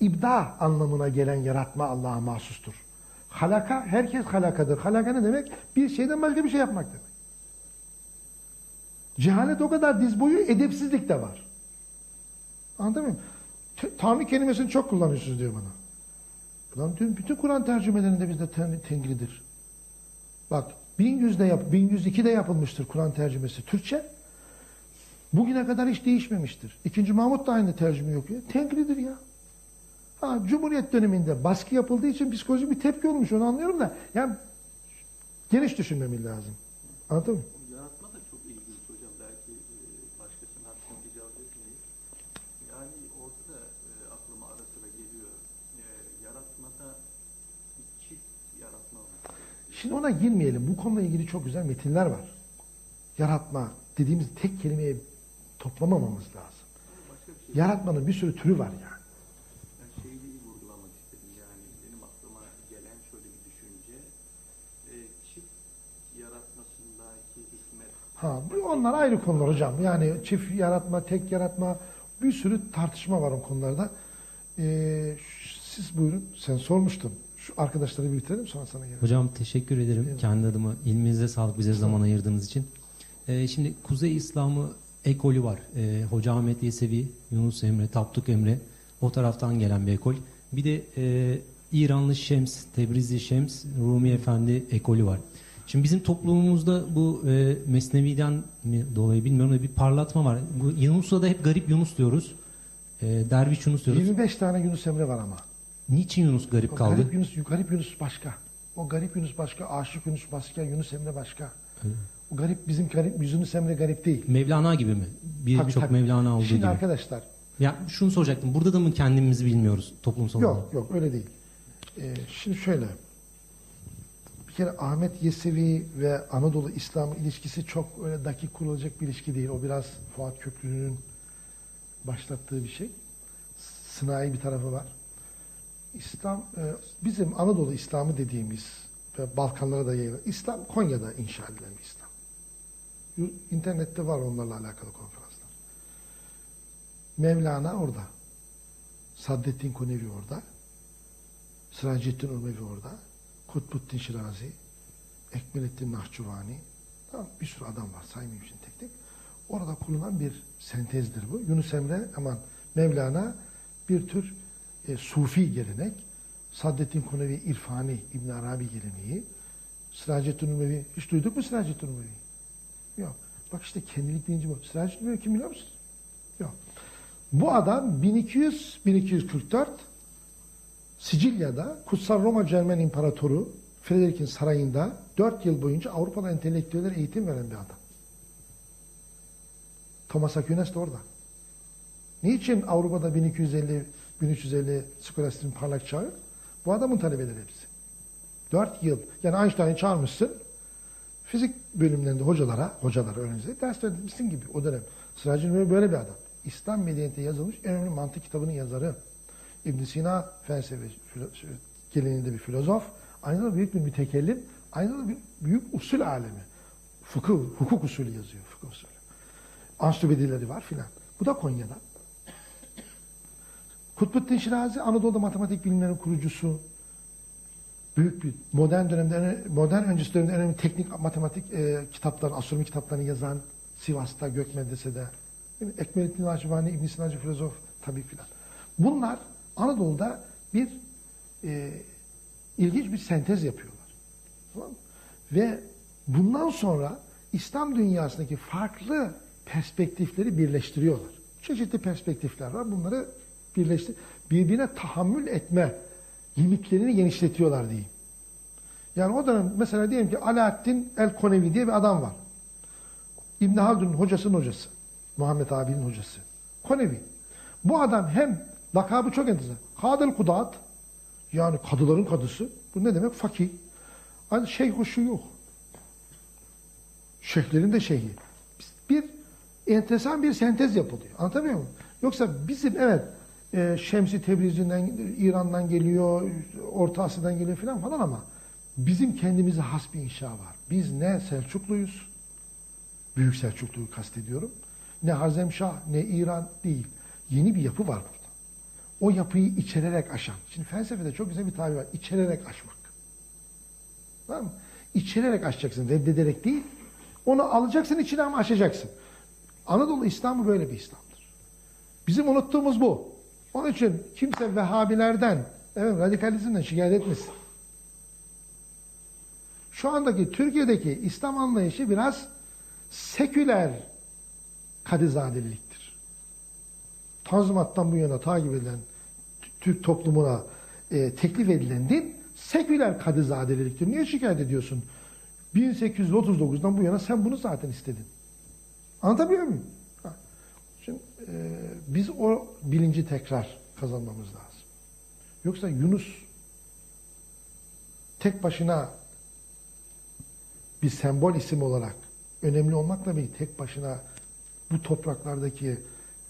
İbda anlamına gelen yaratma Allah'a mahsustur. Halaka, herkes halakadır. Halaka ne demek? Bir şeyden başka bir şey yapmak demek. Cehalet o kadar diz boyu, edepsizlik de var. Anladın mı? T- Tanrı kelimesini çok kullanıyorsunuz diyor bana. Ulan diyorum, bütün Kur'an tercümelerinde bizde ten- tengridir. Bak 1100'de yap, 1102'de yapılmıştır Kur'an tercümesi Türkçe. Bugüne kadar hiç değişmemiştir. İkinci Mahmut da aynı tercüme okuyor. Tengridir ya. Ha, Cumhuriyet döneminde baskı yapıldığı için psikolojik bir tepki olmuş onu anlıyorum da yani geniş düşünmemiz lazım. Anladın mı? Yaratma da çok ilginç hocam. Belki e, başkasının hakkını icaz etmeyiz. Yani orada da e, aklıma ara sıra geliyor. E, yaratmada çift yaratma var. Şimdi ona girmeyelim. Bu konuyla ilgili çok güzel metinler var. Yaratma dediğimiz tek kelimeye toplamamamız lazım. Şey. Yaratmanın bir sürü türü var yani. Ben şeyi iyi vurgulamak istedim. Yani benim aklıma gelen şöyle bir düşünce. E, çift yaratmasındaki hikmet. Ha, bu- onlar ayrı konular hocam. Yani çift yaratma, tek yaratma bir sürü tartışma var o konularda. Ee, siz buyurun. Sen sormuştun. Şu arkadaşları bir bitirelim sonra sana gelelim. Hocam teşekkür ederim Eyvallah. kendi adıma. İlminize sağlık bize zaman ayırdığınız için. Ee, şimdi Kuzey İslamı ekolü var. Ee, Hoca Ahmet Yesevi, Yunus Emre, Tapduk Emre o taraftan gelen bir ekol. Bir de e, İranlı Şems, Tebrizi Şems, Rumi Efendi ekolü var. Şimdi bizim toplumumuzda bu e, Mesnevi'den mi dolayı bilmiyorum da bir parlatma var. Bu Yunus'a da hep garip Yunus diyoruz. E, derviş Yunus diyoruz. 25 tane Yunus Emre var ama. Niçin Yunus garip O kaldı? Garip Yunus, garip Yunus başka. O garip Yunus başka, aşık Yunus başka, Yunus Emre başka. Evet. O garip bizim garip Yunus Emre garip değil. Mevlana gibi mi? Bir birçok. Mevlana olduğu Şimdi gibi. arkadaşlar Ya şunu soracaktım. Burada da mı kendimizi bilmiyoruz toplumsal olarak? Yok yok öyle değil. Ee, şimdi şöyle. Bir kere Ahmet Yesevi ve Anadolu İslam ilişkisi çok öyle dakik kurulacak bir ilişki değil. O biraz Fuat Köprülü'nün başlattığı bir şey. Sınai bir tarafı var. İslam, e, bizim Anadolu İslamı dediğimiz ve Balkanlara da yayılan İslam Konya'da inşa edilen bir İslam. İnternette var onlarla alakalı konferanslar. Mevlana orada. Saddettin Konevi orada. Sıracettin Urmevi orada. Kutbuddin Şirazi. Ekmelettin Nahçıvani. Bir sürü adam var saymayayım şimdi tek tek. Orada kurulan bir sentezdir bu. Yunus Emre aman Mevlana bir tür e, sufi gelenek. Saddettin Konevi İrfani İbn Arabi geleneği. Sıracettin Urmevi. Hiç duyduk mu Sıracettin Urmevi'yi? Yok. Bak işte kendilik deyince bu. Sıracettin Urmevi kim biliyor musunuz? Yok. Bu adam 1200-1244 Sicilya'da Kutsal Roma Cermen İmparatoru Frederick'in sarayında 4 yıl boyunca Avrupalı entelektüellere eğitim veren bir adam. Thomas Aquinas da orada. Niçin Avrupa'da 1250 1350 skolastin parlak çağı? Bu adamın talebeleri hepsi. 4 yıl. Yani Einstein'ı çağırmışsın. Fizik bölümlerinde hocalara, hocalara öğrencilere ders vermişsin gibi o dönem. Sıracın böyle bir adam. İslam medeniyeti yazılmış en önemli mantık kitabının yazarı. İbn Sina felsefe geleneğinde bir filozof. Aynı zamanda büyük bir mütekellim. Aynı zamanda büyük usul alemi. Fıkıh, hukuk usulü yazıyor. Fıkıh usulü. Ansiklopedileri var filan. Bu da Konya'da. Kutbuddin Şirazi Anadolu'da matematik bilimlerinin kurucusu. Büyük bir modern dönemde, modern öncesi dönemde önemli teknik matematik e, kitaplar, astronomi kitaplarını yazan Sivas'ta, Gök Medrese'de. Değil mi? Ekmelettin Hacıvani, İbn Sinacı filozof tabii filan. Bunlar Anadolu'da bir e, ilginç bir sentez yapıyorlar. Tamam? Ve bundan sonra İslam dünyasındaki farklı perspektifleri birleştiriyorlar. Çeşitli perspektifler var. Bunları birleştir birbirine tahammül etme limitlerini genişletiyorlar diyeyim. Yani o dönem mesela diyelim ki Alaaddin el-Konevi diye bir adam var. İbn Haldun'un hocasının hocası. Muhammed abinin hocası. Konevi. Bu adam hem lakabı çok enteresan. Kadıl Kudat yani kadıların kadısı. Bu ne demek? Fakih. Hani şeyh şuyuh. Şeyhlerin de şeyhi. Bir enteresan bir sentez yapılıyor. Anlatabiliyor muyum? Yoksa bizim evet e, Şemsi Tebrizi'den, İran'dan geliyor, Orta Asya'dan geliyor falan falan ama bizim kendimize has bir inşa var. Biz ne Selçukluyuz, Büyük Selçuklu'yu kastediyorum, ne Harzemşah, ne İran değil. Yeni bir yapı var burada. O yapıyı içererek aşan. Şimdi felsefede çok güzel bir tabir var. İçererek aşmak. Tamam mı? İçererek aşacaksın, reddederek değil. Onu alacaksın içine ama aşacaksın. Anadolu İslamı böyle bir İslam'dır. Bizim unuttuğumuz bu. Onun için kimse Vehhabilerden, evet, radikalizmden şikayet etmesin. Şu andaki Türkiye'deki İslam anlayışı biraz seküler kadizadeliliktir. Tanzimattan bu yana takip edilen Türk toplumuna e, teklif edilen din seküler kadizadeliliktir. Niye şikayet ediyorsun? 1839'dan bu yana sen bunu zaten istedin. Anlatabiliyor muyum? Ha. Şimdi e, biz o bilinci tekrar kazanmamız lazım. Yoksa Yunus tek başına bir sembol isim olarak önemli olmakla birlikte tek başına bu topraklardaki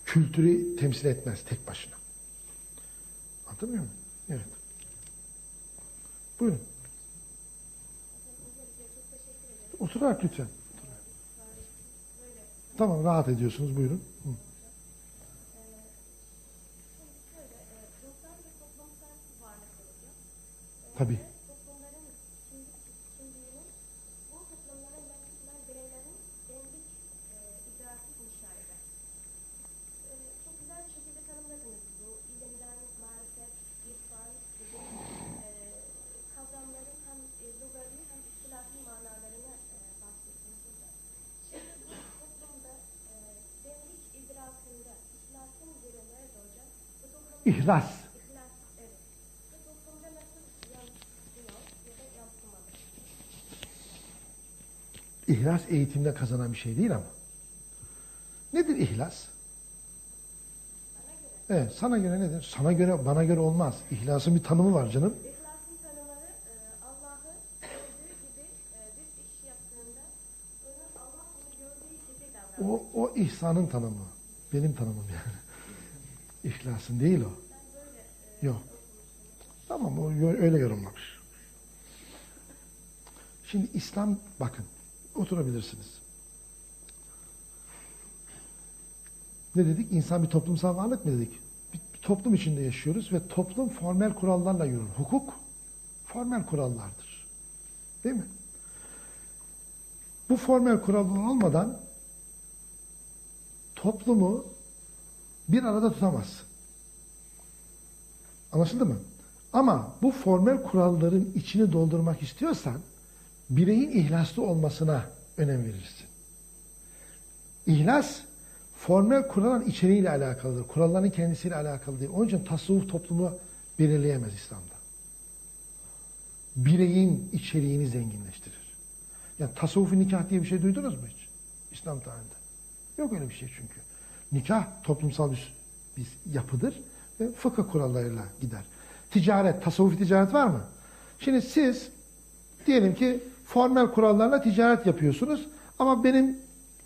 kültürü temsil etmez tek başına. Anlatabiliyor muyum? Evet. Buyurun. Oturarak lütfen. Tamam rahat ediyorsunuz buyurun. Hı. Tabii. İhlas. İhlas eğitimden kazanan bir şey değil ama. Nedir ihlas? Evet, sana göre nedir? Sana göre, bana göre olmaz. İhlasın bir tanımı var canım. İhlasın tanımları e, Allah'ı gördüğü gibi e, bir iş yaptığında onu Allah onu gördüğü gibi davranır. O, o ihsanın tanımı. Benim tanımım yani. İhlasın değil o. Yok. Tamam o öyle yorumlamış. Şimdi İslam bakın oturabilirsiniz. Ne dedik? İnsan bir toplumsal varlık mı dedik? Bir, bir toplum içinde yaşıyoruz ve toplum formel kurallarla yürür. Hukuk formel kurallardır. Değil mi? Bu formel kurallar olmadan toplumu bir arada tutamazsın. Anlaşıldı mı? Ama bu formel kuralların içini doldurmak istiyorsan bireyin ihlaslı olmasına önem verirsin. İhlas formel kuralların içeriğiyle alakalıdır. Kuralların kendisiyle alakalı değil. Onun için tasavvuf toplumu belirleyemez İslam'da. Bireyin içeriğini zenginleştirir. Yani tasavvufi nikah diye bir şey duydunuz mu hiç? İslam tarihinde. Yok öyle bir şey çünkü. Nikah toplumsal bir, bir yapıdır ve fıkıh kurallarıyla gider. Ticaret, tasavvufi ticaret var mı? Şimdi siz diyelim ki formel kurallarla ticaret yapıyorsunuz ama benim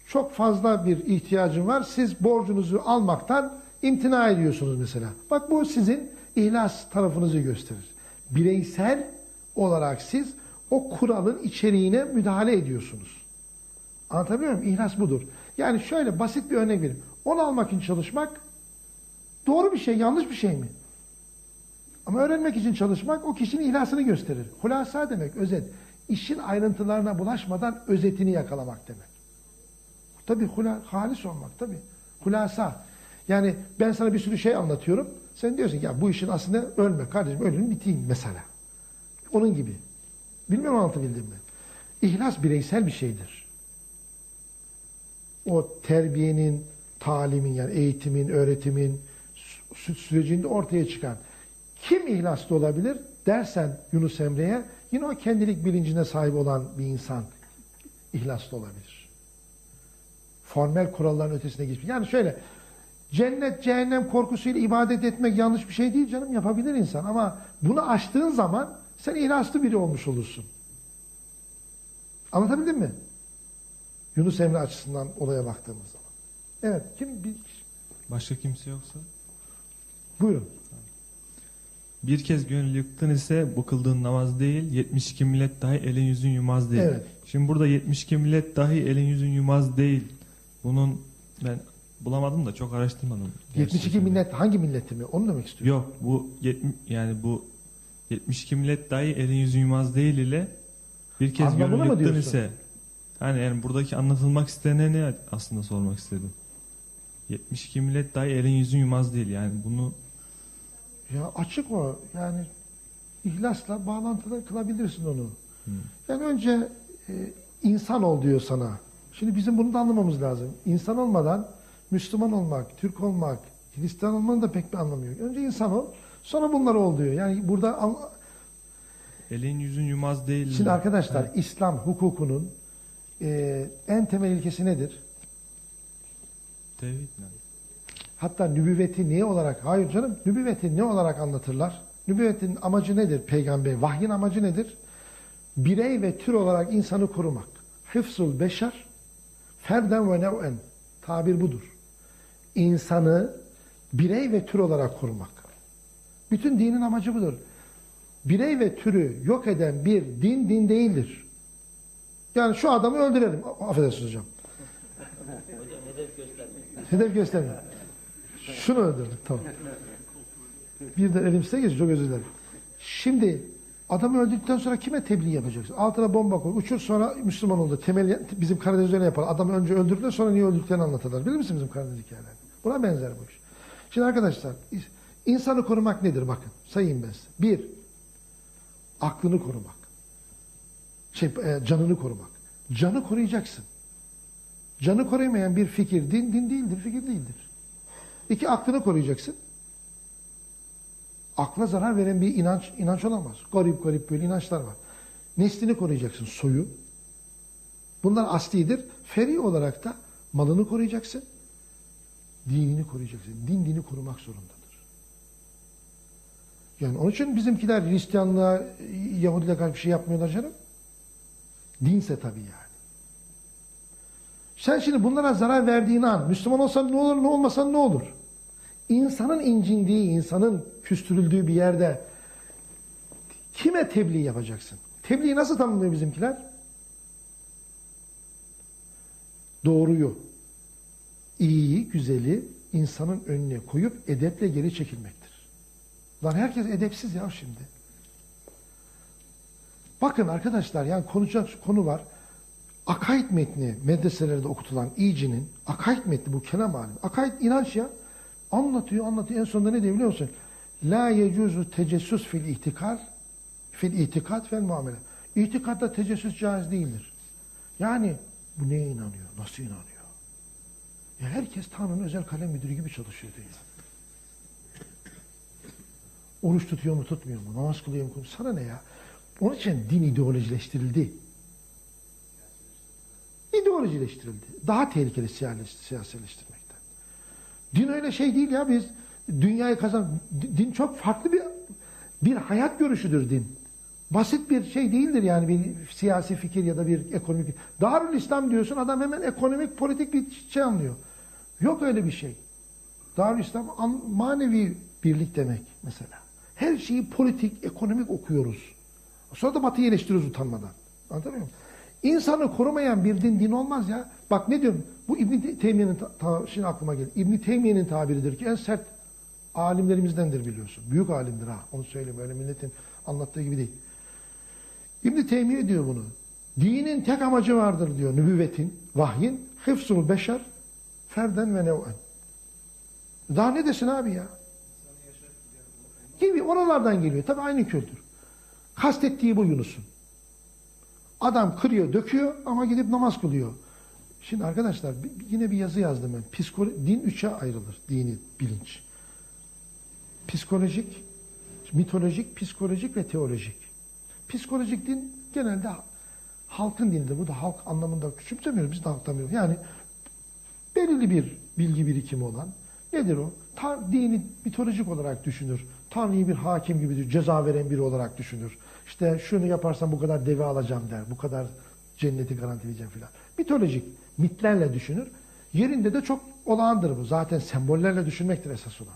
çok fazla bir ihtiyacım var. Siz borcunuzu almaktan imtina ediyorsunuz mesela. Bak bu sizin ihlas tarafınızı gösterir. Bireysel olarak siz o kuralın içeriğine müdahale ediyorsunuz. Anlatabiliyor muyum? İhlas budur. Yani şöyle basit bir örnek vereyim. Onu almak için çalışmak doğru bir şey, yanlış bir şey mi? Ama öğrenmek için çalışmak o kişinin ihlasını gösterir. Hulasa demek, özet. İşin ayrıntılarına bulaşmadan özetini yakalamak demek. Tabii hula, halis olmak tabii. Hulasa. Yani ben sana bir sürü şey anlatıyorum. Sen diyorsun ki ya bu işin aslında ölme kardeşim ölün biteyim mesela. Onun gibi. Bilmiyorum anlatabildim mi? İhlas bireysel bir şeydir. O terbiyenin, talimin yani eğitimin, öğretimin sürecinde ortaya çıkan kim ihlaslı olabilir dersen Yunus Emre'ye yine o kendilik bilincine sahip olan bir insan ihlaslı olabilir. Formel kuralların ötesine geçmiş. Yani şöyle cennet cehennem korkusuyla ibadet etmek yanlış bir şey değil canım yapabilir insan ama bunu aştığın zaman sen ihlaslı biri olmuş olursun. Anlatabildim mi? Yunus Emre açısından olaya baktığımız zaman. Evet kim bir Başka kimse yoksa? Buyurun. Bir kez gönül yıktın ise bu kıldığın namaz değil, 72 millet dahi elin yüzün yumaz değil. Evet. Şimdi burada 72 millet dahi elin yüzün yumaz değil. Bunun ben bulamadım da çok araştırmadım. 72 Gerçekten. millet hangi milleti mi? Onu demek istiyorum. Yok bu yetmi- yani bu 72 millet dahi elin yüzün yumaz değil ile bir kez Anlamını gönül yıktın diyorsun? ise hani yani buradaki anlatılmak istenen ne aslında sormak istedim. 72 millet dahi elin yüzün yumaz değil yani bunu Ya açık o. Yani ihlasla bağlantıda kılabilirsin onu. Hı. Yani önce e, insan ol diyor sana. Şimdi bizim bunu da anlamamız lazım. İnsan olmadan Müslüman olmak, Türk olmak, Hristiyan olmanın da pek bir anlamı yok. Önce insan ol, sonra bunlar ol diyor. Yani burada elin yüzün yumaz değil. şimdi arkadaşlar Evet. İslam hukukunun e, en temel ilkesi nedir? Tevhid ne? Hatta nübüvveti ne olarak? Hayır canım. Nübüvveti ne olarak anlatırlar? Nübüvvetin amacı nedir peygamber? Vahyin amacı nedir? Birey ve tür olarak insanı korumak. Hıfzul beşer ferden ve nev'en. Tabir budur. İnsanı birey ve tür olarak korumak. Bütün dinin amacı budur. Birey ve türü yok eden bir din din değildir. Yani şu adamı öldürelim. Affedersiniz hocam. Hocam hedef göstermeyin. Hedef göstermiyor. Şunu öldürdük tamam. Bir de elim size geçiyor çok özür dilerim. Şimdi adamı öldürdükten sonra kime tebliğ yapacaksın? Altına bomba koy, uçur sonra Müslüman oldu. Temel bizim Karadeniz'de öyle yapar. Adamı önce öldürdüler sonra niye öldürdüklerini anlatırlar. Bilir misin bizim Karadeniz hikayelerini? Buna benzer bu iş. Şimdi arkadaşlar insanı korumak nedir bakın sayayım ben size. Bir, aklını korumak. Şey, e, canını korumak. Canı koruyacaksın. Canı koruyamayan bir fikir din din değildir, fikir değildir. İki aklını koruyacaksın. Akla zarar veren bir inanç inanç olamaz. Garip garip böyle inançlar var. Neslini koruyacaksın, soyu. Bunlar aslidir. Feri olarak da malını koruyacaksın. Dinini koruyacaksın. Din dini korumak zorundadır. Yani onun için bizimkiler Hristiyanlığa, Yahudiliğe karşı bir şey yapmıyorlar canım. Dinse tabii yani. Sen şimdi bunlara zarar verdiğin an Müslüman olsan ne olur ne olmasan ne olur? İnsanın incindiği, insanın küstürüldüğü bir yerde kime tebliğ yapacaksın? Tebliği nasıl tanımlıyor bizimkiler? Doğruyu, iyiyi, güzeli insanın önüne koyup edeple geri çekilmektir. Lan herkes edepsiz ya şimdi. Bakın arkadaşlar yani konuşacak konu var. Akaid metni medreselerde okutulan iyicinin akaid metni bu kelam alim. Akaid inanç ya. Anlatıyor anlatıyor. En sonunda ne diyor biliyor musun? La yecuzu tecessüs fil ihtikar fil itikat vel muamele. İtikatta tecessüs caiz değildir. Yani bu neye inanıyor? Nasıl inanıyor? Ya herkes Tanrı'nın özel kalem müdürü gibi çalışıyor diyor. Oruç tutuyor mu tutmuyor mu? Namaz kılıyor mu? Sana ne ya? Onun için din ideolojileştirildi. İdeolojileştirildi. Daha tehlikeli siyasi- siyasileştirmekten. Din öyle şey değil ya biz dünyayı kazan din çok farklı bir bir hayat görüşüdür din. Basit bir şey değildir yani bir siyasi fikir ya da bir ekonomik. Darül İslam diyorsun adam hemen ekonomik politik bir şey anlıyor. Yok öyle bir şey. Darül İslam an- manevi birlik demek mesela. Her şeyi politik, ekonomik okuyoruz. Sonra da batıyı eleştiriyoruz utanmadan. Anlatabiliyor muyum? İnsanı korumayan bir din din olmaz ya. Bak ne diyorum? Bu İbn Teymiye'nin şimdi aklıma geldi. İbn Teymiye'nin tabiridir ki en sert alimlerimizdendir biliyorsun. Büyük alimdir ha. Onu söyleyeyim öyle milletin anlattığı gibi değil. İbn Teymiye diyor bunu. Dinin tek amacı vardır diyor. Nübüvvetin, vahyin, hıfzul beşer, ferden ve nev'en. Daha ne desin abi ya? Gibi oralardan geliyor. Tabi aynı kültür. Kastettiği bu Yunus'un. Adam kırıyor, döküyor ama gidip namaz kılıyor. Şimdi arkadaşlar yine bir yazı yazdım ben. Psikolo din üçe ayrılır. Dini bilinç. Psikolojik, mitolojik, psikolojik ve teolojik. Psikolojik din genelde halkın dinidir. Bu da halk anlamında küçümsemiyoruz. Biz de halktan. Yani belirli bir bilgi birikimi olan nedir o? Ta, dini mitolojik olarak düşünür. Tanrı'yı bir hakim gibi ceza veren biri olarak düşünür. İşte şunu yaparsan bu kadar deve alacağım der. Bu kadar cenneti garantileyeceğim filan. Mitolojik mitlerle düşünür. Yerinde de çok olağandır bu. Zaten sembollerle düşünmektir esas olan.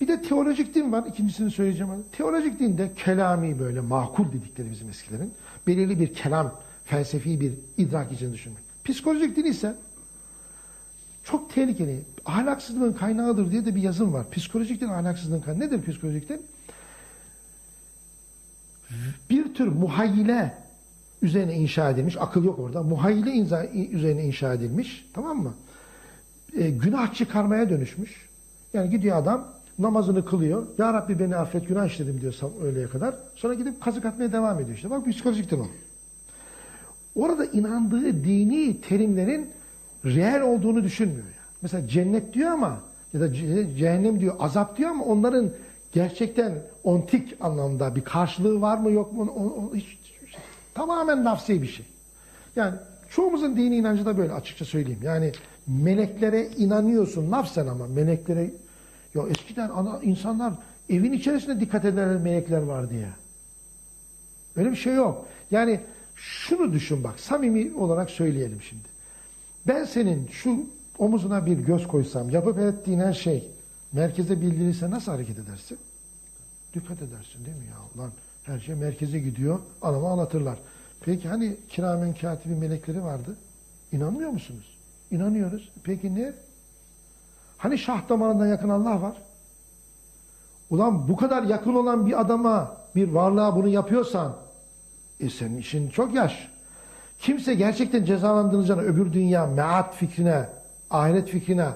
Bir de teolojik din var. İkincisini söyleyeceğim. Teolojik din de kelami böyle makul dedikleri bizim eskilerin. Belirli bir kelam, felsefi bir idrak için düşünmek. Psikolojik din ise çok tehlikeli. Ahlaksızlığın kaynağıdır diye de bir yazım var. Psikolojik din ahlaksızlığın kaynağı. Nedir psikolojik din? Bir tür muhayyile üzerine inşa edilmiş. Akıl yok orada. Muhayyile inza, üzerine inşa edilmiş. Tamam mı? E, günah çıkarmaya dönüşmüş. Yani gidiyor adam namazını kılıyor. Ya Rabbi beni affet günah işledim diyor öğleye kadar. Sonra gidip kazık atmaya devam ediyor işte. Bak psikolojik din o. Orada inandığı dini terimlerin reel olduğunu düşünmüyor. Yani. Mesela cennet diyor ama ya da ce- cehennem diyor, azap diyor ama onların gerçekten ontik anlamda bir karşılığı var mı yok mu? O, o, hiç, tamamen nafsi bir şey. Yani çoğumuzun dini inancı da böyle açıkça söyleyeyim. Yani meleklere inanıyorsun nafsen ama meleklere ya eskiden ana, insanlar evin içerisinde dikkat ederler melekler var diye. Öyle bir şey yok. Yani şunu düşün bak samimi olarak söyleyelim şimdi. Ben senin şu omuzuna bir göz koysam yapıp ettiğin her şey merkeze bildirirse nasıl hareket edersin? Dikkat edersin değil mi ya? Ulan her şey merkeze gidiyor anama anlatırlar. Peki hani kiramen katibi melekleri vardı? İnanmıyor musunuz? İnanıyoruz. Peki ne? Hani şah damarından yakın Allah var? Ulan bu kadar yakın olan bir adama, bir varlığa bunu yapıyorsan e senin işin çok yaş. Kimse gerçekten cezalandırılacağına öbür dünya, meat fikrine, ahiret fikrine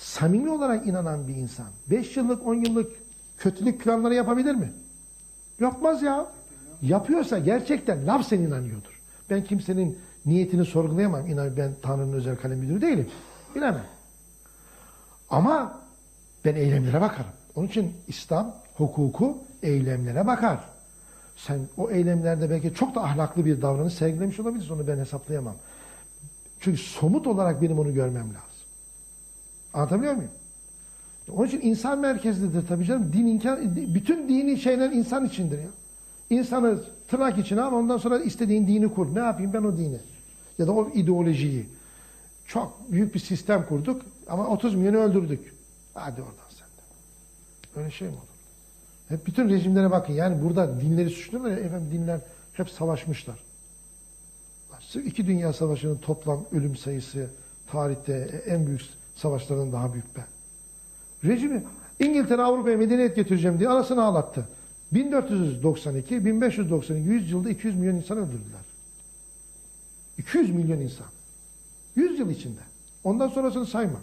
samimi olarak inanan bir insan 5 yıllık, 10 yıllık kötülük planları yapabilir mi? Yapmaz ya. Yapıyorsa gerçekten lafzen inanıyordur. Ben kimsenin niyetini sorgulayamam. İnan ben Tanrı'nın özel kalem müdürü değilim. Bilemem. Ama ben eylemlere bakarım. Onun için İslam hukuku eylemlere bakar. Sen o eylemlerde belki çok da ahlaklı bir davranış sergilemiş olabilirsin. Onu ben hesaplayamam. Çünkü somut olarak benim onu görmem lazım. Anlatabiliyor muyum? Onun için insan merkezlidir tabii canım. Din imkan, bütün dini şeyler insan içindir ya. İnsanı tırnak içine ama ondan sonra istediğin dini kur. Ne yapayım ben o dini? Ya da o ideolojiyi. Çok büyük bir sistem kurduk ama 30 milyonu öldürdük. Hadi oradan sen de. Öyle şey mi olur? Hep bütün rejimlere bakın. Yani burada dinleri suçluyorlar ya efendim dinler hep savaşmışlar. İki Dünya Savaşı'nın toplam ölüm sayısı tarihte en büyük savaşlardan daha büyük be. Rejimi İngiltere Avrupa'ya medeniyet getireceğim diye arasını ağlattı. 1492, 1592, 100 yılda 200 milyon insan öldürdüler. 200 milyon insan. 100 yıl içinde. Ondan sonrasını sayma.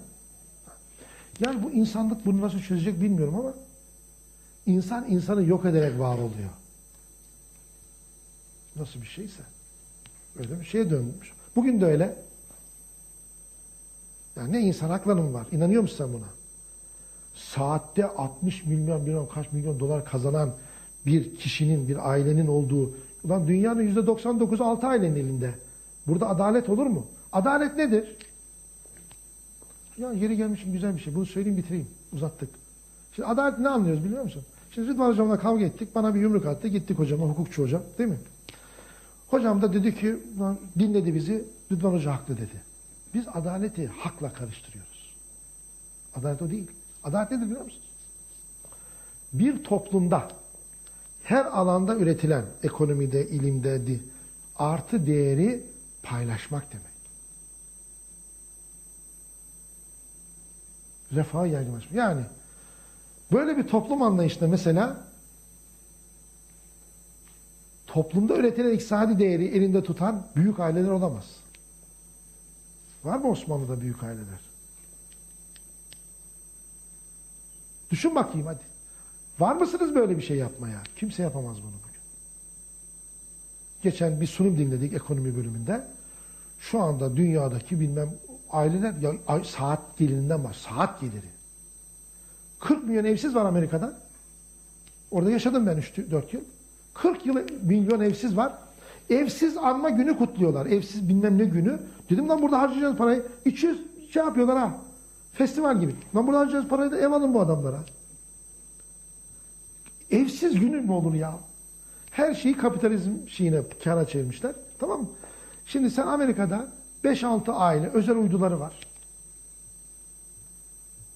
Yani bu insanlık bunu nasıl çözecek bilmiyorum ama insan insanı yok ederek var oluyor. Nasıl bir şeyse. Öyle bir şeye dönmüş. Bugün de öyle. Yani ne insan hakları mı var? İnanıyor musun sen buna? Saatte 60 milyon, bilmem kaç milyon dolar kazanan bir kişinin, bir ailenin olduğu, ulan dünyanın %99'u 6 ailenin elinde. Burada adalet olur mu? Adalet nedir? Ya yeri gelmişim güzel bir şey. Bunu söyleyeyim bitireyim. Uzattık. Şimdi adalet ne anlıyoruz biliyor musun? Şimdi Rıdvan hocamla kavga ettik. Bana bir yumruk attı. Gittik hocama, hukukçu hocam. Değil mi? Hocam da dedi ki, "Lan dinledi bizi. Rıdvan Hoca haklı dedi. Biz adaleti hakla karıştırıyoruz. Adalet o değil. Adalet nedir biliyor musunuz? Bir toplumda her alanda üretilen ekonomide, ilimde artı değeri paylaşmak demek. Refah yaygınlaşmak. Yani böyle bir toplum anlayışında mesela toplumda üretilen iktisadi değeri elinde tutan büyük aileler olamaz. Var mı Osmanlı'da büyük aileler? Düşün bakayım hadi. Var mısınız böyle bir şey yapmaya? Kimse yapamaz bunu bugün. Geçen bir sunum dinledik ekonomi bölümünde. Şu anda dünyadaki bilmem aileler ya, ay- saat gelirinden var. Saat geliri. 40 milyon evsiz var Amerika'da. Orada yaşadım ben 3-4 yıl. 40 yıl milyon evsiz var. Evsiz anma günü kutluyorlar. Evsiz bilmem ne günü. Dedim lan burada harcayacağız parayı. 200 şey yapıyorlar ha. Festival gibi. Lan burada harcayacağız parayı da ev alın bu adamlara. Evsiz günü mü olur ya? Her şeyi kapitalizm şeyine kâra çevirmişler. Tamam mı? Şimdi sen Amerika'da 5-6 aile özel uyduları var.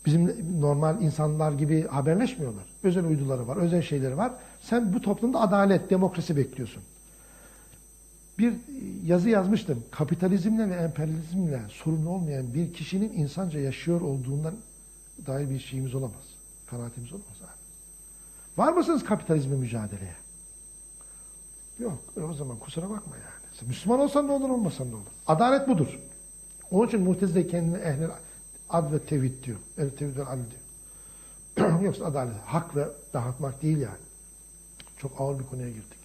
Bizim normal insanlar gibi haberleşmiyorlar. Özel uyduları var, özel şeyleri var. Sen bu toplumda adalet, demokrasi bekliyorsun. Bir yazı yazmıştım. Kapitalizmle ve emperyalizmle sorun olmayan bir kişinin insanca yaşıyor olduğundan dair bir şeyimiz olamaz. Kanaatimiz olamaz abi. Var mısınız kapitalizme mücadeleye? Yok. E o zaman kusura bakma yani. Sen Müslüman olsan ne olur olmasan ne olur. Adalet budur. Onun için Mu'tezile kendine ehl ad ve tevhid diyor. El tevhid ve adl diyor. Yoksa adalet hak ve dağıtmak değil yani. Çok ağır bir konuya girdik.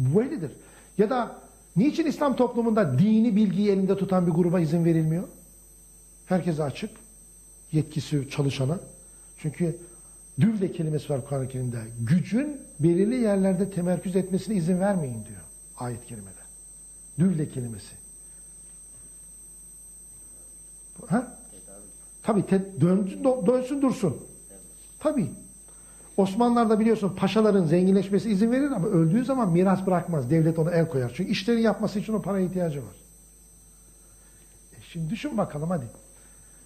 Bu böyledir. Ya da niçin İslam toplumunda dini bilgiyi elinde tutan bir gruba izin verilmiyor? Herkese açık. Yetkisi çalışana. Çünkü düvle kelimesi var Kur'an-ı Kerim'de. Gücün belirli yerlerde temerküz etmesine izin vermeyin diyor ayet kerimede. Düvle kelimesi. Ha? Tabii te- dönsün, dönsün dursun. Tabii. Osmanlılar'da biliyorsun paşaların zenginleşmesi izin verir ama öldüğü zaman miras bırakmaz. Devlet ona el koyar. Çünkü işlerini yapması için o paraya ihtiyacı var. E şimdi düşün bakalım hadi.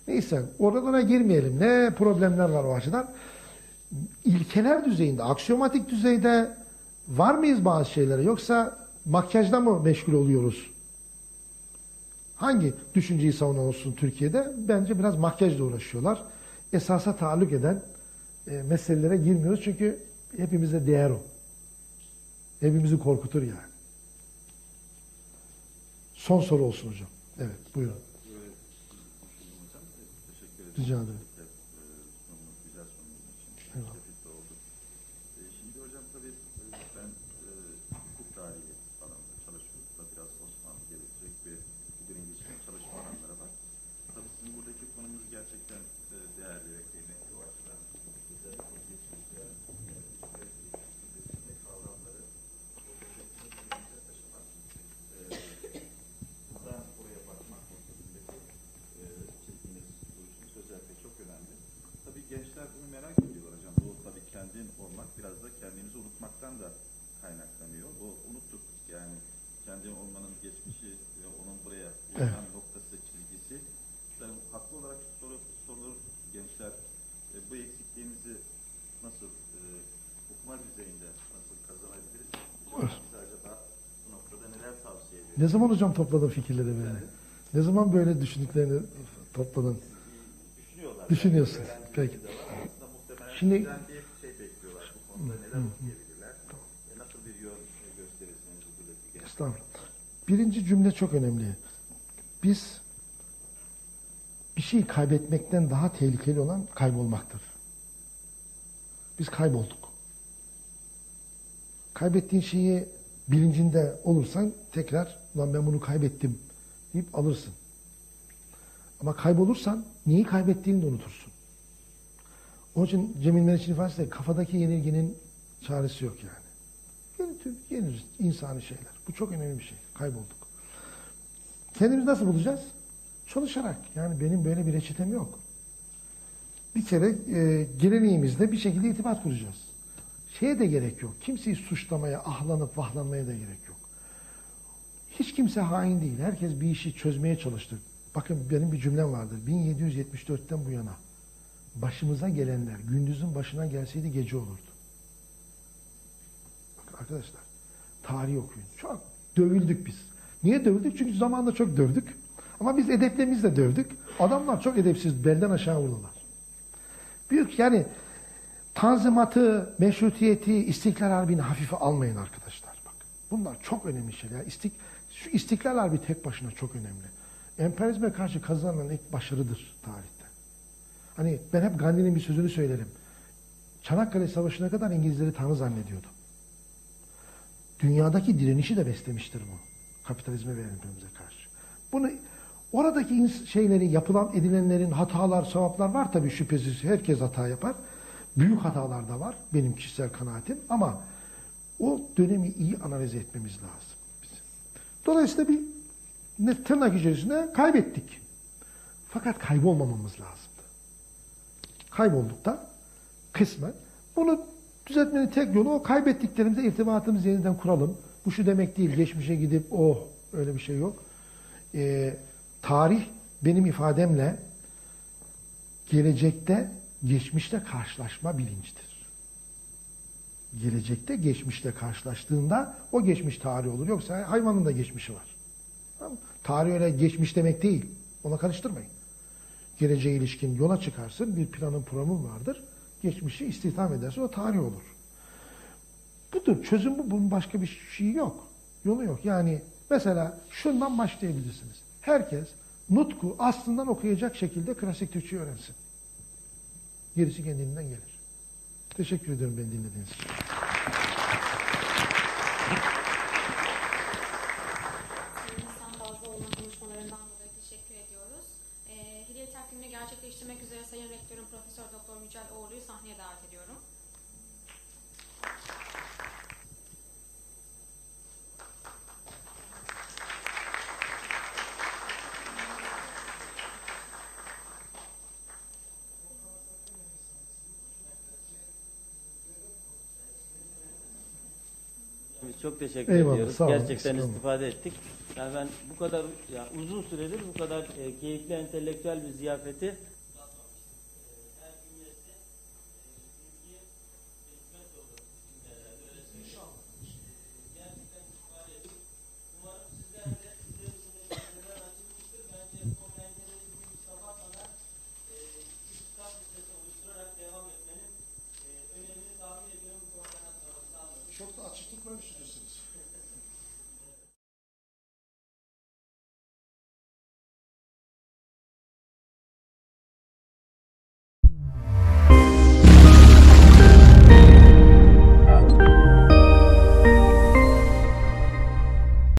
Neyse oralara girmeyelim. Ne problemler var o açıdan. İlkeler düzeyinde, aksiyomatik düzeyde var mıyız bazı şeylere yoksa makyajda mı meşgul oluyoruz? Hangi düşünceyi savunan olsun Türkiye'de? Bence biraz makyajla uğraşıyorlar. Esasa taalluk eden e, meselelere girmiyoruz çünkü hepimize değer o. Hepimizi korkutur yani. Son soru olsun hocam. Evet buyurun. Rica ederim. güzel sunumunuz için. Eyvallah. Tebrik de oldu. E, şimdi hocam tabii e, ben e, hukuk tarihi alanında çalışıyorum. Da biraz Osmanlı gerekecek ve bugün ilişkin çalışma alanları var. Tabii sizin buradaki konumuz gerçekten e, değerli ve kıymetli o açıdan. Özellikle geçmişte e, ilişkiler kavramları ortaya taşımak, e, buradan oraya bakmak noktasındaki e, çektiğiniz duruşunuz özellikle çok önemli. Tabii gençler bunu merak ediyorlar hocam. Bu tabii kendin olmak biraz da kendinizi unutmaktan da kaynaklanıyor. Bu unuttuk yani kendi olmanın geçmişi ve onun buraya Evet. uygulanan gençler e, bu eksikliğimizi nasıl e, okuma düzeyinde nasıl kazanabiliriz? Hocam bize acaba bu noktada neler tavsiye ediyor? Ne zaman hocam topladın fikirleri böyle? Ne zaman böyle düşündüklerini topladın? Düşünüyorlar. Düşünüyorsun. Yani Peki. Şimdi- bir şey bekliyorlar. Bu konuda neler okuyabilirler? E, nasıl bir yön gösterirsiniz buradaki gençler? Estağfurullah. Birinci cümle çok önemli. Biz bir şey kaybetmekten daha tehlikeli olan kaybolmaktır. Biz kaybolduk. Kaybettiğin şeyi bilincinde olursan tekrar ulan ben bunu kaybettim deyip alırsın. Ama kaybolursan neyi kaybettiğini de unutursun. Onun için Cemil Meriç'in ifadesi de kafadaki yenilginin çaresi yok yani. Yeni tür, yeni insani şeyler. Bu çok önemli bir şey. Kaybolduk. Kendimizi nasıl bulacağız? Çalışarak. Yani benim böyle bir reçetem yok. Bir kere e, geleneğimizde bir şekilde itibat kuracağız. Şeye de gerek yok. Kimseyi suçlamaya, ahlanıp vahlanmaya da gerek yok. Hiç kimse hain değil. Herkes bir işi çözmeye çalıştı. Bakın benim bir cümlem vardır. 1774'ten bu yana başımıza gelenler gündüzün başına gelseydi gece olurdu. Bakın arkadaşlar tarih okuyun. Çok dövüldük biz. Niye dövüldük? Çünkü zamanında çok dövdük. Ama biz edeplerimizle dövdük. Adamlar çok edepsiz belden aşağı vurdular. Büyük yani tanzimatı, meşrutiyeti, istiklal harbini hafife almayın arkadaşlar. Bak. Bunlar çok önemli şeyler. İstik, şu istiklal harbi tek başına çok önemli. Emperyalizme karşı kazanılan ilk başarıdır tarihte. Hani ben hep Gandhi'nin bir sözünü söylerim. Çanakkale Savaşı'na kadar İngilizleri tanrı zannediyordu. Dünyadaki direnişi de beslemiştir bu. Kapitalizme ve emperyalizme karşı. Bunu oradaki şeyleri yapılan edilenlerin hatalar, sevaplar var tabii şüphesiz. Herkes hata yapar. Büyük hatalar da var. Benim kişisel kanaatim. Ama o dönemi iyi analiz etmemiz lazım. Dolayısıyla bir tırnak içerisinde kaybettik. Fakat kaybolmamamız lazımdı. Kaybolduk da kısmen. Bunu düzeltmenin tek yolu o kaybettiklerimize irtibatımızı yeniden kuralım. Bu şu demek değil, geçmişe gidip oh öyle bir şey yok. Ee, tarih benim ifademle gelecekte geçmişle karşılaşma bilincidir. Gelecekte geçmişle karşılaştığında o geçmiş tarih olur. Yoksa hayvanın da geçmişi var. Tamam? Tarih öyle geçmiş demek değil. Ona karıştırmayın. Geleceğe ilişkin yola çıkarsın. Bir planın programın vardır. Geçmişi istihdam edersin. O tarih olur. Budur. Çözüm bu. Bunun başka bir şey yok. Yolu yok. Yani mesela şundan başlayabilirsiniz. Herkes nutku aslından okuyacak şekilde klasik Türkçe öğrensin. Gerisi kendiliğinden gelir. Teşekkür ediyorum beni dinlediğiniz için. Sayın İhsan Fazlıoğlu'nun konuşmalarından dolayı teşekkür ediyoruz. Ee, hediye takvimini gerçekleştirmek üzere Sayın Rektörüm Profesör Doktor Yücel Oğurlu'yu sahneye davet ediyorum. Biz çok teşekkür Eyvallah, ediyoruz. sağ olun, Gerçekten olmayın. istifade ettik. Yani ben bu kadar ya uzun süredir bu kadar e, keyifli entelektüel bir ziyafeti